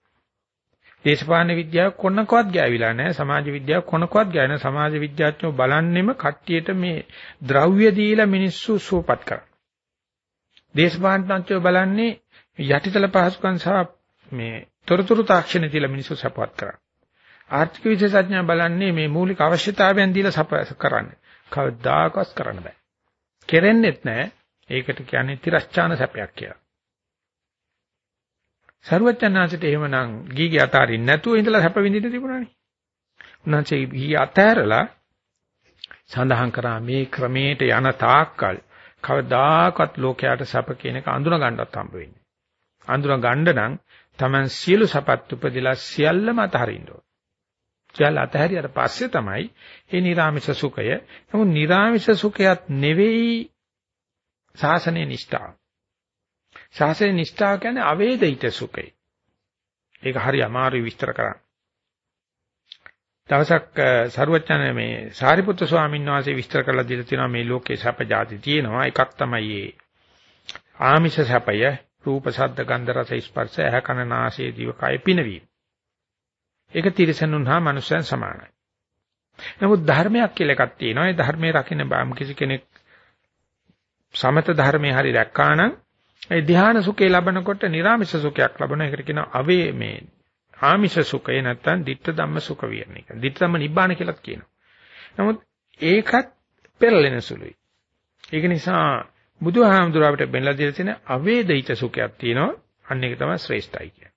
දේශපාලන විද්‍යාව කොනකවත් ගෑවිලා නැහැ. සමාජ විද්‍යාව කොනකවත් ගෑ නැහැ. සමාජ විද්‍යාඥයෝ බලන්නෙම කට්ටියට මේ ද්‍රව්‍ය දීලා මිනිස්සු සුවපත් කරා. දේශපාලනඥයෝ බලන්නේ යටිතල පහසුකම් සහ මේ තොරතුරු තාක්ෂණ දීලා මිනිස්සු සපවත් කරා. ආර්ථික විශේෂඥයා බලන්නේ මේ මූලික අවශ්‍යතාවයන් දීලා සප කරන්නේ. කවදාකවත් කරන්න බෑ. කෙරෙන්නෙත් නැහැ. ඒකට කියන්නේ තිරස්චාන සැපයක් කියලා. සරුවචනාංශයට එහෙමනම් ගීගේ අතාරින්න නැතුව ඉඳලා හැප විඳින්න තිබුණානේ. උන්වහන්සේ ගී අතහැරලා සඳහන් කරා මේ ක්‍රමයට යන තාක්කල් කවදාකවත් ලෝකයට සැප කියන එක අඳුන ගන්නවත් හම්බ වෙන්නේ. අඳුන ගන්න නම් Taman සියලු සපත් උපදලා සියල්ලම අතහරින්න ඕන. සියල්ල අතහැරියට පස්සේ තමයි මේ නිර්ාමිෂ සුඛය. නමුත් නිර්ාමිෂ සුඛයත් නෙවෙයි සාසනේ නිෂ්ඨාව. ශාසනය නිෂ්ඨාව කියන්නේ අවේදිත සුඛය. ඒක හරි අමාරුයි විස්තර කරන්න. දවසක් සරුවචන මේ සාරිපුත්‍ර ස්වාමීන් වහන්සේ විස්තර කරලා දීලා තියෙනවා මේ ලෝකේ සැප જાති තියෙනවා. එකක් තමයි ඒ ආමිෂ සැපය, රූප, ශබ්ද, ගන්ධ, රස, ස්පර්ශ, ඇහ, කන, නාසය, දිව, කය පිනවීම. ඒක තිරසනුන් හා මනුස්සයන් සමානයි. නමුත් ධර්මයක් කියලා එකක් තියෙනවා. ඒ ධර්මයේ රකින්න බාම් කිසි කෙනෙක් සමත ධර්මයේ හරි දැක්කා නම් ඒ ධ්‍යාන සුඛේ ලබනකොට නිර්ාමිෂ සුඛයක් ලබන එකට කියනවා අවේ මේ ආමිෂ සුඛය නැත්තම් ditta ධම්ම සුඛ වියන එක. ditta ධම්ම නිබ්බාන කියලාත් කියනවා. නමුත් ඒකත් පෙරලෙන සුළුයි. ඒක නිසා බුදුහාමුදුර අපිට බෙන්ලා දීලා තියෙන අවේදිත සුඛයක් තියෙනවා. අන්න ඒක තමයි ශ්‍රේෂ්ඨයි කියන්නේ.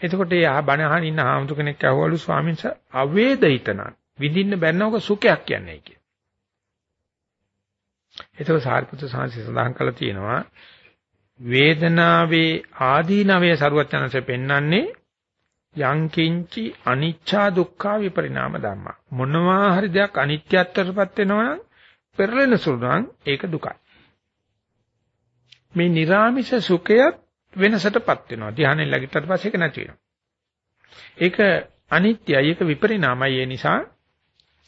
එතකොට ඒ බණ අහන ඉන්න හාමුදුර කෙනෙක් අහවලු ස්වාමීන් වහන්සේ අවේදිත නම් විඳින්න බැන්නවක සුඛයක් කියන්නේ කිය. ඒතකොට සාරිපුත්‍ර සාංශය සඳහන් කළා තියෙනවා වේදනාවේ ආදීනවය සරුවචනanse පෙන්වන්නේ යංකින්චි අනිච්චා දුක්ඛා විපරිණාම ධම්මා මොනවා හරි දෙයක් අනිත්‍යත්වයටපත් වෙනවා නම් පෙරලෙන සුළු නම් ඒක දුකයි මේ නිර්ාමිෂ සුඛයත් වෙනසටපත් වෙනවා. ධානයෙන් ලැබිටට පස්සේ ඒක නැති වෙනවා. ඒක අනිත්‍යයි, ඒක විපරිණාමයි. ඒ නිසා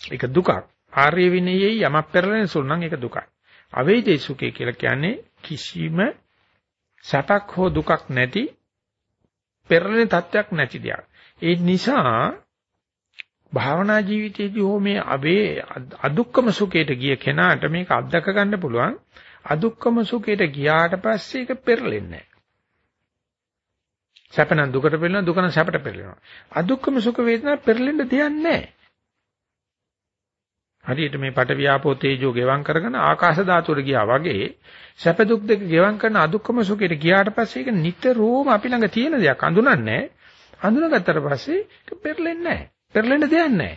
ඒක දුකක්. ආර්ය විනයේ යමක් පෙරලෙන සුළු නම් ඒක දුකයි. අවේජේ සුඛය කියලා කියන්නේ කිසිම සැපක් හෝ දුකක් නැති පෙරලෙන තත්යක් නැති දෙයක්. ඒ නිසා භාවනා ජීවිතයේදී හෝ මේ අවේ අදුක්කම සුඛයට ගිය කෙනාට මේක අත්දක ගන්න පුළුවන්. අදුක්කම සුඛයට ගියාට පස්සේ ඒක පෙරලෙන්නේ නැහැ. සැප නම් දුකට පෙරලෙනවා දුක නම් සැපට පෙරලෙනවා. අදුක්කම සුඛ වේදනා පෙරලෙන්න දෙයක් නැහැ. හරියට මේ පට වියාපෝ තේජෝ ගෙවම් කරගෙන ආකාශ ධාතුවට ගියා වගේ සැප දුක් දෙක ගෙවම් කරන අදුක්කම සුඛයට ගියාට පස්සේ ඒක නිතරම අපි ළඟ තියෙන දෙයක් අඳුනන්නේ අඳුනගත්තට පස්සේ ඒක පෙරලෙන්නේ නැහැ පෙරලෙන්න දෙයක් නැහැ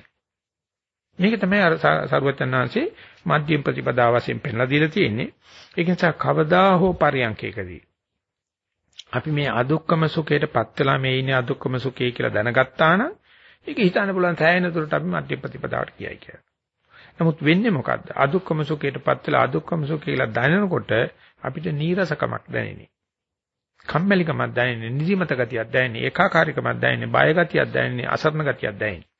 මේක තමයි අර සරුවචනාංශේ මධ්‍යම ප්‍රතිපදාව වශයෙන් පෙන්ලා දීලා තියෙන්නේ ඒක නිසා කවදා හෝ පරියන්කේකදී අපි මේ අදුක්කම සුඛයටපත් වෙලා මේ ඉන්නේ අදුක්කම සුඛය කියලා දැනගත්තා නම් ඒක හිතන්න පුළුවන් සෑහෙන දුරට අපි මධ්‍ය ප්‍රතිපදාවට කියයි කියලා නමුත් වෙන්නේ මොකද්ද? අදුක්කම සුඛයටපත් වෙලා අදුක්කම සුඛ කියලා දැනෙනකොට අපිට නීරසකමක් දැනෙන්නේ. කම්මැලිකමක් දැනෙන්නේ, නිදිමත ගතියක් දැනෙන්නේ, ඒකාකාරීකමක් දැනෙන්නේ, බය ගතියක් දැනෙන්නේ, අසරණ ගතියක් දැනෙන්නේ.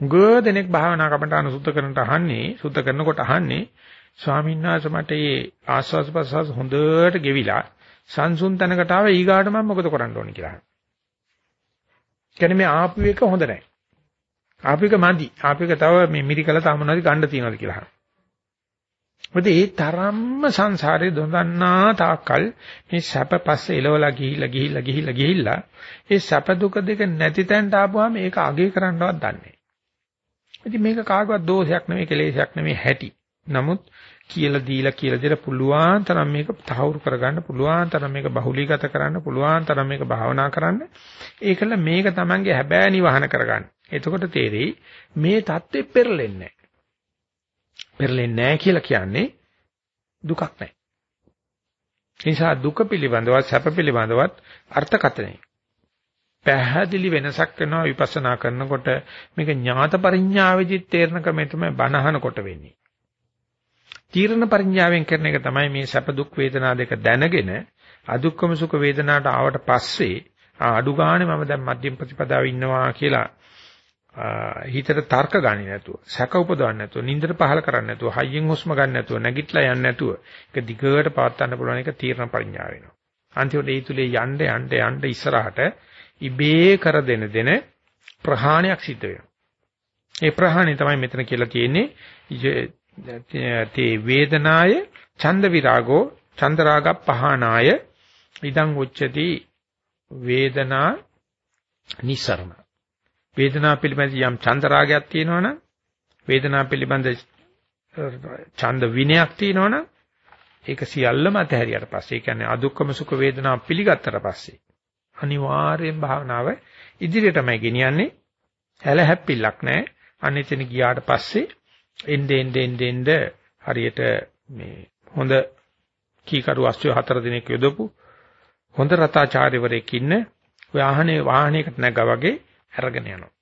ගොඩනෙක් භාවනා කමටහන සුද්ධ කරනට අහන්නේ, සුද්ධ කරනකොට අහන්නේ ස්වාමීන් වහන්සේ මට මේ ආස්වාද ප්‍රසවාස හොඳට ගෙවිලා සංසුන් තැනකට ආව ඊගාට මම මොකද කරන්න ඕනේ කියලා. කියන්නේ මේ ආපු එක හොඳ නැහැ. ආපු එක මදි. ආපු එක තව මේ මිරිකල තම මොනවද ගන්න තියනවද කියලා අහනවා. මොකද ඒ තරම්ම සංසාරේ දොඳන්නා තාක්කල් මේ සැප පස්සේ එලවලා ගිහිල්ලා ගිහිල්ලා ගිහිල්ලා ගිහිල්ලා ඒ සැප දුක දෙක නැති තැනට ආපුවාම ඒක අගේ කරන්නවත් දන්නේ නැහැ. ඉතින් මේක කාගවත් දෝෂයක් නෙමෙයි කෙලෙසයක් නෙමෙයි හැටි. නමුත් කියලා දීලා කියලා දෙලා පුළුවන් තරම් මේක තහවුරු කරගන්න පුළුවන් තරම් මේක බහුලීගත කරන්න පුළුවන් තරම් මේක භාවනා කරන්න ඒකල මේක Tamange හැබෑ නිවහන කරගන්න. එතකොට තේරෙයි මේ தත්ත්වෙ පෙරලෙන්නේ නැහැ. පෙරලෙන්නේ නැහැ කියලා කියන්නේ දුකක් නැහැ. ඒ නිසා දුක පිළිබඳවත් සැප පිළිබඳවත් අර්ථකථනයි. පැහැදිලි වෙනසක් වෙනවා විපස්සනා කරනකොට මේක ඥාත පරිඥාවෙදි තේරෙන ක්‍රමය තමයි බණහනකොට වෙන්නේ. තීරණ පරිඥාවෙන් කරන එක තමයි මේ සැප දුක් වේදනා දෙක දැනගෙන අදුක්කම සුඛ වේදනාට ආවට පස්සේ අඩු ගානේ මම දැන් මධ්‍යම ප්‍රතිපදාවේ ඉන්නවා කියලා හිතට තර්ක ගන්නේ නැතුව සැක උපදවන්නේ නැතුව නින්දට පහල කරන්නේ නැතුව හයියෙන් හුස්ම ගන්න නැතුව නැගිටලා යන්නේ නැතුව ඒක දිගට පවත්වන්න පුළුවන් එක තීරණ පරිඥා වෙනවා අන්තිමට ඒ තුලේ යන්න යන්න යන්න ඉස්සරහට ඉබේ කර දෙන දෙන ප්‍රහාණයක් සිද්ධ වෙනවා. ඒ ප්‍රහාණය තමයි මෙතන කියලා තියෙන්නේ තේ වේදනාය ඡන්ද විරාගෝ ඡන්ද රාග පහනාය ඉදං උච්චති වේදනා නිසරණ වේදනා පිළිබඳ යම් ඡන්ද රාගයක් තියෙනවනම් වේදනා පිළිබඳ ඡන්ද විනයක් තියෙනවනම් ඒක සියල්ලම අතහැරියට පස්සේ ඒ කියන්නේ අදුක්කම සුඛ වේදනා පිළිගත්තට පස්සේ අනිවාර්යෙන් භාවනාව ඉදිරියටමයි ගෙනියන්නේ හැල හැප්පිලක් නැහැ අනිතින් ගියාට පස්සේ එnde ende ende ende හරියට මේ හොඳ කීකරු අස්සය හතර දිනක් යොදපු හොඳ රතාචාර්යවරයෙක් ඉන්න වාහනේ වාහනයකට නැගා වගේ අරගෙන යනවා.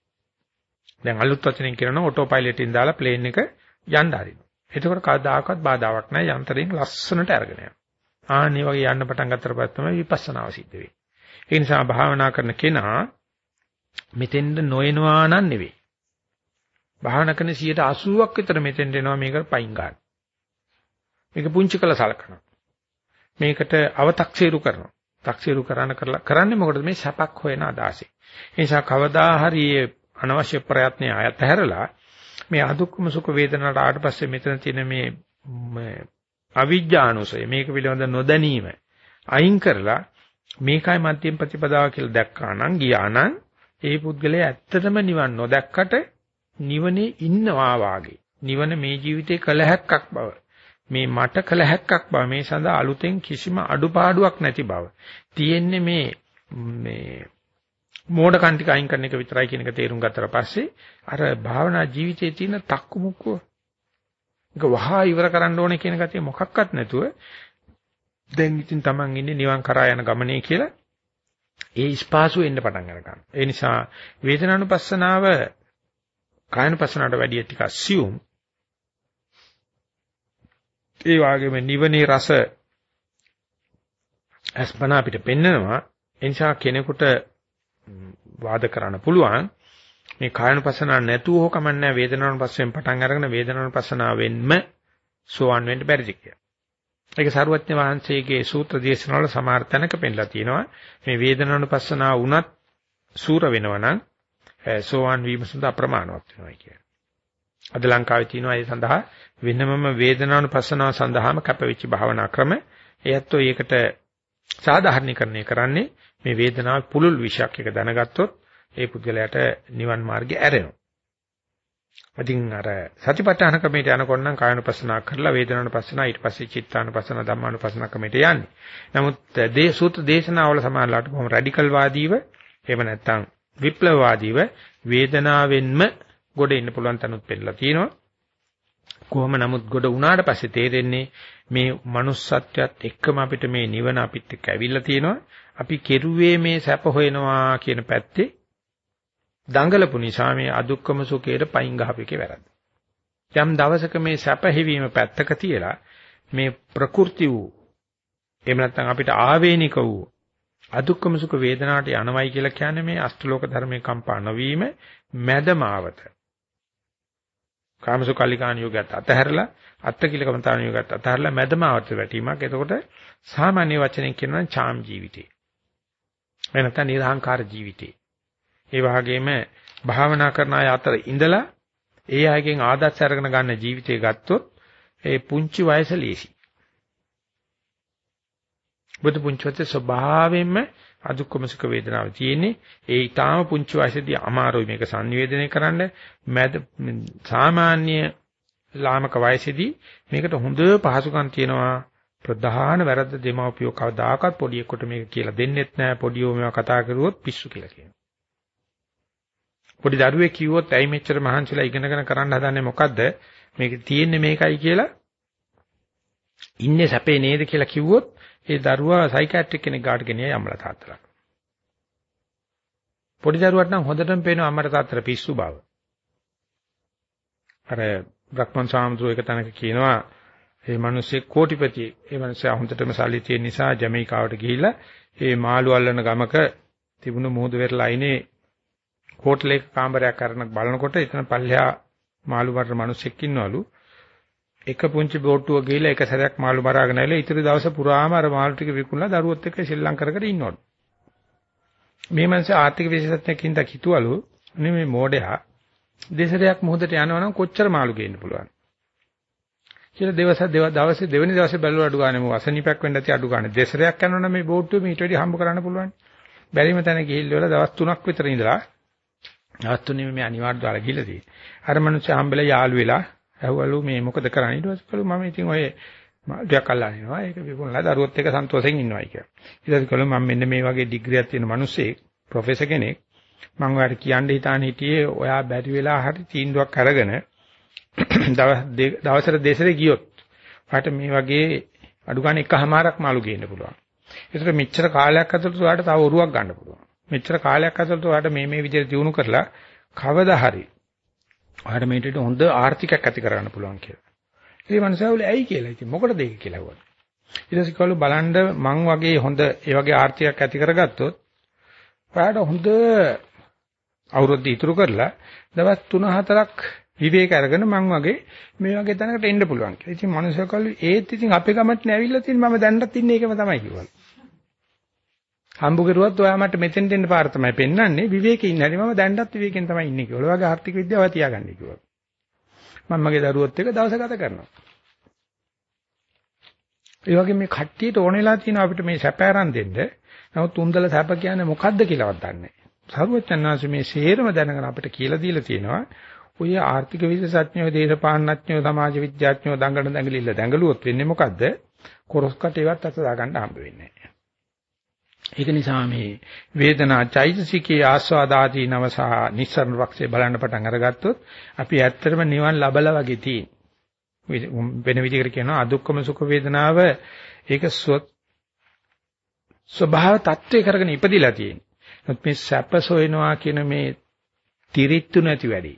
දැන් අලුත් වචනෙන් කියනවා ඔටෝ පයිලට් එකෙන් දාලා ප්ලේන් එක යන්න හරිනවා. එතකොට කවදාකවත් බාධාවක් නැහැ යන්ත්‍රයෙන් ලස්සනට අරගෙන යනවා. ආන්නේ වගේ යන්න පටන් ගත්තට පස්සේ තමයි විපස්සනාව සිද්ධ වෙන්නේ. ඒ නිසා භාවනා කරන කෙනා මෙතෙන්ද නොයනවා නන් නෙවෙයි. භාවනා කරන 80ක් විතර මෙතෙන්ට එනවා මේක පයින් ගන්න. මේක පුංචි කළ සලකනවා. මේකට අව탁සීරු කරනවා. takseeru කරන කරලා කරන්නේ මොකටද මේ සැපක් හොයන අදහසේ. ඒ නිසා කවදා හරි අනවශ්‍ය ප්‍රයත්න ආයත හැරලා මේ අදුක්කම සුඛ වේදනාවට ආවට පස්සේ මෙතන තියෙන මේ අවිජ්ජානුසය මේක පිළිබඳ නොදැනීම අයින් කරලා මේකයි මධ්‍යම ප්‍රතිපදාව කියලා දැක්කා නම් ගියා නම් ඒ පුද්ගලයා ඇත්තටම නිවන් නොදැක්කට නිවනේ ඉන්නවා වාගේ. නිවන මේ ජීවිතේ කළ හැක්කක් බව. මේ මට කළ හැක්කක් බව. මේ සඳහා අලුතෙන් කිසිම අඩුපාඩුවක් නැති බව. තියෙන්නේ මේ මේ මෝඩකම් ටික අයින් කරන එක විතරයි කියන එක තේරුම් ගත්තට පස්සේ අර භාවනා ජීවිතයේ තියෙන තක්කු මුක්කුව ඒක වහා ඉවර කරන්න ඕනේ කියන ගතිය මොකක්වත් නැතුව දැන් ඉතින් Taman ඉන්නේ නිවන් කරා යන ගමනේ කියලා. ඒ ස්පාසු එන්න පටන් ගන්නවා. ඒ නිසා වේදනානුපස්සනාව කායනුපස්සනාවට වැඩිය ටිකක් assume ඒ වගේම නිවනේ රස අස්පනා අපිට පෙන්නනවා. ඒ නිසා කෙනෙකුට වාද කරන්න පුළුවන්. මේ කායනුපස්සනාව නැතුව හෝ කමන්නේ වේදනානුපස්සයෙන් පටන් අරගෙන වේදනානුපස්සනාවෙන්ම සෝවන් වෙන්න බැරිද කියලා. ඒක සරුවත්න වහන්සේගේ සූත්‍ර දේශනාවල සමහර තැනක පෙන්නලා තියෙනවා මේ වේදනානුපස්සනාව වුණත් සූර වෙනවනම් සෝවන් වීම සඳහා ප්‍රමාණවත් වෙනවා කියන්නේ. අද ලංකාවේ තියෙනවා ඒ සඳහා වෙනමම වේදනානුපස්සනාව සඳහාම කැපවිච්ච භාවනා ක්‍රම. එයත්ෝ ඒකට සාධාරණීකරණය කරන්නේ මේ වේදනාව පුලුල් විශයක් එක දැනගත්තොත් ඒ පුද්ගලයාට නිවන් මාර්ගය ඇරෙනවා. ඉතින් අර සතිපට්ඨාන ක්‍රමයට යනකොට නම් කායනුපස්සනා කරලා වේදනානුපස්සනා ඊට පස්සේ චිත්තානුපස්සනා ධම්මානුපස්සනා ක්‍රමයට යන්නේ. නමුත් දේ සූත්‍ර දේශනාවල සමානලාට බොහොම රැඩිකල් වාදීව එහෙම නැත්නම් විප්ලවවාදීව වේදනාවෙන්ම ගොඩ එන්න පුළුවන් තැනුත් පෙන්නලා තියෙනවා. කොහොම නමුත් ගොඩ වුණාට පස්සේ තේරෙන්නේ මේ manussත්වයත් එක්කම අපිට මේ නිවන අපිත් එක්ක ඇවිල්ලා තියෙනවා. අපි කෙරුවේ මේ සැප හොයනවා කියන පැත්තේ දඟලපු නිසා මේ අදුක්කම සුඛයට පයින් ගහපෙකේ වැරද්ද. යම් දවසක මේ සැප හිවීම පැත්තක තියලා මේ ප්‍රකෘති වූ එහෙම නැත්නම් අපිට ආවේනික වූ අදුක්කම සුඛ වේදනාවට යනවයි කියලා කියන්නේ මේ අෂ්ටලෝක ධර්මයේ කම්පා නොවීම මැදමාවත. කාමසුකල්ලිකාණ යෝගයත් අතහැරලා අත්තකිලකමතාණ යෝගයත් අතහැරලා මැදමාවත වැටීමක්. එතකොට සාමාන්‍ය වචනෙන් කියනවා චාම් ජීවිතේ. එනත නිර්හංකාර ජීවිතේ. ඒ වගේම භාවනා කරන අය අතර ඉඳලා ඒ අයගෙන් ආදර්ශ අරගෙන ගන්න ජීවිතය ගත්තොත් ඒ පුංචි වයස ලේසි. බුදු පුංචිවත ස්වභාවයෙන්ම අදුක්කම සුඛ වේදනාව තියෙන්නේ. ඒ ඊටාම පුංචි වයසේදී අමාරුයි මේක sannivedanaya කරන්න. මැද සාමාන්‍ය ලාමක වයසේදී මේකට හොඳ පහසුකම් තියෙනවා. ප්‍රධාන වැරද්ද දෙමව්පියෝ කවදාකවත් පොඩියෙකුට මේක කියලා දෙන්නෙත් නැහැ පොඩියෝ මේවා කතා කරුවොත් පිස්සු කියලා කියනවා. පොඩි දරුවෙක් කිව්වොත් ඇයි මෙච්චර මහන්සිලා ඉගෙනගෙන කරන්න හදන්නේ මොකද්ද මේක තියෙන්නේ මේකයි කියලා ඉන්නේ සැපේ නේද කියලා කිව්වොත් ඒ දරුවා සයිකියාට්‍රික් කෙනෙක් ගාට ගෙනියයි අම්මලා තාත්තලා. පොඩි දරුවට නම් හොඳටම පේනවා අම්මට තාත්තට පිස්සු බව. අර බ්‍රහ්මන් සාමුද්‍රෝ එක තැනක කියනවා මේ මිනිස්සේ කෝටිපති ඒ මිනිස්සා හොඳටම සල්ලි තියෙන නිසා ජමයිකාවට ගිහිල්ලා ඒ මාළු අල්ලන ගමක තිබුණු මුහුදු වෙරළා ඉනේ හෝටලයක කාමරයක් කරන බලනකොට එතන පල්ලෙහා මාළු වර්ණ මිනිස්සෙක් ඉන්නවලු එක පුංචි බෝට්ටුව ගිහලා එක සැරයක් මාළු මරාගෙන ඇවිල්ලා ඉතුරු දවස පුරාම අර මාළු ටික විකුණලා දරුවොත් එක්ක ශ්‍රී කර කර ඉන්නවලු. මේ මනස ආර්ථික විශේෂඥකින් දා කිතුවලු මේ මෝඩයා දෙසරයක් මොහොතට යනවා නම් කොච්චර මාළු ගේන්න පුළුවන්. කියලා දවස් දවසේ දෙවෙනි දවසේ බැලුවා අඩු ගානේ මොකද අසනීපයක් වෙන්න ඇති අඩු ගානේ දෙසරයක් යනවා නම් මේ බෝට්ටුව මීට වැඩි හම්බ කරන්න පුළුවන්. බැරිම තැන ගිහිල්ලා දවස් 3ක් විතර ඉඳලා දවස් 3 මේ අනිවාර්ය දාලා ගිහලා තියෙන්නේ. අර මිනිස්සු හම්බෙලා යාළු වෙලා ඇහුවලු මේ මොකද කරන්නේ ඊට පස්සේ කළු මම ඉතින් ඔය ටිකක් අල්ලගෙන ඉනවා ඒක විකුණලා දරුවොත් එක්ක සන්තෝෂෙන් ඉන්නවයි කියලා. ඊට පස්සේ කළු මම මෙන්න මේ වගේ ඩිග්‍රියක් තියෙන මිනිස්සෙක් ප්‍රොෆෙසර් කෙනෙක් මම ඔයාලට කියන්න හිතාන හිටියේ ඔයා බැරි වෙලා හරි තීන්දුවක් අරගෙන දවසට දෙසරේ ගියොත් ඔයාට මේ වගේ අඩු ගන්න එකමාරක් මාළු ගේන්න පුළුවන්. ඒතර මෙච්චර කාලයක් ඇතුළත ඔයාට තව ඔරුවක් ගන්න පුළුවන්. මෙච්චර කාලයක් ඇතුළත ඔයාට මේ මේ විදිහට දිනු කරලා කවදා හරි ඔයාලට මේකට හොඳ ආර්ථිකයක් ඇති කරගන්න පුළුවන් කියලා. ඒ මනුස්සයවල ඇයි කියලා. ඉතින් මොකටද ඒක කියලා හුවා. ඊට පස්සේ කවලු බලන්න මං වගේ හොඳ ඒ වගේ ආර්ථිකයක් ඇති කරගත්තොත් ඔයාලට හොඳ අවුරුද්ද ඉතුරු කරලා දවස් 3-4ක් විවේක අරගෙන මං වගේ මේ වගේ තැනකට එන්න පුළුවන් කියලා. ඉතින් මනුස්සය කවලු ඒත් ඉතින් අපේ ගමට නැවිල්ලා තියෙන මම දැන්නත් ඉන්නේ ඒකම තමයි කිව්වා. හම්බු කරුවත් ඔයා මට මෙතෙන් දෙන්න පාර තමයි පෙන්වන්නේ විවේකේ ඉන්න හැටි මම දැන්වත් විවේකෙන් තමයි ඉන්නේ කියලා. ඔය වගේ ආර්ථික විද්‍යාව තියාගන්න කිව්වා. මම මගේ දරුවොත් එක්ක දවස ගත කරනවා. ඒ වගේ මේ කට්ටියට ඕනෙලා තියෙන අපිට මේ සැප ආරන් දෙන්න. නමුත් උන්දල සැප කියන්නේ මොකද්ද කියලාවත් දන්නේ නැහැ. සරුවචන්නාංශ මේ සේරම දැනගෙන අපිට කියලා දීලා තියෙනවා. ඔය ආර්ථික විශේෂඥයෝ, දේශපාලනඥයෝ, සමාජ විද්‍යාඥයෝ දඟලන දඟලිල්ල දඟලුවොත් වෙන්නේ මොකද්ද? කොරස් කටේවත් අත දාගන්න හම්බ වෙන්නේ නැහැ. ඒක නිසා මේ වේදනා චෛතසිකයේ ආස්වාදාදී නව සහ නිස්සරණ වක්සේ බලන්න පටන් අරගත්තොත් අපි ඇත්තටම නිවන් ලබලා වගේ තියෙන. වෙන විදිහකට කියනවා අදුක්කම සුඛ වේදනාව ඒක ස්වභාව தත්ත්වය කරගෙන ඉපදිලා තියෙන. නමුත් මේ සැප සොයනවා කියන මේ තිරිත්තු නැති වැඩි.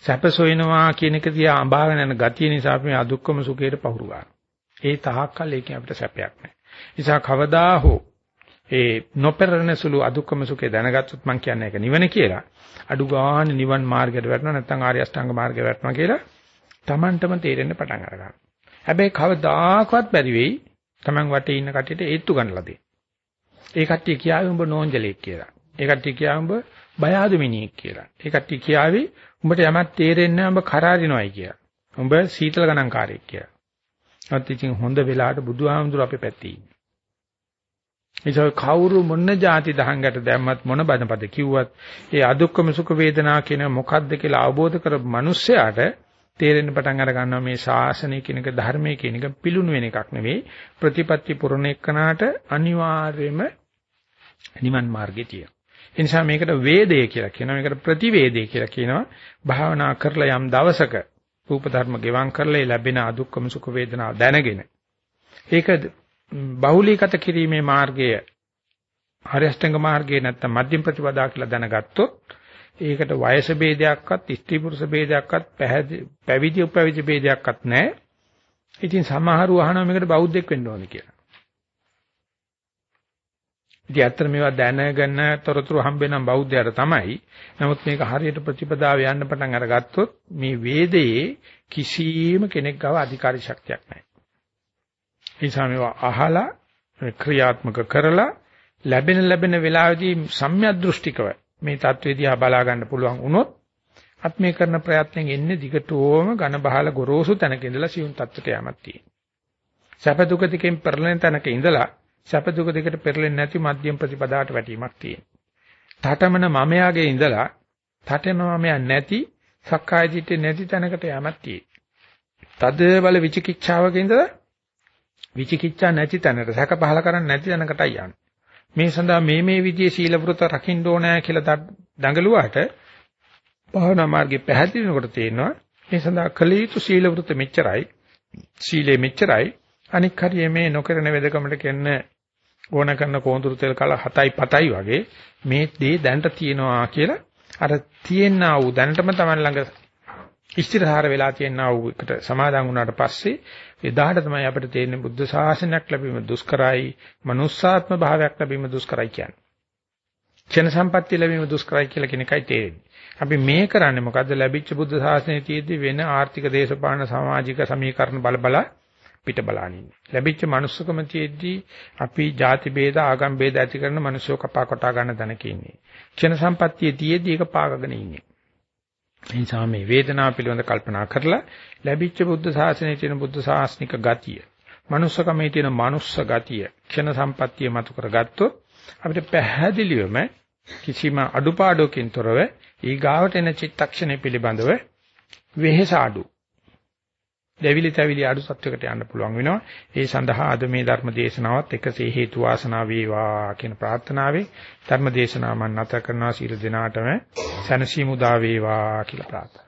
සැප සොයනවා කියන එක තියා අඹාගෙන යන ගතිය නිසා අපි මේ අදුක්කම සුඛයට පහුරු ගන්නවා. ඒ තාක්කල් ඒකෙන් අපිට සැපයක් නැහැ. නිසා කවදා හෝ ඒ නොපෙරණ සුළු අදුක්කම සුඛේ දැනගත්තොත් මම කියන්නේ ඒක නිවන කියලා. අඩු ගන්න නිවන් මාර්ගයට වැටෙනවා නැත්නම් ආර්ය අෂ්ටාංග මාර්ගයට වැටෙනවා කියලා Tamanටම තේරෙන්න පටන් අරගන්නවා. හැබැයි කවදාකවත් බැරි වෙයි Taman වටේ ඉන්න කට්ටියට ඒත්තු ගන්නලා දෙන්න. ඒ කට්ටිය කියාවේ උඹ නෝන්ජලෙක් කියලා. ඒ කට්ටිය කියාවේ උඹ බය ආදු මිනිහෙක් කියලා. ඒ කට්ටිය කියාවේ උඹට යමක් තේරෙන්නේ නැහැ උඹ කරාරිනවයි කියලා. උඹ සීතල ගණන්කාරයෙක් කියලා. අත් ඉතින් හොඳ වෙලාවට බුදුහාමුදුර අපේ පැත්තේ ඉන්නේ. නිසා කවුරු මොන જાති දහංගට දැම්මත් මොන බදපද කිව්වත් ඒ අදුක්කම සුඛ වේදනා කියන මොකද්ද කියලා අවබෝධ කරපු මිනිස්සයාට තේරෙන්න පටන් අර ගන්නවා මේ ශාසනය කියන එක ධර්මයේ කියන එක පිලුණු වෙන එකක් නෙවෙයි ප්‍රතිපත්ති පුරණ එක්කනාට අනිවාර්යයෙන්ම නිවන් මාර්ගය තියෙනවා. ඒ නිසා මේකට වේදය කියලා කියනවා. මේකට ප්‍රතිවේදය කියලා කියනවා. භාවනා කරලා යම් දවසක රූප ධර්ම ගෙවම් කරලා ලැබෙන අදුක්කම සුඛ වේදනා දැනගෙන ඒක බහුලීගත කිරීමේ මාර්ගය හරියස්තංග මාර්ගය නැත්තම් මධ්‍යම ප්‍රතිපදා කියලා දැනගත්තොත් ඒකට වයස ભેදයක්වත් ස්ත්‍රී පුරුෂ ભેදයක්වත් පැවිදි උපවිදි ભેදයක්වත් නැහැ. ඉතින් සමහරව අහනවා මේකට බෞද්ධෙක් වෙන්න ඕනේ කියලා. ඉතින් අත්‍තර මේවා දැනගෙන තොරතුරු හම්බෙනම් බෞද්ධයර තමයි. නමුත් මේක හරියට ප්‍රතිපදාව යන්න පටන් අරගත්තොත් මේ වේදයේ කිසියම් කෙනෙක් ගාව අධිකාරී ශක්තියක් නැහැ. නිසා මේවා අහලා ක්‍රියාත්මක කරලා ලැබෙන ලැබෙන වෙලාවේදී සම්‍යද්දෘෂ්ටිකව මේ தത്വෙදී බලා ගන්න පුළුවන් වුණොත් අත් මේ කරන ප්‍රයත්නෙන් එන්නේ දිගටම ඝන බහල ගොරෝසු තැනක ඉඳලා සියුම් தත්ත්වයට යamak තියෙනවා. සැප දුක දෙකෙන් පෙරලෙන තැනක ඉඳලා සැප දුක දෙකට පෙරලෙන්නේ නැති මධ්‍යම ප්‍රතිපදාට වැටීමක් තියෙනවා. තටමන මමයාගේ ඉඳලා තටමන මමයා නැති සක්කාය දිට්ඨිය නැති තැනකට යamak තියෙනවා. තද බල විචිකිච්ඡාවක ඉඳලා විචිකිච්ඡා නැති තැනට සැක පහල කරන්නේ නැති තැනකටයි යන්නේ. මේ සඳහා මේ මේ විදිහේ සීල වෘත රකින්න ඕනෑ කියලා දඟලුවාට භාවනා මාර්ගේ පැහැදිලි වෙනකොට තේනවා මේ සඳහා කළ යුතු සීල වෘත මෙච්චරයි සීලේ මෙච්චරයි අනික් හරිය මේ නොකරන වෙදකමට කියන ඕන කරන කෝඳුරු තෙල් කල 7යි 7යි වගේ මේ දේ දැනට තියෙනවා කියලා අර තියෙනා වූ දැනටම Taman ළඟ ඉස්තිරහාර වෙලා තියෙනා වූ එකට සමාදන් වුණාට පස්සේ එදාට තමයි අපිට තේරෙන්නේ බුද්ධ ශාසනයක් ලැබීම දුෂ්කරයි, මනුස්සාත්ම භාවයක් ලැබීම දුෂ්කරයි කියන්නේ. චන සම්පත්‍ය ලැබීම දුෂ්කරයි කියලා කියන එකයි තේරෙන්නේ. අපි මේ කරන්නේ මොකද්ද ලැබිච්ච බුද්ධ ශාසනයේ තියෙද්දි වෙන ආර්ථික දේශපාලන සමාජික සමීකරණ බල බල පිට බලනින්. ලැබිච්ච manussකම තියෙද්දි අපි ಜಾති ભેද ආගම් ભેද ඇති කරන මිනිස්සු කපා කොටා ගන්න දණක ඉන්නේ. චන සම්පත්‍ය තියෙද්දි ඒක පාගගෙන ඉන්නේ. ඒ නිසා මේ වේදනාව පිළිබඳ කල්පනා කරලා ලැබිච්ච බුද්ධ ශාසනයේ තියෙන බුද්ධ ශාස්නික ගතිය, manussකමේ තියෙන manuss ගතිය, ක්ෂණ සම්පත්තිය මතු කරගත්තොත් අපිට පැහැදිලිවම කිසිම අඩුපාඩුවකින් තොරව ඊගාවට එන චිත්තක්ෂණය පිළිබඳව වෙහෙස අඩු. දෙවිලි තැවිලි අඩු සත්‍යයකට යන්න පුළුවන් වෙනවා. ඒ සඳහා අද මේ ධර්ම දේශනාවත් එකසේ හේතු වාසනා වේවා කියන ප්‍රාර්ථනාවෙන් ධර්ම දේශනාව මම නැත කරනවා සීල දිනාටම සනසීමු දා වේවා කියලා ප්‍රාර්ථනා